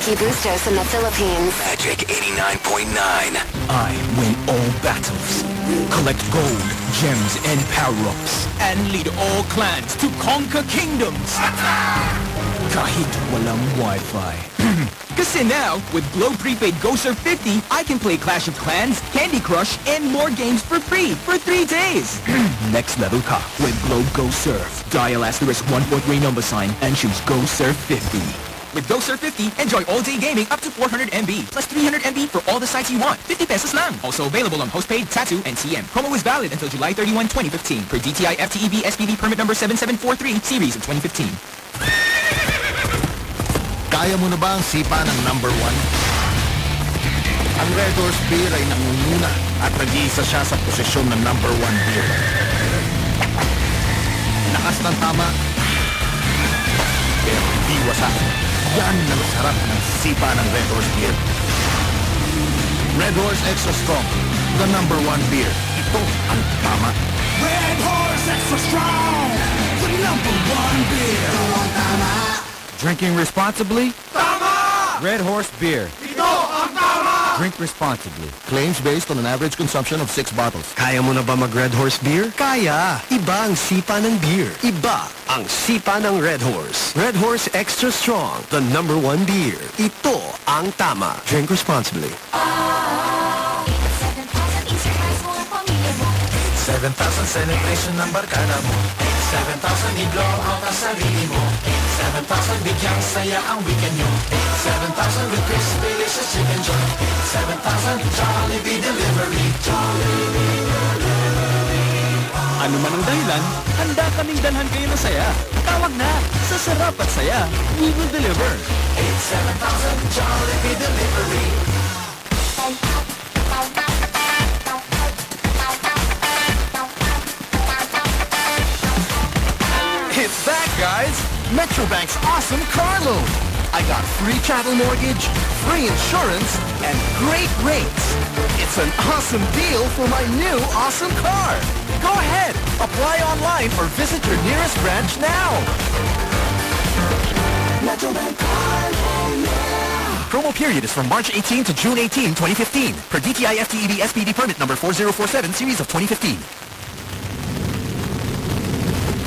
and Mikey Bustos in the Philippines. Magic 89.9. I win all battles, collect gold, gems, and power-ups, and lead all clans to conquer kingdoms. Kahit walang Wi-Fi. Kasi now, with Globe Prepaid GoSurf 50, I can play Clash of Clans, Candy Crush, and more games for free for three days. Next level ka with Globe GoSurf. Dial asterisk 143 number sign and choose GoSurf 50. With GoSurf 50, enjoy all-day gaming up to 400 MB, plus 300 MB for all the sites you want. 50 pesos lang. Also available on postpaid, Tattoo, and TM. Promo is valid until July 31, 2015 per DTI FTEB SPD permit number 7743, series of 2015. Kaya mo na ba ang sipa ng number one? Ang Red Horse Beer ay nangunguna at nag-iisa siya sa posisyon ng number one beer. Lakas ng tama, pero hindi wasak. Yan ang sarap ng sipa ng Red Horse Beer. Red Horse Extra Strong, the number one beer. Ito ang tama. Red Horse Extra Strong, the number one beer. Ito ang tama. Drinking responsibly? Tama! Red Horse Beer. Drink responsibly. Claims based on an average consumption of six bottles. Kaya mo na ba mag-Red Horse Beer? Kaya! Iba ang sipa ng beer. Iba ang sipa ng Red Horse. Red Horse Extra Strong, the number one beer. Ito ang tama. Drink responsibly. 7,000 celebration ng barkada mo 7,000 i-blow out ang sarili mo 7,000 bigyang saya ang weekend nyo 7,000 with Chris Delicious Chicken Joy 7,000 Jollibee Delivery Jollibee Ano man ang dahilan, handa kaming dalhan kayo ng saya. Tawag na! Sa sarap at saya, we will deliver. 7,000 Jollibee Delivery It's back, guys! Metrobank's awesome car loan. I got free chattel mortgage, free insurance, and great rates. It's an awesome deal for my new awesome car. Go ahead, apply online or visit your nearest branch now. Metrobank car loan. Promo period is from March 18 to June 18, 2015. Per DTI FTEB SPD permit number 4047 series of 2015.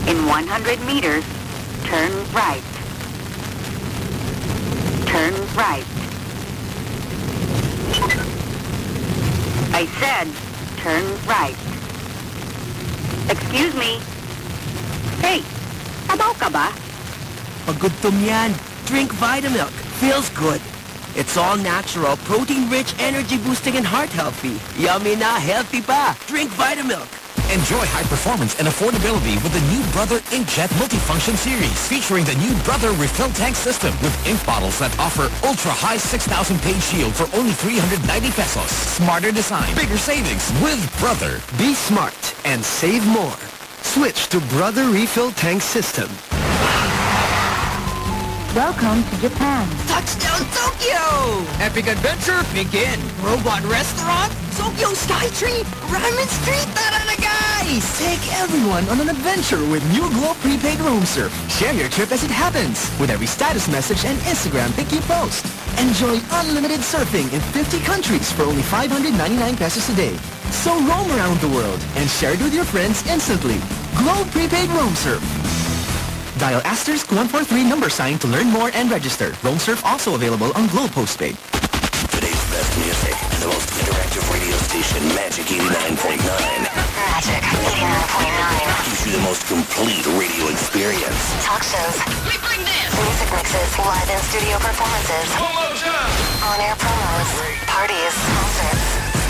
In 100 meters, turn right. Turn right. I said, turn right. Excuse me. Hey, sabaw ka ba? Pagod tum yan. Drink Vitamilk. Feels good. It's all natural, protein-rich, energy-boosting, and heart-healthy. Yummy na, healthy pa. Drink Vitamilk. Enjoy high performance and affordability with the new Brother Inkjet Multifunction Series, featuring the new Brother Refill Tank System with ink bottles that offer ultra-high 6,000 page yield for only 390 pesos. Smarter design, bigger savings with Brother. Be smart and save more. Switch to Brother Refill Tank System. Welcome to Japan. Touchdown Tokyo! Epic adventure begin! Robot restaurant? Tokyo Skytree? Ramen Street? Guys! Take everyone on an adventure with New Globe Prepaid Roam Surf. Share your trip as it happens with every status message and Instagram pic you post. Enjoy unlimited surfing in 50 countries for only 599 pesos a day. So roam around the world and share it with your friends instantly. Globe Prepaid Roam Surf. Dial asterisk 143 number sign to learn more and register. Roam Surf also available on Globe Postpaid. Today's best music and the most interactive radio station, Magic 89.9. Magic 89.9. Gives you the most complete radio experience. Talk shows. We bring this. Music mixes, live in studio performances. On-air promos. Parties. Concerts.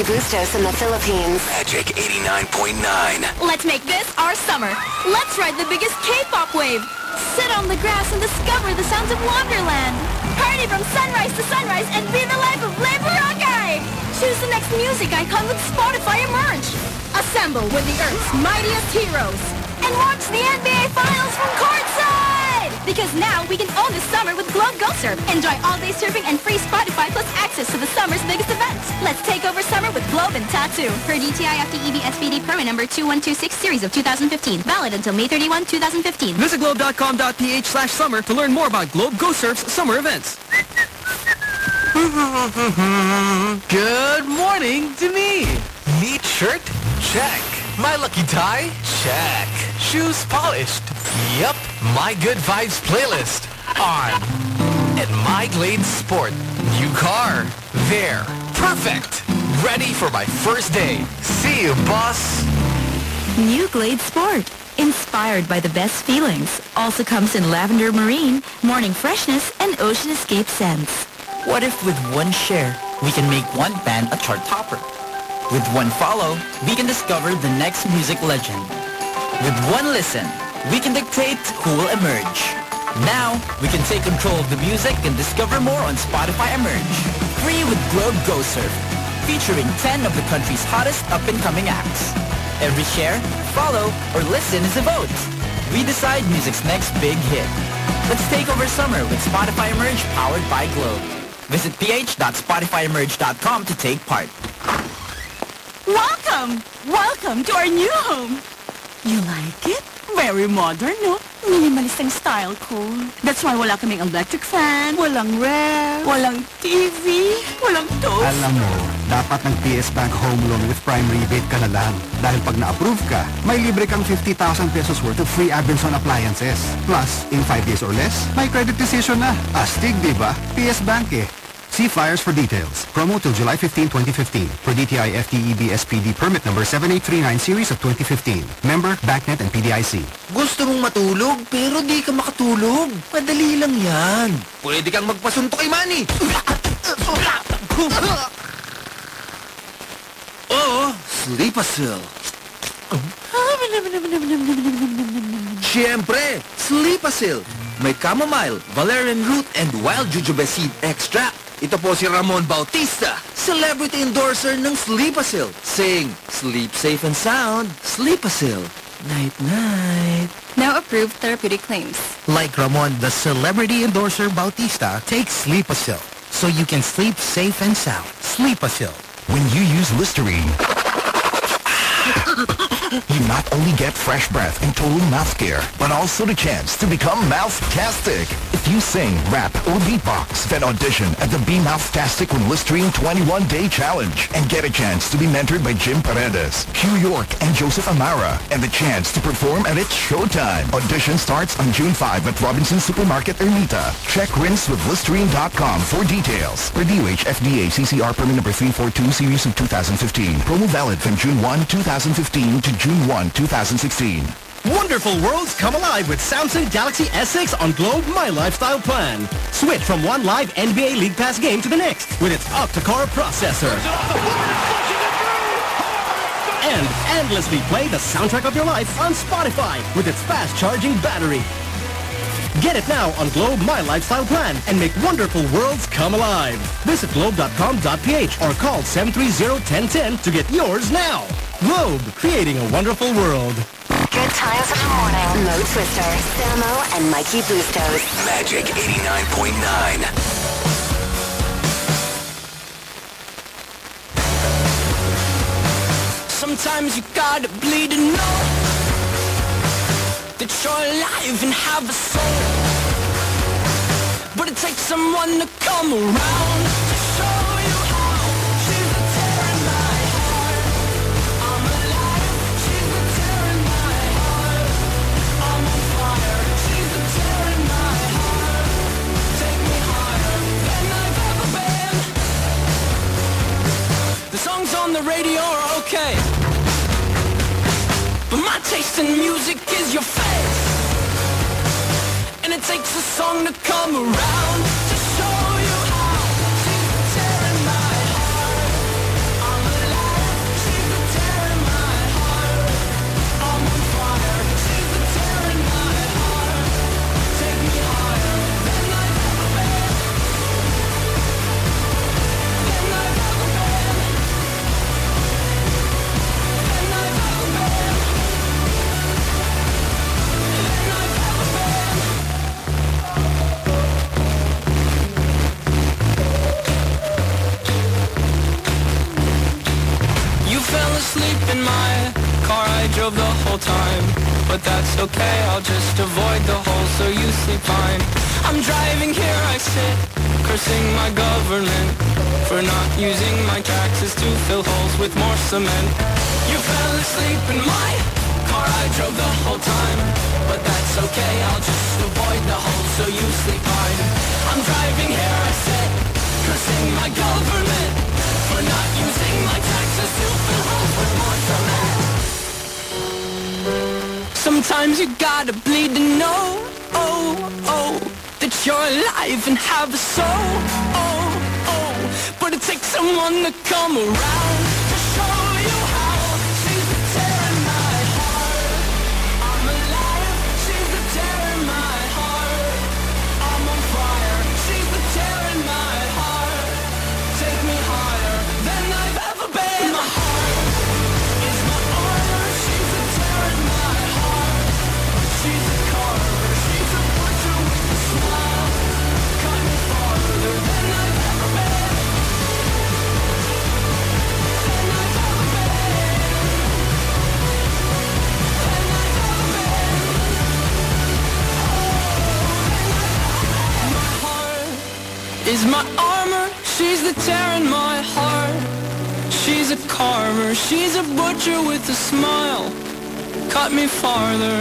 and Bustos in the Philippines. Magic 89.9. Let's make this our summer. Let's ride the biggest K-pop wave. Sit on the grass and discover the sounds of Wonderland. Party from sunrise to sunrise and be the life of Le Boracay. Choose the next music icon with Spotify Emerge. Assemble with the Earth's mightiest heroes. And watch the NBA Finals from courtside. Because now we can own the summer with Globe Go Surf. Enjoy all-day surfing and free Spotify plus access to the summer's biggest events. Let's take over summer with Globe and Tattoo. Per DTI FTEB SPD permit number 2126 series of 2015. Valid until May 31, 2015. Visit globe.com.ph slash summer to learn more about Globe Go Surf's summer events. Good morning to me. Neat shirt? Check. My lucky tie? Check. Shoes polished? Yep. My good vibes playlist? On. And my Glade Sport? New car? There. Perfect. Ready for my first day. See you, boss. New Glade Sport. Inspired by the best feelings. Also comes in lavender marine, morning freshness, and ocean escape scents. What if with one share, we can make one band a chart topper? With one follow, we can discover the next music legend. With one listen, we can dictate who will emerge. Now, we can take control of the music and discover more on Spotify Emerge. Free with Globe Go Surf, featuring 10 of the country's hottest up-and-coming acts. Every share, follow, or listen is a vote. We decide music's next big hit. Let's take over summer with Spotify Emerge powered by Globe. Visit ph.spotifyemerge.com to take part. Welcome! Welcome to our new home! You like it? Very modern, no? Minimalist ang style ko. That's why wala kaming electric fan, walang ref, walang TV, walang toast. Alam mo, dapat ng PS Bank Home Loan with Prime Rebate ka na lang. Dahil pag na-approve ka, may libre kang 50,000 pesos worth of free Abenson appliances. Plus, in 5 days or less, may credit decision na. Astig, di ba? PS Bank eh. See flyers for details. Promo till July 15, 2015. Per DTI FTEB SPD permit number 7839 series of 2015. Member, BankNet and PDIC. Gusto mong matulog pero di ka makatulog. Madali lang yan. Pwede kang magpasuntok kay Manny. Oo, Sleepasil. Siyempre, Sleepasil. May chamomile, valerian root, and wild jujube seed extract. Ito po si Ramon Bautista, celebrity endorser ng Sleepasil. Sing, sleep safe and sound, Sleepasil. Night-night. Now approved therapeutic claims. Like Ramon, the celebrity endorser Bautista takes Sleepasil, so you can sleep safe and sound. Sleepasil. When you use Listerine, you not only get fresh breath and total mouth care, but also the chance to become mouth-tastic. If you sing, rap, or beatbox, then audition at the Be Mouth-tastic with Listerine 21-Day Challenge and get a chance to be mentored by Jim Paredes, Hugh York, and Joseph Amara, and the chance to perform at It's Showtime. Audition starts on June 5 at Robinson Supermarket, Ermita. Check rinse with Listerine.com for details. For DOH FDA CCR permit number 342 series of 2015. Promo valid from June 1, 2015 to June 1, 2016. Wonderful worlds come alive with Samsung Galaxy S6 on Globe My Lifestyle Plan. Switch from one live NBA League Pass game to the next with its octa-core processor. And endlessly play the soundtrack of your life on Spotify with its fast-charging battery. Get it now on Globe My Lifestyle Plan and make wonderful worlds come alive. Visit globe.com.ph or call 730-1010 to get yours now. Globe, creating a wonderful world. Good times in the morning. Mo Twister, Samo, and Mikey Bustos. Magic 89.9. Sometimes you gotta bleed to know that you're alive and have a soul. But it takes someone to come around to show you how. She's the tear in my heart. I'm alive. She's the tear in my heart. I'm on fire. She's the tear in my heart. Take me higher than I've ever been. The songs on the radio are okay. But my taste in music is your face. And it takes a song to come around government for not using my taxes to fill holes with more cement. You fell asleep in my car, I drove the whole time. But that's okay, I'll just avoid the hole so you sleep fine. I'm driving here, I sit, cursing my government for not using my taxes to fill holes with more cement. Sometimes you gotta bleed to know, oh, oh, that you're alive and have a soul, someone to come around is my armor. She's the tear in my heart. She's a carver. She's a butcher with a smile. Cut me farther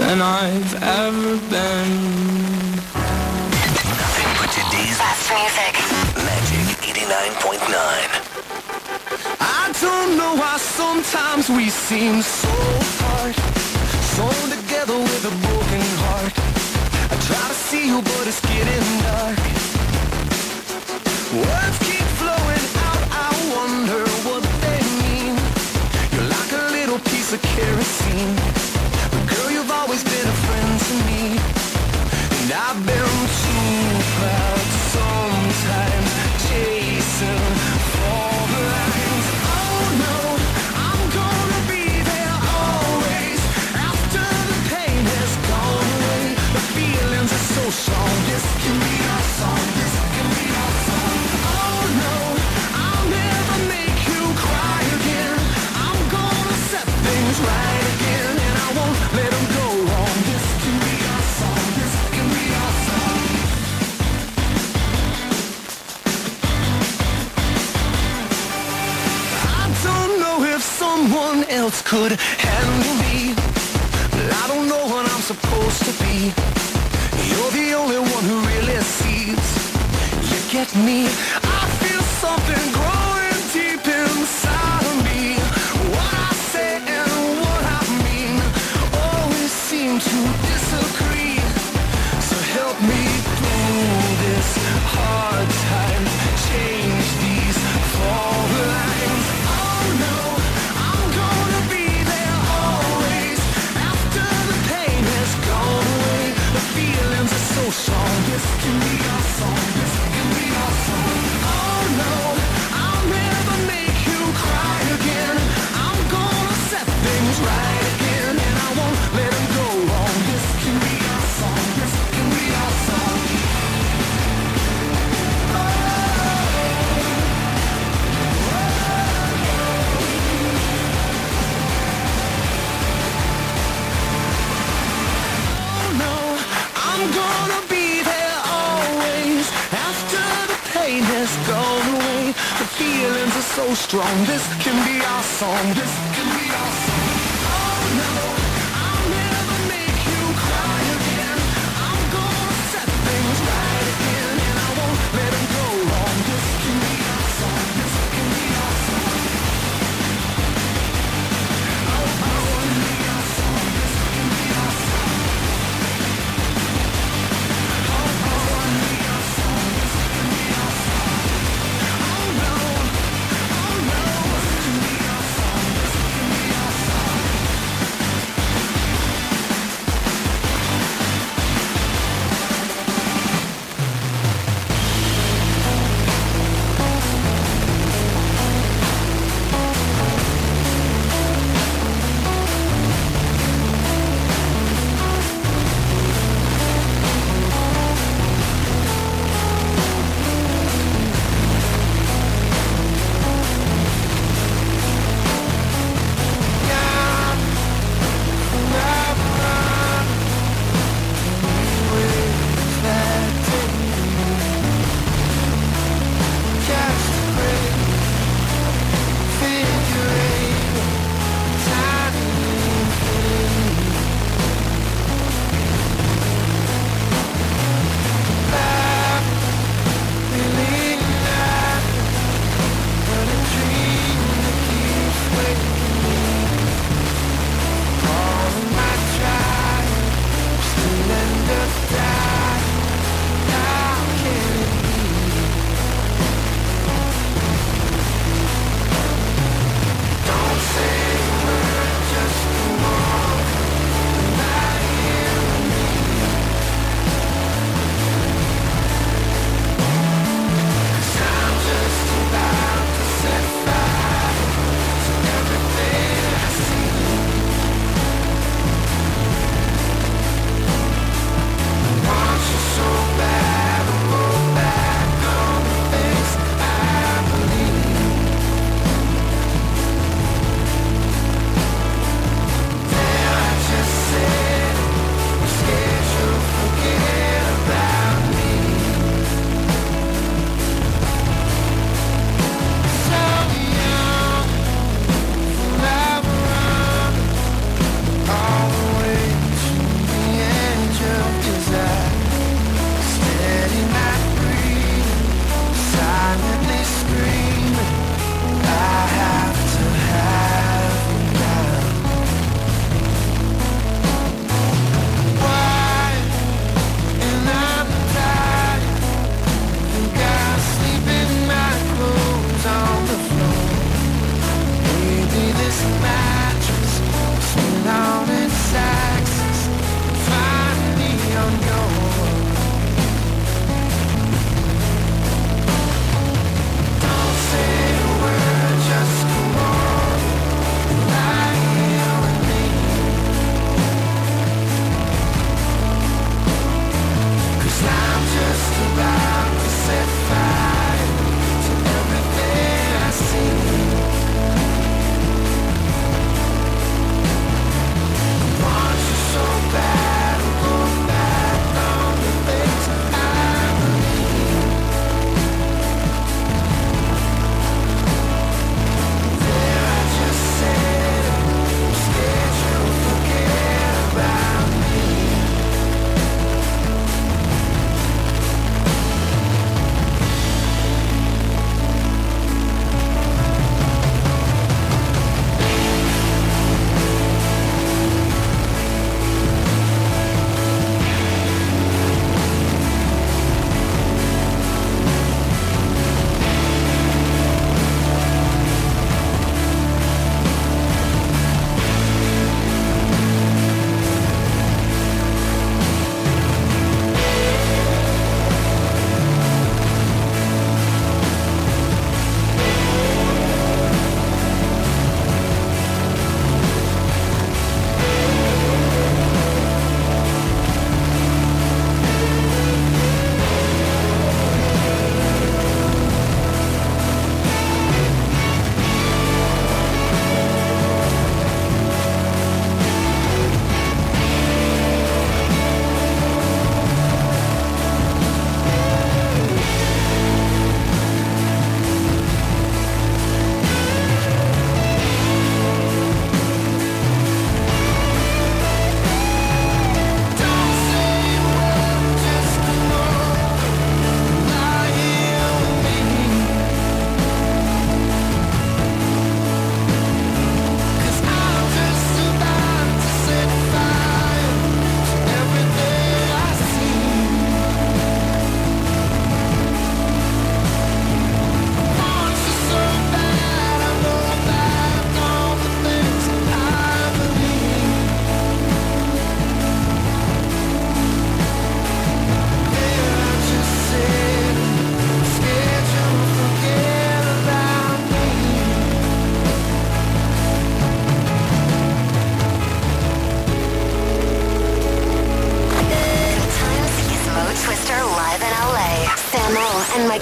than I've ever been. Nothing but today's Fast music. Magic 89.9. I don't know why sometimes we seem so apart Sewn together with a broken heart I try to see you but it's getting dark. Words keep flowing out, I wonder what they mean. You're like a little piece of kerosene. But girl, you've always been a friend to me. And I've been too proud sometimes chasing This can be our song, this can be our song Oh no, I'll never make you cry again I'm gonna set things right again And I won't let them go wrong This can be our song, this can be our song I don't know if someone else could handle me so strong. This can be our song. This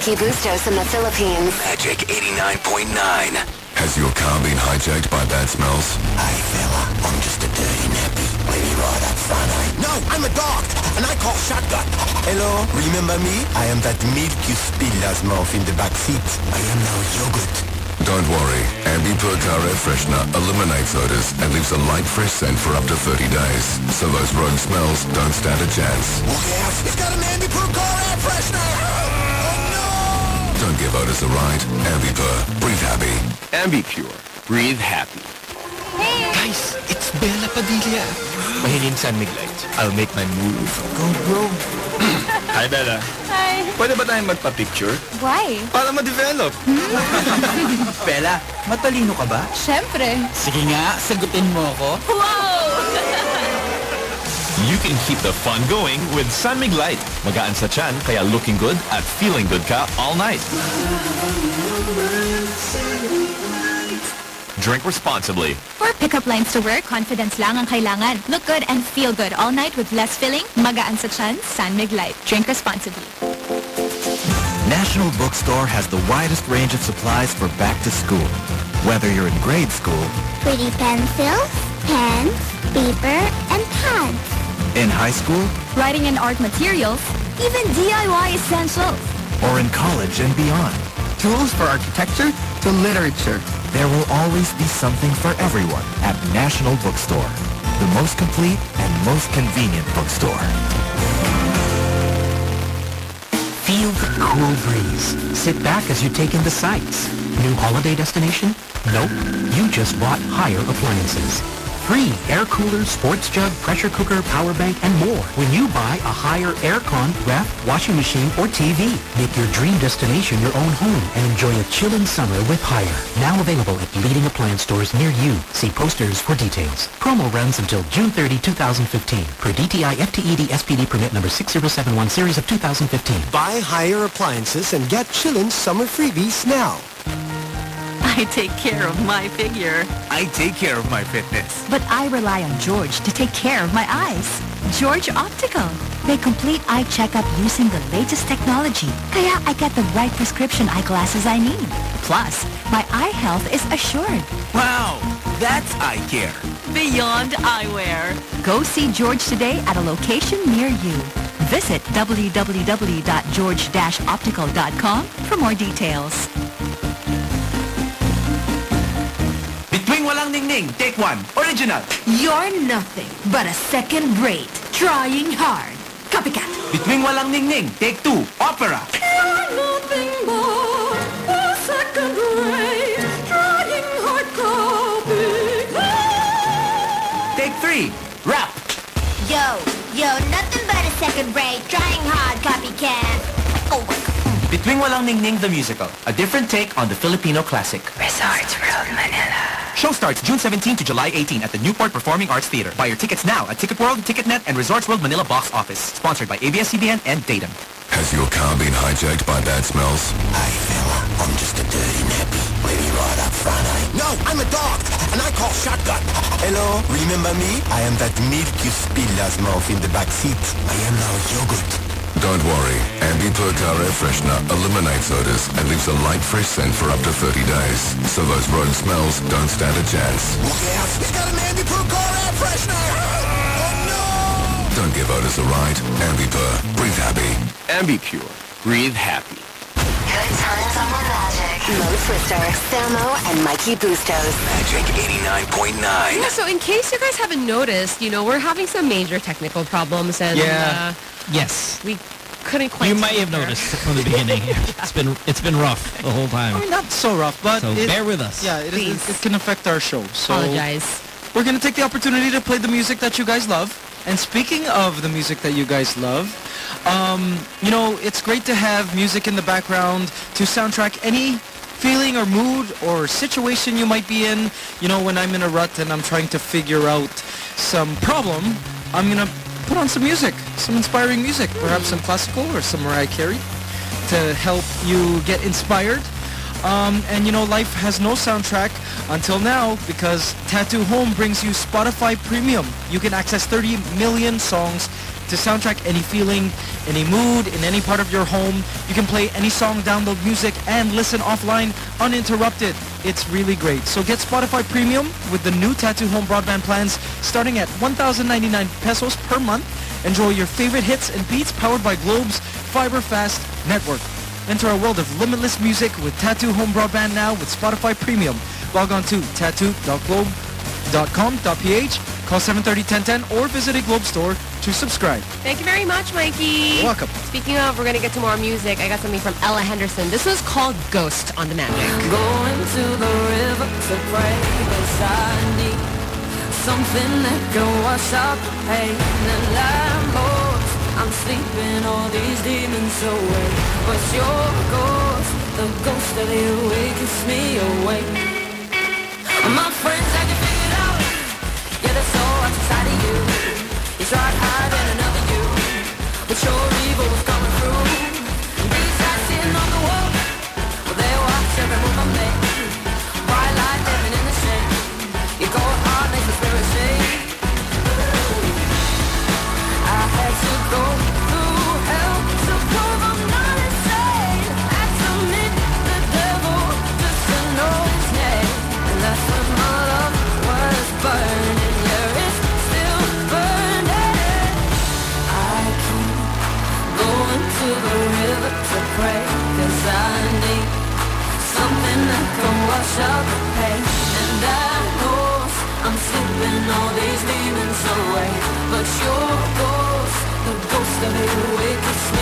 Mikey Bustos in the Philippines. Magic 89.9. Has your car been hijacked by bad smells? Hey fella, I'm just a dirty nappy. Let me ride up front, eh? No, I'm a dog, and I call shotgun. Hello, remember me? I am that milk you spill last month in the back seat. I am now yogurt. Don't worry. Ambi Pur Car Air Freshener eliminates odors and leaves a light fresh scent for up to 30 days. So those rogue smells don't stand a chance. Look out, give odors a ride. Ambi Pur. Breathe happy. Ambi Pur. Breathe happy. Guys, it's Bela Padilla. Mahinging San Mig Light. I'll make my move. Go, bro. Hi, Bela. Hi. Pwede ba tayong magpa-picture? Why? Para ma-develop. Bela, matalino ka ba? Siyempre. Sige nga, sagutin mo ako. Wow! You can keep the fun going with San Mig Light. Magaan sa chan, kaya looking good at feeling good ka all night. Drink responsibly. For pickup lines to work, confidence lang ang kailangan. Look good and feel good all night with less filling, magaan sa chan, San Mig Light. Drink responsibly. National Bookstore has the widest range of supplies for back to school. Whether you're in grade school, Pretty pencils, pens, paper, and pads. In high school, Writing and art materials, even DIY essentials. or in college and beyond, Tools for architecture to literature. there will always be something for everyone at National Bookstore, the most complete and most convenient bookstore. Feel the cool breeze. Sit back as you take in the sights. New holiday destination? Nope. You just bought Haier Appliances. Free air cooler, sports jug, pressure cooker, power bank, and more when you buy a Haier aircon, ref, washing machine, or TV. Make your dream destination your own home and enjoy a chilling summer with Haier. Now available at leading appliance stores near you. See posters for details. Promo runs until June 30, 2015 per DTI FTEB SPD permit number 6071 series of 2015. Buy Haier appliances and get chillin' summer freebies now. I take care of my figure. I take care of my fitness. But I rely on George to take care of my eyes. George Optical. They complete eye checkup using the latest technology. Kaya I get the right prescription eyeglasses I need. Plus, my eye health is assured. Wow, that's eye care. Beyond eyewear. Go see George today at a location near you. Visit www.george-optical.com for more details. Bituing walang ningning, take one. Original. You're nothing but a second rate. Trying hard. Copycat. Bituing walang ningning, take two. Opera. You're nothing but a second rate. Trying hard copycat. Take three. Rap. Yo, yo, nothing but a second rate, trying hard, copycat. Oh, Bituing walang ningning, the musical. A different take on the Filipino classic. Resorts World Manila. Show starts June 17 to July 18 at the Newport Performing Arts Theater. Buy your tickets now at Ticket World, TicketNet, and Resorts World Manila box office. Sponsored by ABS-CBN and Datum. Has your car been hijacked by bad smells? Hey fella, I'm just a dirty nappy. Let right up front, eh? No, I'm a dog, and I call shotgun. Hello, remember me? I am that milk you spill last month in the back seat. I am now yogurt. Don't worry. Ambi Pur Car Air Freshener eliminates odors and leaves a light fresh scent for up to 30 days. So those rogue smells don't stand a chance. Look out, he's got an Ambi Pur car air freshener. Don't give odors a ride. Ambi Pur. Breathe happy. Ambi Pur. Breathe happy. Good times on the Magic. Mo Twister, Samo, and Mikey Bustos. Magic 89.9. Yeah, so in case you guys haven't noticed, you know, we're having some major technical problems and Yeah. uh, Yes. we couldn't quite You might have there. noticed from the beginning. It's been it's been rough the whole time. I mean, not so rough, but So it- bear with us. Yeah, it, is, it, it can affect our show. So Apologize. We're gonna take the opportunity to play the music that you guys love. And speaking of the music that you guys love, um, you know, it's great to have music in the background to soundtrack any feeling or mood or situation you might be in. You know, when I'm in a rut and I'm trying to figure out some problem, I'm gonna put on some music, some inspiring music, perhaps some classical or some Mariah Carey to help you get inspired. Um, and you know, life has no soundtrack until now because Tattoo Home brings you Spotify Premium. You can access 30 million songs to soundtrack any feeling, any mood, in any part of your home. You can play any song, download music, and listen offline uninterrupted. It's really great. So get Spotify Premium with the new Tattoo Home broadband plans starting at 1,099 pesos per month. Enjoy your favorite hits and beats powered by Globe's Fiber Fast network. Enter a world of limitless music with Tattoo Home Broadband now with Spotify Premium. Log on to tattoo.globe.com.ph, call 730-1010 or visit a Globe store to subscribe. Thank you very much, Mikey. You're welcome. Speaking of, we're going to get to more music. I got something from Ella Henderson. This was called Ghost on the Magic. Going to the river to pray Cause I need something that can wash out the pain and Lambos I'm sleeping all these demons away But your ghost, the ghost of you, it keeps me awake My friends, I can inside of you. You tried hiding another you. But your evil wash pain And know I'm slipping all these demons away. But your ghost, the ghost of you, it keeps me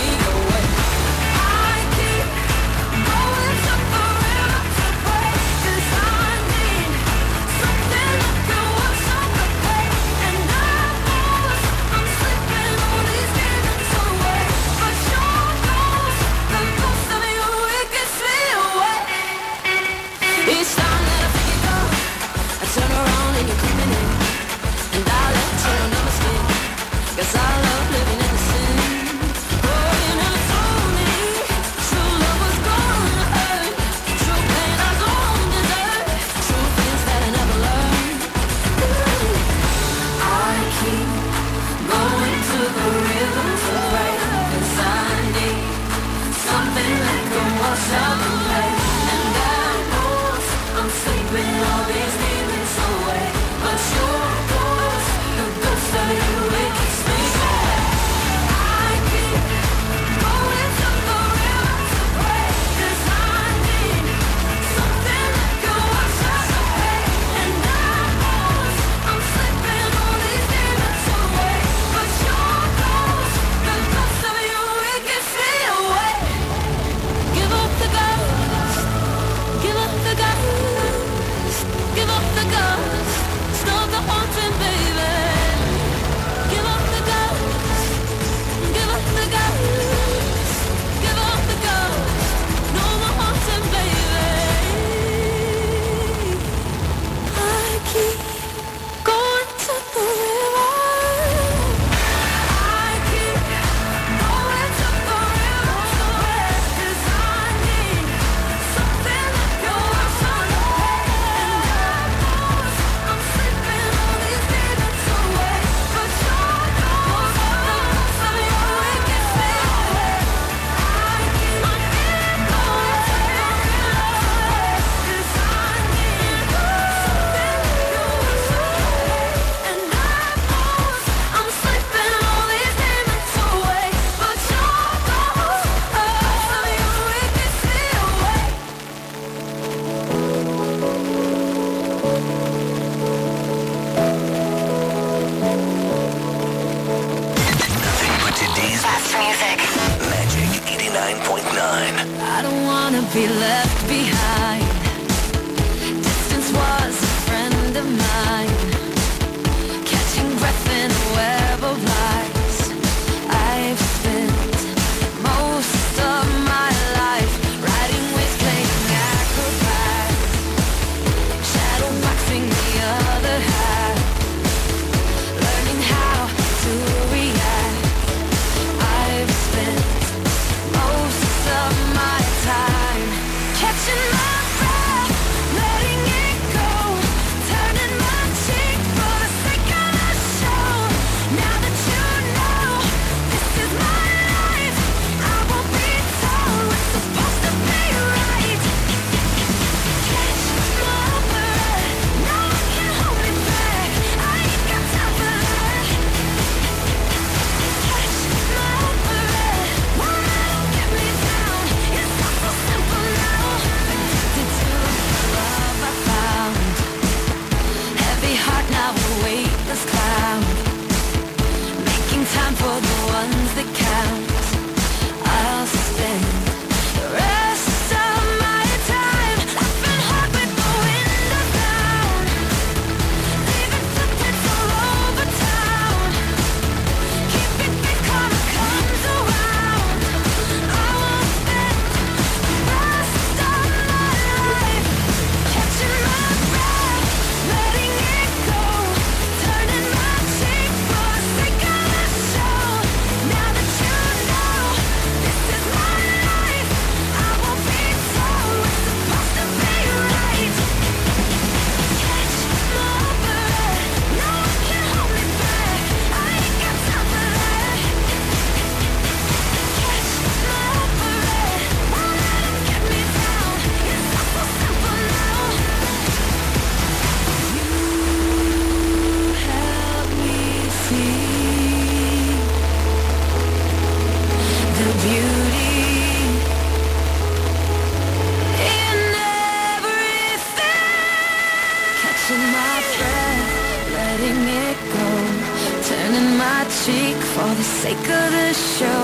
cheek for the sake of the show.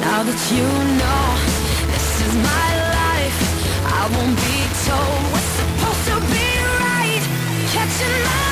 Now that you know this is my life, I won't be told what's supposed to be right. Catching my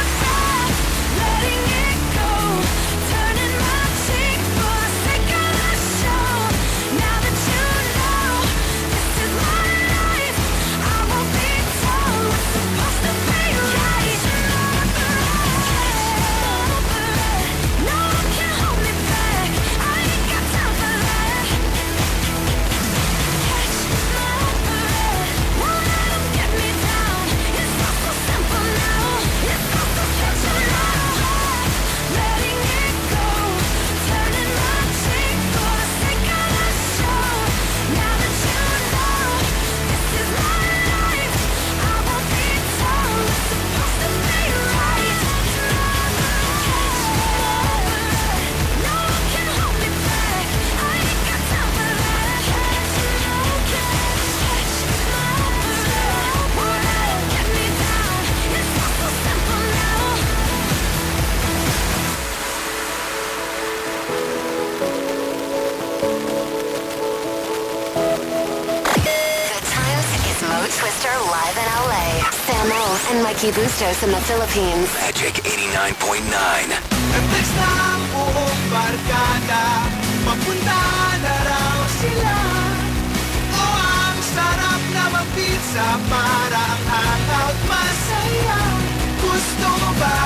O and Mikey Bustos in the Philippines. Magic 89.9. Next na ang buong barkada Papunta na raw sila O ang sarap na mag-pizza Para ang hangout masaya Gusto mo ba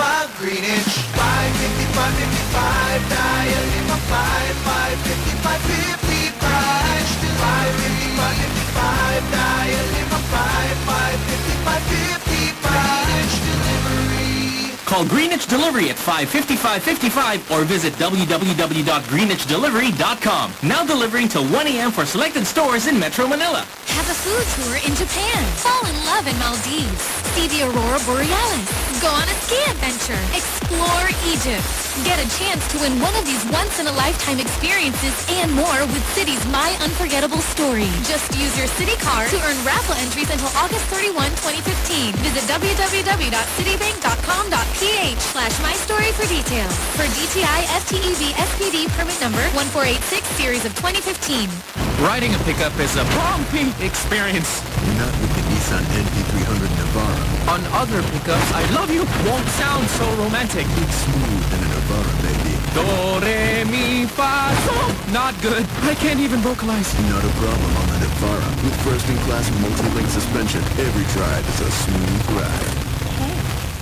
mag-Greenwich? 555, 55 Dial 55, 555, 55 555, 55 Dial 55, 555, 55 Delivery Call Greenwich Delivery at 555-55 or visit www.greenwichdelivery.com. Now delivering till 1 a.m. for selected stores in Metro Manila. Have a food tour in Japan. Fall in love in Maldives. See the Aurora Borealis. Go on a ski adventure. Explore Egypt. Get a chance to win one of these once-in-a-lifetime experiences and more with Citi's My Unforgettable Story. Just use your City card to earn raffle entries until August 31, 2015. Visit www.citibank.com.ph slash my story for details. For DTI FTEB SPD permit number 1486 series of 2015. Riding a pickup is a bumpy experience. Not with the Nissan NP300 Navara. On other pickups, I love you won't sound so romantic. It's smooth in a Navara, baby. Do, re, mi, fa, sol. Not good. I can't even vocalize. Not a problem on the Navara. With first-in-class multi-link suspension, every drive is a smooth ride.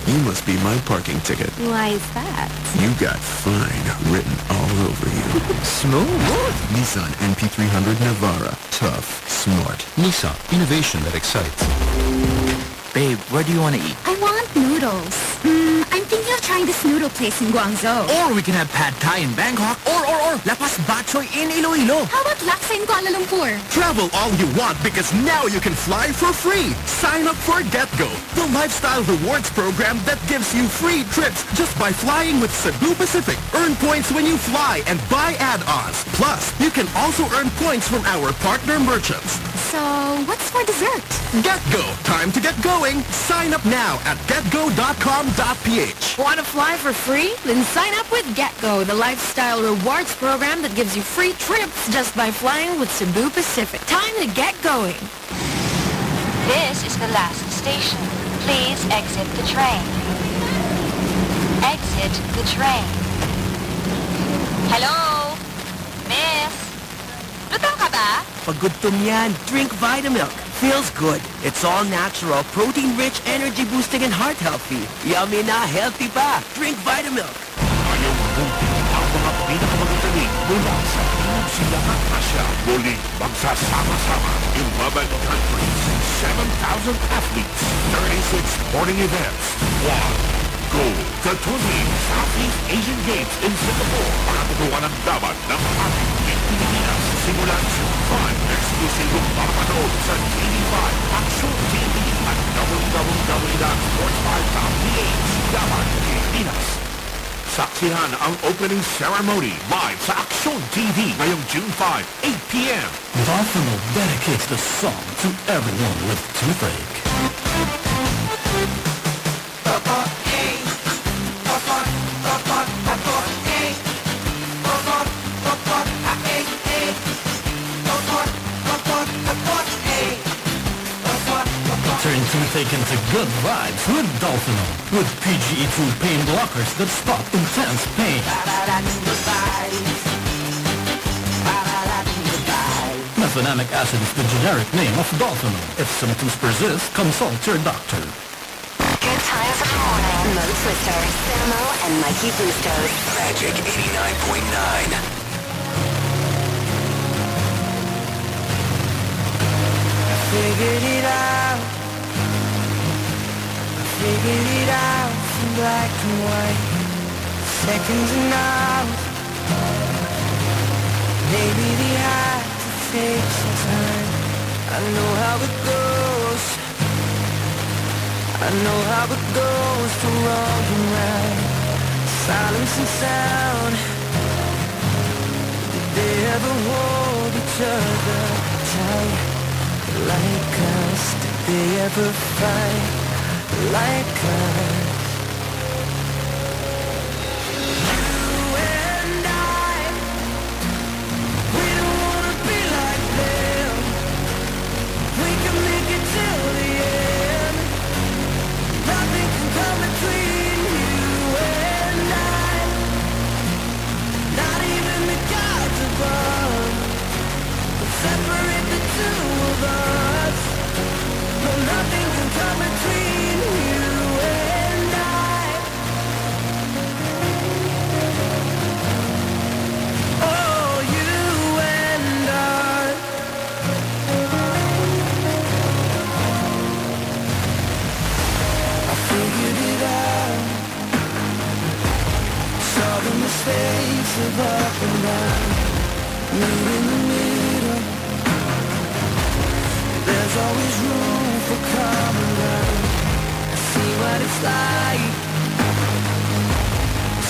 You must be my parking ticket. Why is that? You got fine written all over you. Smooth. Nissan NP300 Navara. Tough, smart. Nissan, innovation that excites. Babe, where do you want to eat? I want noodles. Mm, I'm thinking of trying this noodle place in Guangzhou. Or we can have pad thai in Bangkok. Or, or, or, lapas bachoy in Iloilo. How about laksa in Kuala Lumpur? Travel all you want because now you can fly for free. Sign up for GetGo, the lifestyle rewards program that gives you free trips just by flying with Cebu Pacific. Earn points when you fly and buy add-ons. Plus, you can also earn points from our partner merchants. So, So, what's for dessert? GetGo. Time to get going. Sign up now at getgo.com.ph. Want to fly for free? Then sign up with GetGo, the lifestyle rewards program that gives you free trips just by flying with Cebu Pacific. Time to get going. This is the last station. Please exit the train. Exit the train. Hello? Miss? Lutang ka ba? Pag gutom yan, drink Vitamilk. Feels good. It's all natural, protein-rich, energy-boosting, and heart-healthy. Yummy na, healthy pa. Drink Vitamilk. ang mga pinakamagagaling mula sa sila at Asia muling magsasama-sama 11 countries, 7,000 athletes, 36 sporting events, one goal. The 20 Southeast Asian Games in Singapore para tutuan ang dapat ng ating Pilipinas. Simulan June 5, eksklusibong mapanood sa TV5, Aksyon TV at www.sports5.ph. Dapat Pilipinas. Saksihan ang opening ceremony live sa Aksyon TV ngayong June 5, 8 p.m. Buffalo dedicates the song to everyone with toothache. Turn toothache into good vibes with Dolfenal. With PGE2 pain blockers that stop intense pain. Mefenamic acid is the generic name of Dolfenal. If symptoms persist, consult your doctor. Good times in the morning. Mo Twister, Samo, and Mikey Bustos. Magic 89.9. Figured it out. Figured it out from black and white. Seconds and hours. Maybe they had to take some time. I know how it goes. I know how it goes to wrong and right. Silence and sound. Did they ever hold each other tight? like us? Did they ever fight like us? You and I, we don't wanna be like them. We can make it till the end. Nothing can come between you and I. Not even the gods above will separate the two of us. No, nothing can come mistakes of up and down. Meet in the middle. There's always room for common ground. See what it's like.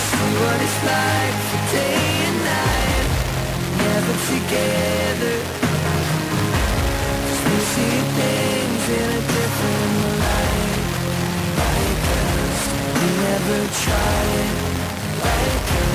See what it's like for day and night. Never together. 'Cause we see things in a different light. Like us. We never tried. Like us.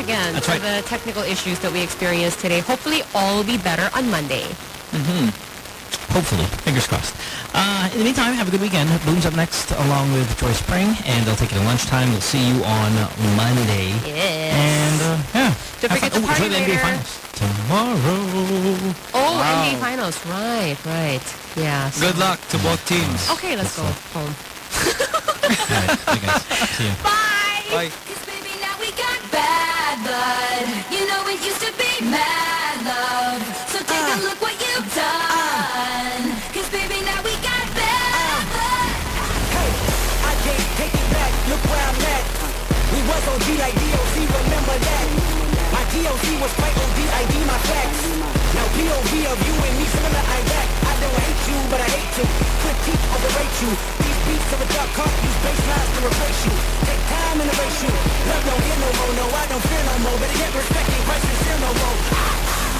Again That's for right. the technical issues that we experienced today. Hopefully all will be better on Monday. Mm-hmm. Hopefully. Fingers crossed. Uh, in the meantime, have a good weekend. Boom's up next along with Joy Spring, and they'll take you to lunchtime. We'll see you on Monday. Yes. And, uh, yeah. Don't forget to Oh, party enjoy the NBA later. Finals tomorrow. Oh, Wow. NBA Finals. Right, right. Yeah. so- Good luck to both teams. Okay, let's go home. Bye, guys. See you. Bye. Blood. You know it used to be mad love. So take a uh. look what you've uh. done. Cause baby, now we got bad blood. Hey, I can't take it back. Look where I'm at. We was on G like DOC, remember that. DOC was quite DID, my facts. Now POV of you and me, similar Iraq. I don't hate you, but I hate to critique, overrate you. These beats of a dark heart, use baselines to replace you. Take time and erase you. Love don't get no more, no, I don't fear no more. Better get respect and Christ sincere no more.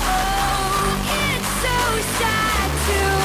Oh, it's so sad to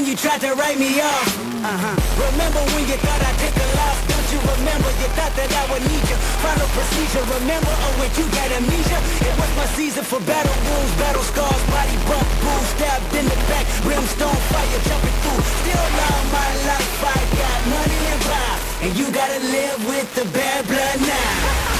when you tried to write me off? Uh-huh. Remember when you thought I'd take a loss? Don't you remember you thought that I would need you? Final procedure, remember? Oh, wait, you got amnesia? It was my season for battle wounds, battle scars, body bump, bruise, stabbed in the back, brimstone fire jumping through. Still all my life, I got money and power, and you gotta live with the bad blood now.